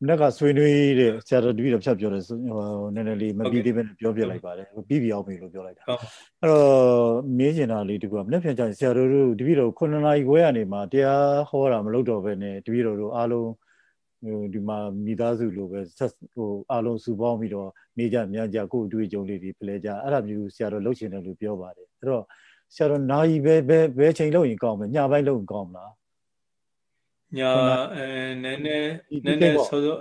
မနေ့ကဆွေးနွေးတဲ့ဆရာတော်တပည့်တော်ဖြတ်ပြောတယ်ဟိုနည်းနည်းလေးမပြီးသေးပဲပြောပြလိုက်ပါတယ်ပြီးပြီအောင်ပြီလို့ပြောလိုက်တာအဲ့တော့မေးချင်တာလေးတကူကမနေ့ပြန်ကြရင်ဆရာတော်တို့တပည့်တော်9နာရီခွဲကနေမှတရားဟောတာမလုပ်တော့ပဲနဲ့တပည့်တော်တို့အားလုံးဟိုဒီမှာမိသားစုလိုပဲဆက်ဟိုအားလုံးစုပေါင်းပြီးတော့နေကြမြန်ကြကိုယ်အတွေ့အကြုံလေးတွေဖလှယ်ကြအဲ့ဒါမျိုးဆရာတော်လှုပ်ရှင်တယ်လို့ပြောပါတယ်အဲ့တော့ဆရာတော်နာယီပဲဘယ်ဘယ်ချိန်လုပ်ရင်ကောင်းမလဲညပိုင်းလုပ်ရင်ကောင်းမလား ညာအဲနည်းနည်းနည်းနည်းစောစော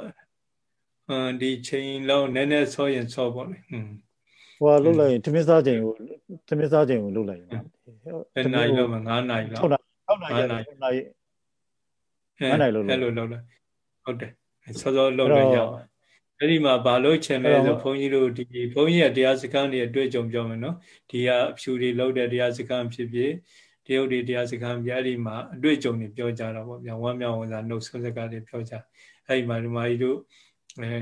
အဲဒီချိန်လောက်နည်းနည်းစောရင်စောပေါ့လေဟွန်းဟိုလုတ်လိုက်ရင်ထမင်းစားချိန်ကိုထမင်းစားချိန်ကိုလုတ်လိုက်ရင်ဘယ်နိုင်လောက်မှာ9နိုင်လောက်6နိုင်6နိုင်6နိုင်9နိုင်လောက်အဲ့လိုလောက်လိုက်ဟုတ်တယ်စောစောလုတ်လိုက်ရအောင်အဲ့ဒီမှာဘာလို့ချင်လဲဆိုဘုန်းကြီးတို့ဒီဘုန်းကြီးရဲ့တရားစခန်းတွေအတွေ့အကြုံပြောမယ်နော်ဒီကအဖြူတွေလောက်တဲ့တရားစခန်းဖြစ်ဖြစ် တရုတ်တွေတရားစခန်းပြအဲ့ဒီမှာအတွေ့အကြုံတွေပြောကြတာပေါ့ဗျာဝမ်းမြောက်ဝန်စာနှုတ်ဆုံးစကားတွေပြောကြအဲ့ဒီမှာဒီမာကြီးတို့အဲ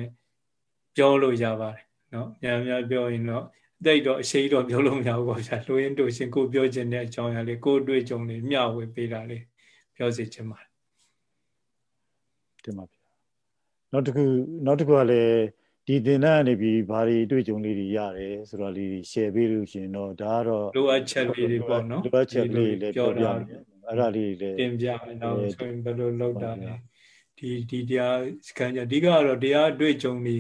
ပြောလို့ရပါတယ်နော်များများပြောရင်တော့တိတ်တော့အရှိတော့ပြောလို့မရဘူးပေါ့ဗျာလူရင်းတို့ရှင်ကိုပြောခြင်းတဲ့အကြောင်းအရာလေးကိုအတွေ့အကြုံလေးမျှဝေပေးတာလေးပြောစီချင်ပါတယ်တင်ပါဗျာနောက်တစ်ခုနောက်တစ်ခုကလည်း ဒီသင်တန်းကနေပြီးဘာတွေတွေ့ကြုံလေးတွေရတယ်ဆိုတော့လေး share ပေးလို့ရှင်တော့ဒါကတော့လိုအပ်ချက်လေးတွေပေါ့နော်လိုအပ်ချက်လေးတွေလည်းပြောပြမယ်အဲ့ဒါလေးတွေတင်ပြမယ်တော့ဆိုရင်ဘယ်လိုလုပ်တာလဲဒီဒီတရားစခန်းကြအဓိကတော့တရားအတွေ့အကြုံတွေ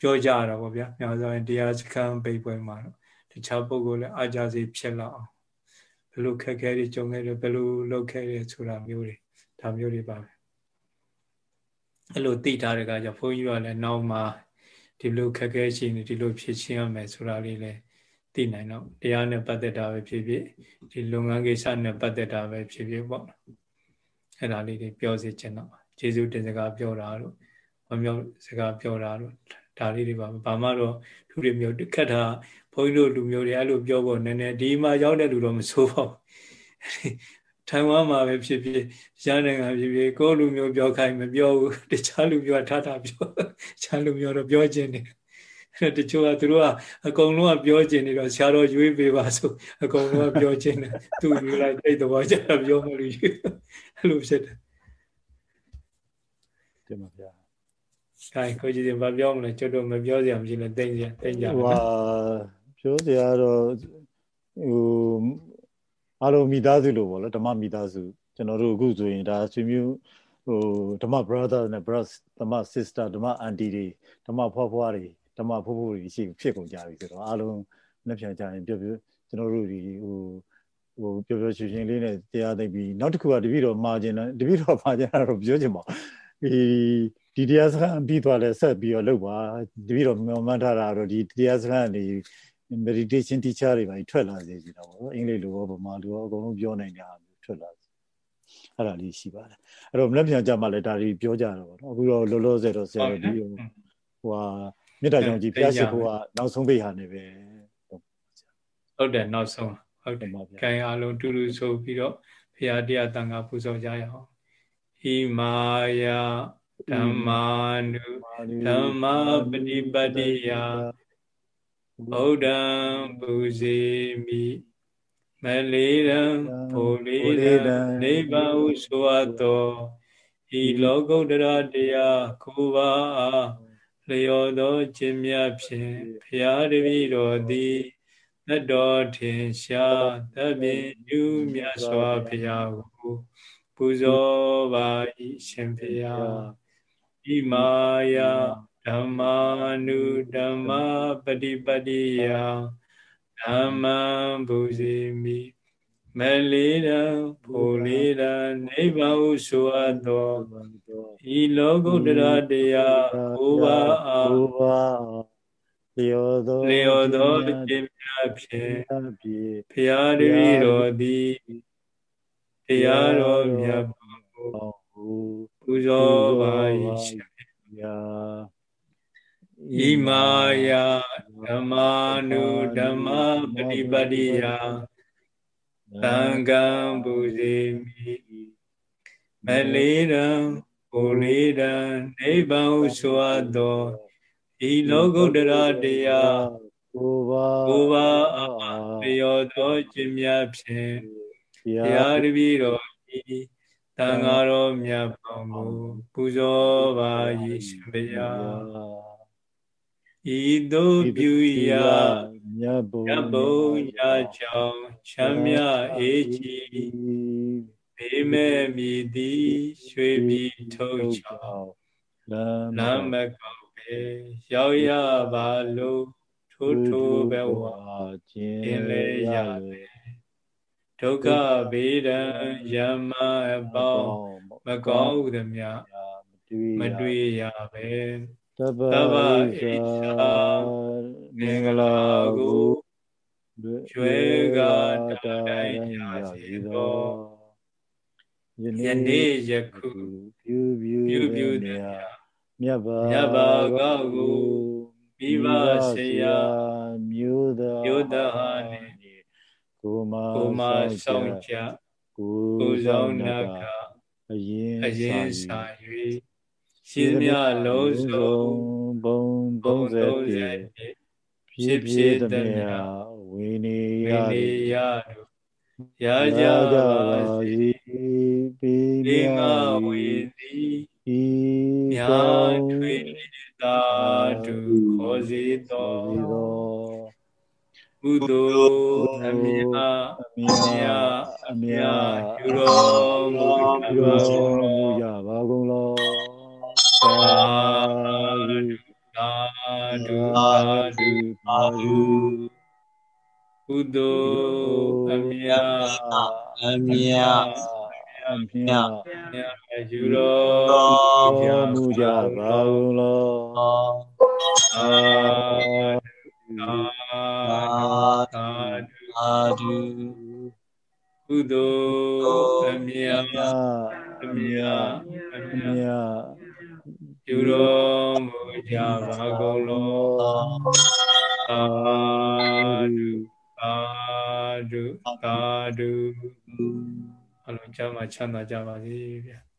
ပြောကြတာပေါ့ဗျာများဆိုရင်တရားစခန်းပိတ်ပွဲမှာတော့တခြားပုဂ္ဂိုလ်လည်းအားကြစေဖြစ်လာအောင်ဘယ်လိုခက်ခဲတွေကြုံခဲ့တယ်ဘယ်လိုလုပ်ခဲ့တယ်ဆိုတာမျိုးတွေဒါမျိုးတွေပါပဲအဲ့လိုသိထားတဲ့ကကြောင့်ဘုန်းကြီးကလည်းနောက်မှာ ဒီလိုခက်ခဲရှိနေဒီလိုဖြစ်ချင်းရမယ်ဆိုတာလေးလည်းသိနိုင်တော့တရားနဲ့ပတ်သက်တာပဲဖြစ်ဖြစ်ဒီလုပ်ငန်းကိစ္စနဲ့ပတ်သက်တာပဲဖြစ်ဖြစ်ပေါ့အဲ့ဒါလေးတွေပြောစီချင်တော့ကျေးဇူးတင်စကားပြောတာတို့မမြောက်စကားပြောတာတို့ဒါလေးတွေပါဘာမှတော့သူတွေမျိုးခက်တာဘုန်းကြီးတို့လူမျိုးတွေအဲ့လိုပြောဖို့နည်းနည်းဒီမှာရောက်တဲ့လူတော့မဆိုးပါဘူး ထိုင်ဝမ်မှာပဲဖြစ်ဖြစ်ရနိုင်ငံဖြစ်ဖြစ်ကိုယ်လူမျိုးပြောခိုင်းမပြောဘူးတခြားလူမျိုးကထားထားပြောတခြားလူမျိုးတော့ပြောခြင်းတယ်အဲ့တချို့ကသူတို့ကအကုန်လုံးကပြောခြင်းနေတော့ဆရာတော်ရွေးပေးပါဆိုအကုန်လုံးကပြောခြင်းတယ်သူယူလိုက်တိတ်တော့ကြတာပြောမလို့ယူအဲ့လိုဖြစ်တယ်တင်ပါဗျာခိုင်ကိုကြီးတင်ဘာပြောမလဲကျွတ်တော့မပြောစရာမရှိလဲတိတ်စရာတိတ်ကြပါဟွာပြောစရာတော့ဟို အားလုံးမိသားစုလို့ပေါ့လေဓမ္မမိသားစုကျွန်တော်တို့အခုဆိုရင်ဒါဆွေမျိုးဟိုဓမ္မ brother နဲ့ brothers ဓမ္မ sister ဓမ္မ aunty တွေဓမ္မဖွားဖွားတွေဓမ္မဖိုးဖိုးတွေရှိဖြစ်ကုန်ကြပြီဆိုတော့အားလုံးနှစ်ဖြန်ကြရင်ပြောပြောကျွန်တော်တို့ဒီဟိုဟိုပြောပြောရှင်ရှင်လေးနဲ့တရားသိပြီးနောက်တစ်ခုကတပည့်တော်မှာခြင်းတပည့်တော်မှာခြင်းတော့ပြောချင်ပါဒီဒီတရားစခန်းပြီးသွားလဲဆက်ပြီးတော့လုပ်ပါတပည့်တော်မျှော်မှန်းထားတာတော့ဒီတရားစခန်းနေ meditation teacher တွေပါထွက်လာစေချင်တာပေါ့အင်္ဂလိပ်လိုရောဗမာလိုရောအကုန်လုံးပြောနိုင်တာမျိုးထွက်လာအဲ့ဒါလေးရှိပါတယ်အဲ့တော့မလက်ပြန်ကြမှာလဲဒါတွေပြောကြတော့ဗောနော်အခုတော့လောလောဆယ်တော့ဆရာတို့ဒီဟိုဟာမေတ္တာကြောင့်ကြီးဘုရားရှိခိုးကနောက်ဆုံးပိတ်ဟာနေပဲဟုတ်တယ်နောက်ဆုံးဟုတ်တယ်။ခိုင်အားလုံးတူတူဆိုပြီးတော့ဘုရားတရားတန်ခါပူဇော်ကြရအောင်။ဟိမာယဓမ္မာနုဓမ္မပฏิပတ္တိယ ဗုဒ္ဓံပူဇေမိမလေးရန်ဘူလေးရန်နိဗ္ဗာန်ဟုဆိုအပ်သောဤလောကုတ္တရာတရားကိုပါလျော်သောခြင်းမြတ်ဖြင့်ဖရာတပည့်တော်သည်သတ္တော်ထင်ရှားသဗ္ဗညုမြတ်စွာဘုရားကိုပူဇော်ပါ၏ရှင်ဘုရားဣမာယဓ မ္မာနုဓမ္မပฏิပတ္တိယဓမ္မံဘူဇိမိမလေးတံဖိုလေးတံနိဗ္ဗာန်ဟုဆိုအပ်သောဤလောကုတ္တရာတရားဘုရားအားဘုရားလျောသောလျောသောခြင်းများဖြင့်ဖျားတပည့်တော်သည်တရားတော်မြတ်ပါဟုပူဇော်ပါ၏ရှင်ဗျာ ဣမာယဓမ္မာနုဓမ္မပฏิပတ္တိယသံဃံပူဇေမိမလေးရန်ကိုလေးရန်နိဗ္ဗာန်ဟုဆိုအပ်သောဤလောကုတ္တရာတရားကိုပါကိုပါအားလျော်သောခြင်းများဖြင့်ဘုရားတပည့်တော်ဤသံဃာတော်မြတ်ပေါင်းကိုပူဇော်ပါ၏ရှင်ဘုရား ဤသို့ပြုရာမြတ်ဘုံဘုံရာချောင်းချမ်းမြအေးချီဘေးမဲ့မြည်သည်ရွှေပြည်ထုတ်ချောင်းလမ်းမကောက်ပဲရောက်ရပါလို့ထိုးထိုးပဲဝါခြင်းလေရပဲဒုက္ခဘေးဒံယမအပေါင်းမကောင်းဟုသည်များမတွေ့ရပဲ သဗ္ဗဣသာမင်္ဂလာကိုကျွဲကတိုင်းရစေသောယနေ့ယခုပြုပြုပြုပြုတဲ့မြတ်ဘာမြတ်ဘာကကိုမိဘဆရာမြို့သားမြို့သားဟာနေကိုမကိုမဆောင်ချကိုဆောင်နာကအရင်အရင်စာ၍ ရှင်းမြလုံးစုံဘုံ30ဖြစ်ဖြစ်သမျှဝိနည်းရရတို့ရာကြပါစီပိငါဝေသည်မြာထွေသာတုခေါ်စေတော်ကုသိုလ်အမြတ်အမြတ်အမြတ်ယူတော်မူကြပါကုန်လော သာဓုသာဓုသာဓုသာဓုကုသိုလ်အမြတ်အမြတ်အမြတ်ယူတော်မူကြပါဦးလောသာသာသာဓုကုသိုလ်အမြတ်အမြတ်အမြတ် ပြုတော်မူကြပါကုန်လောသာဓုသာဓုသာဓုချမ်းသာကြပါစေဗျာ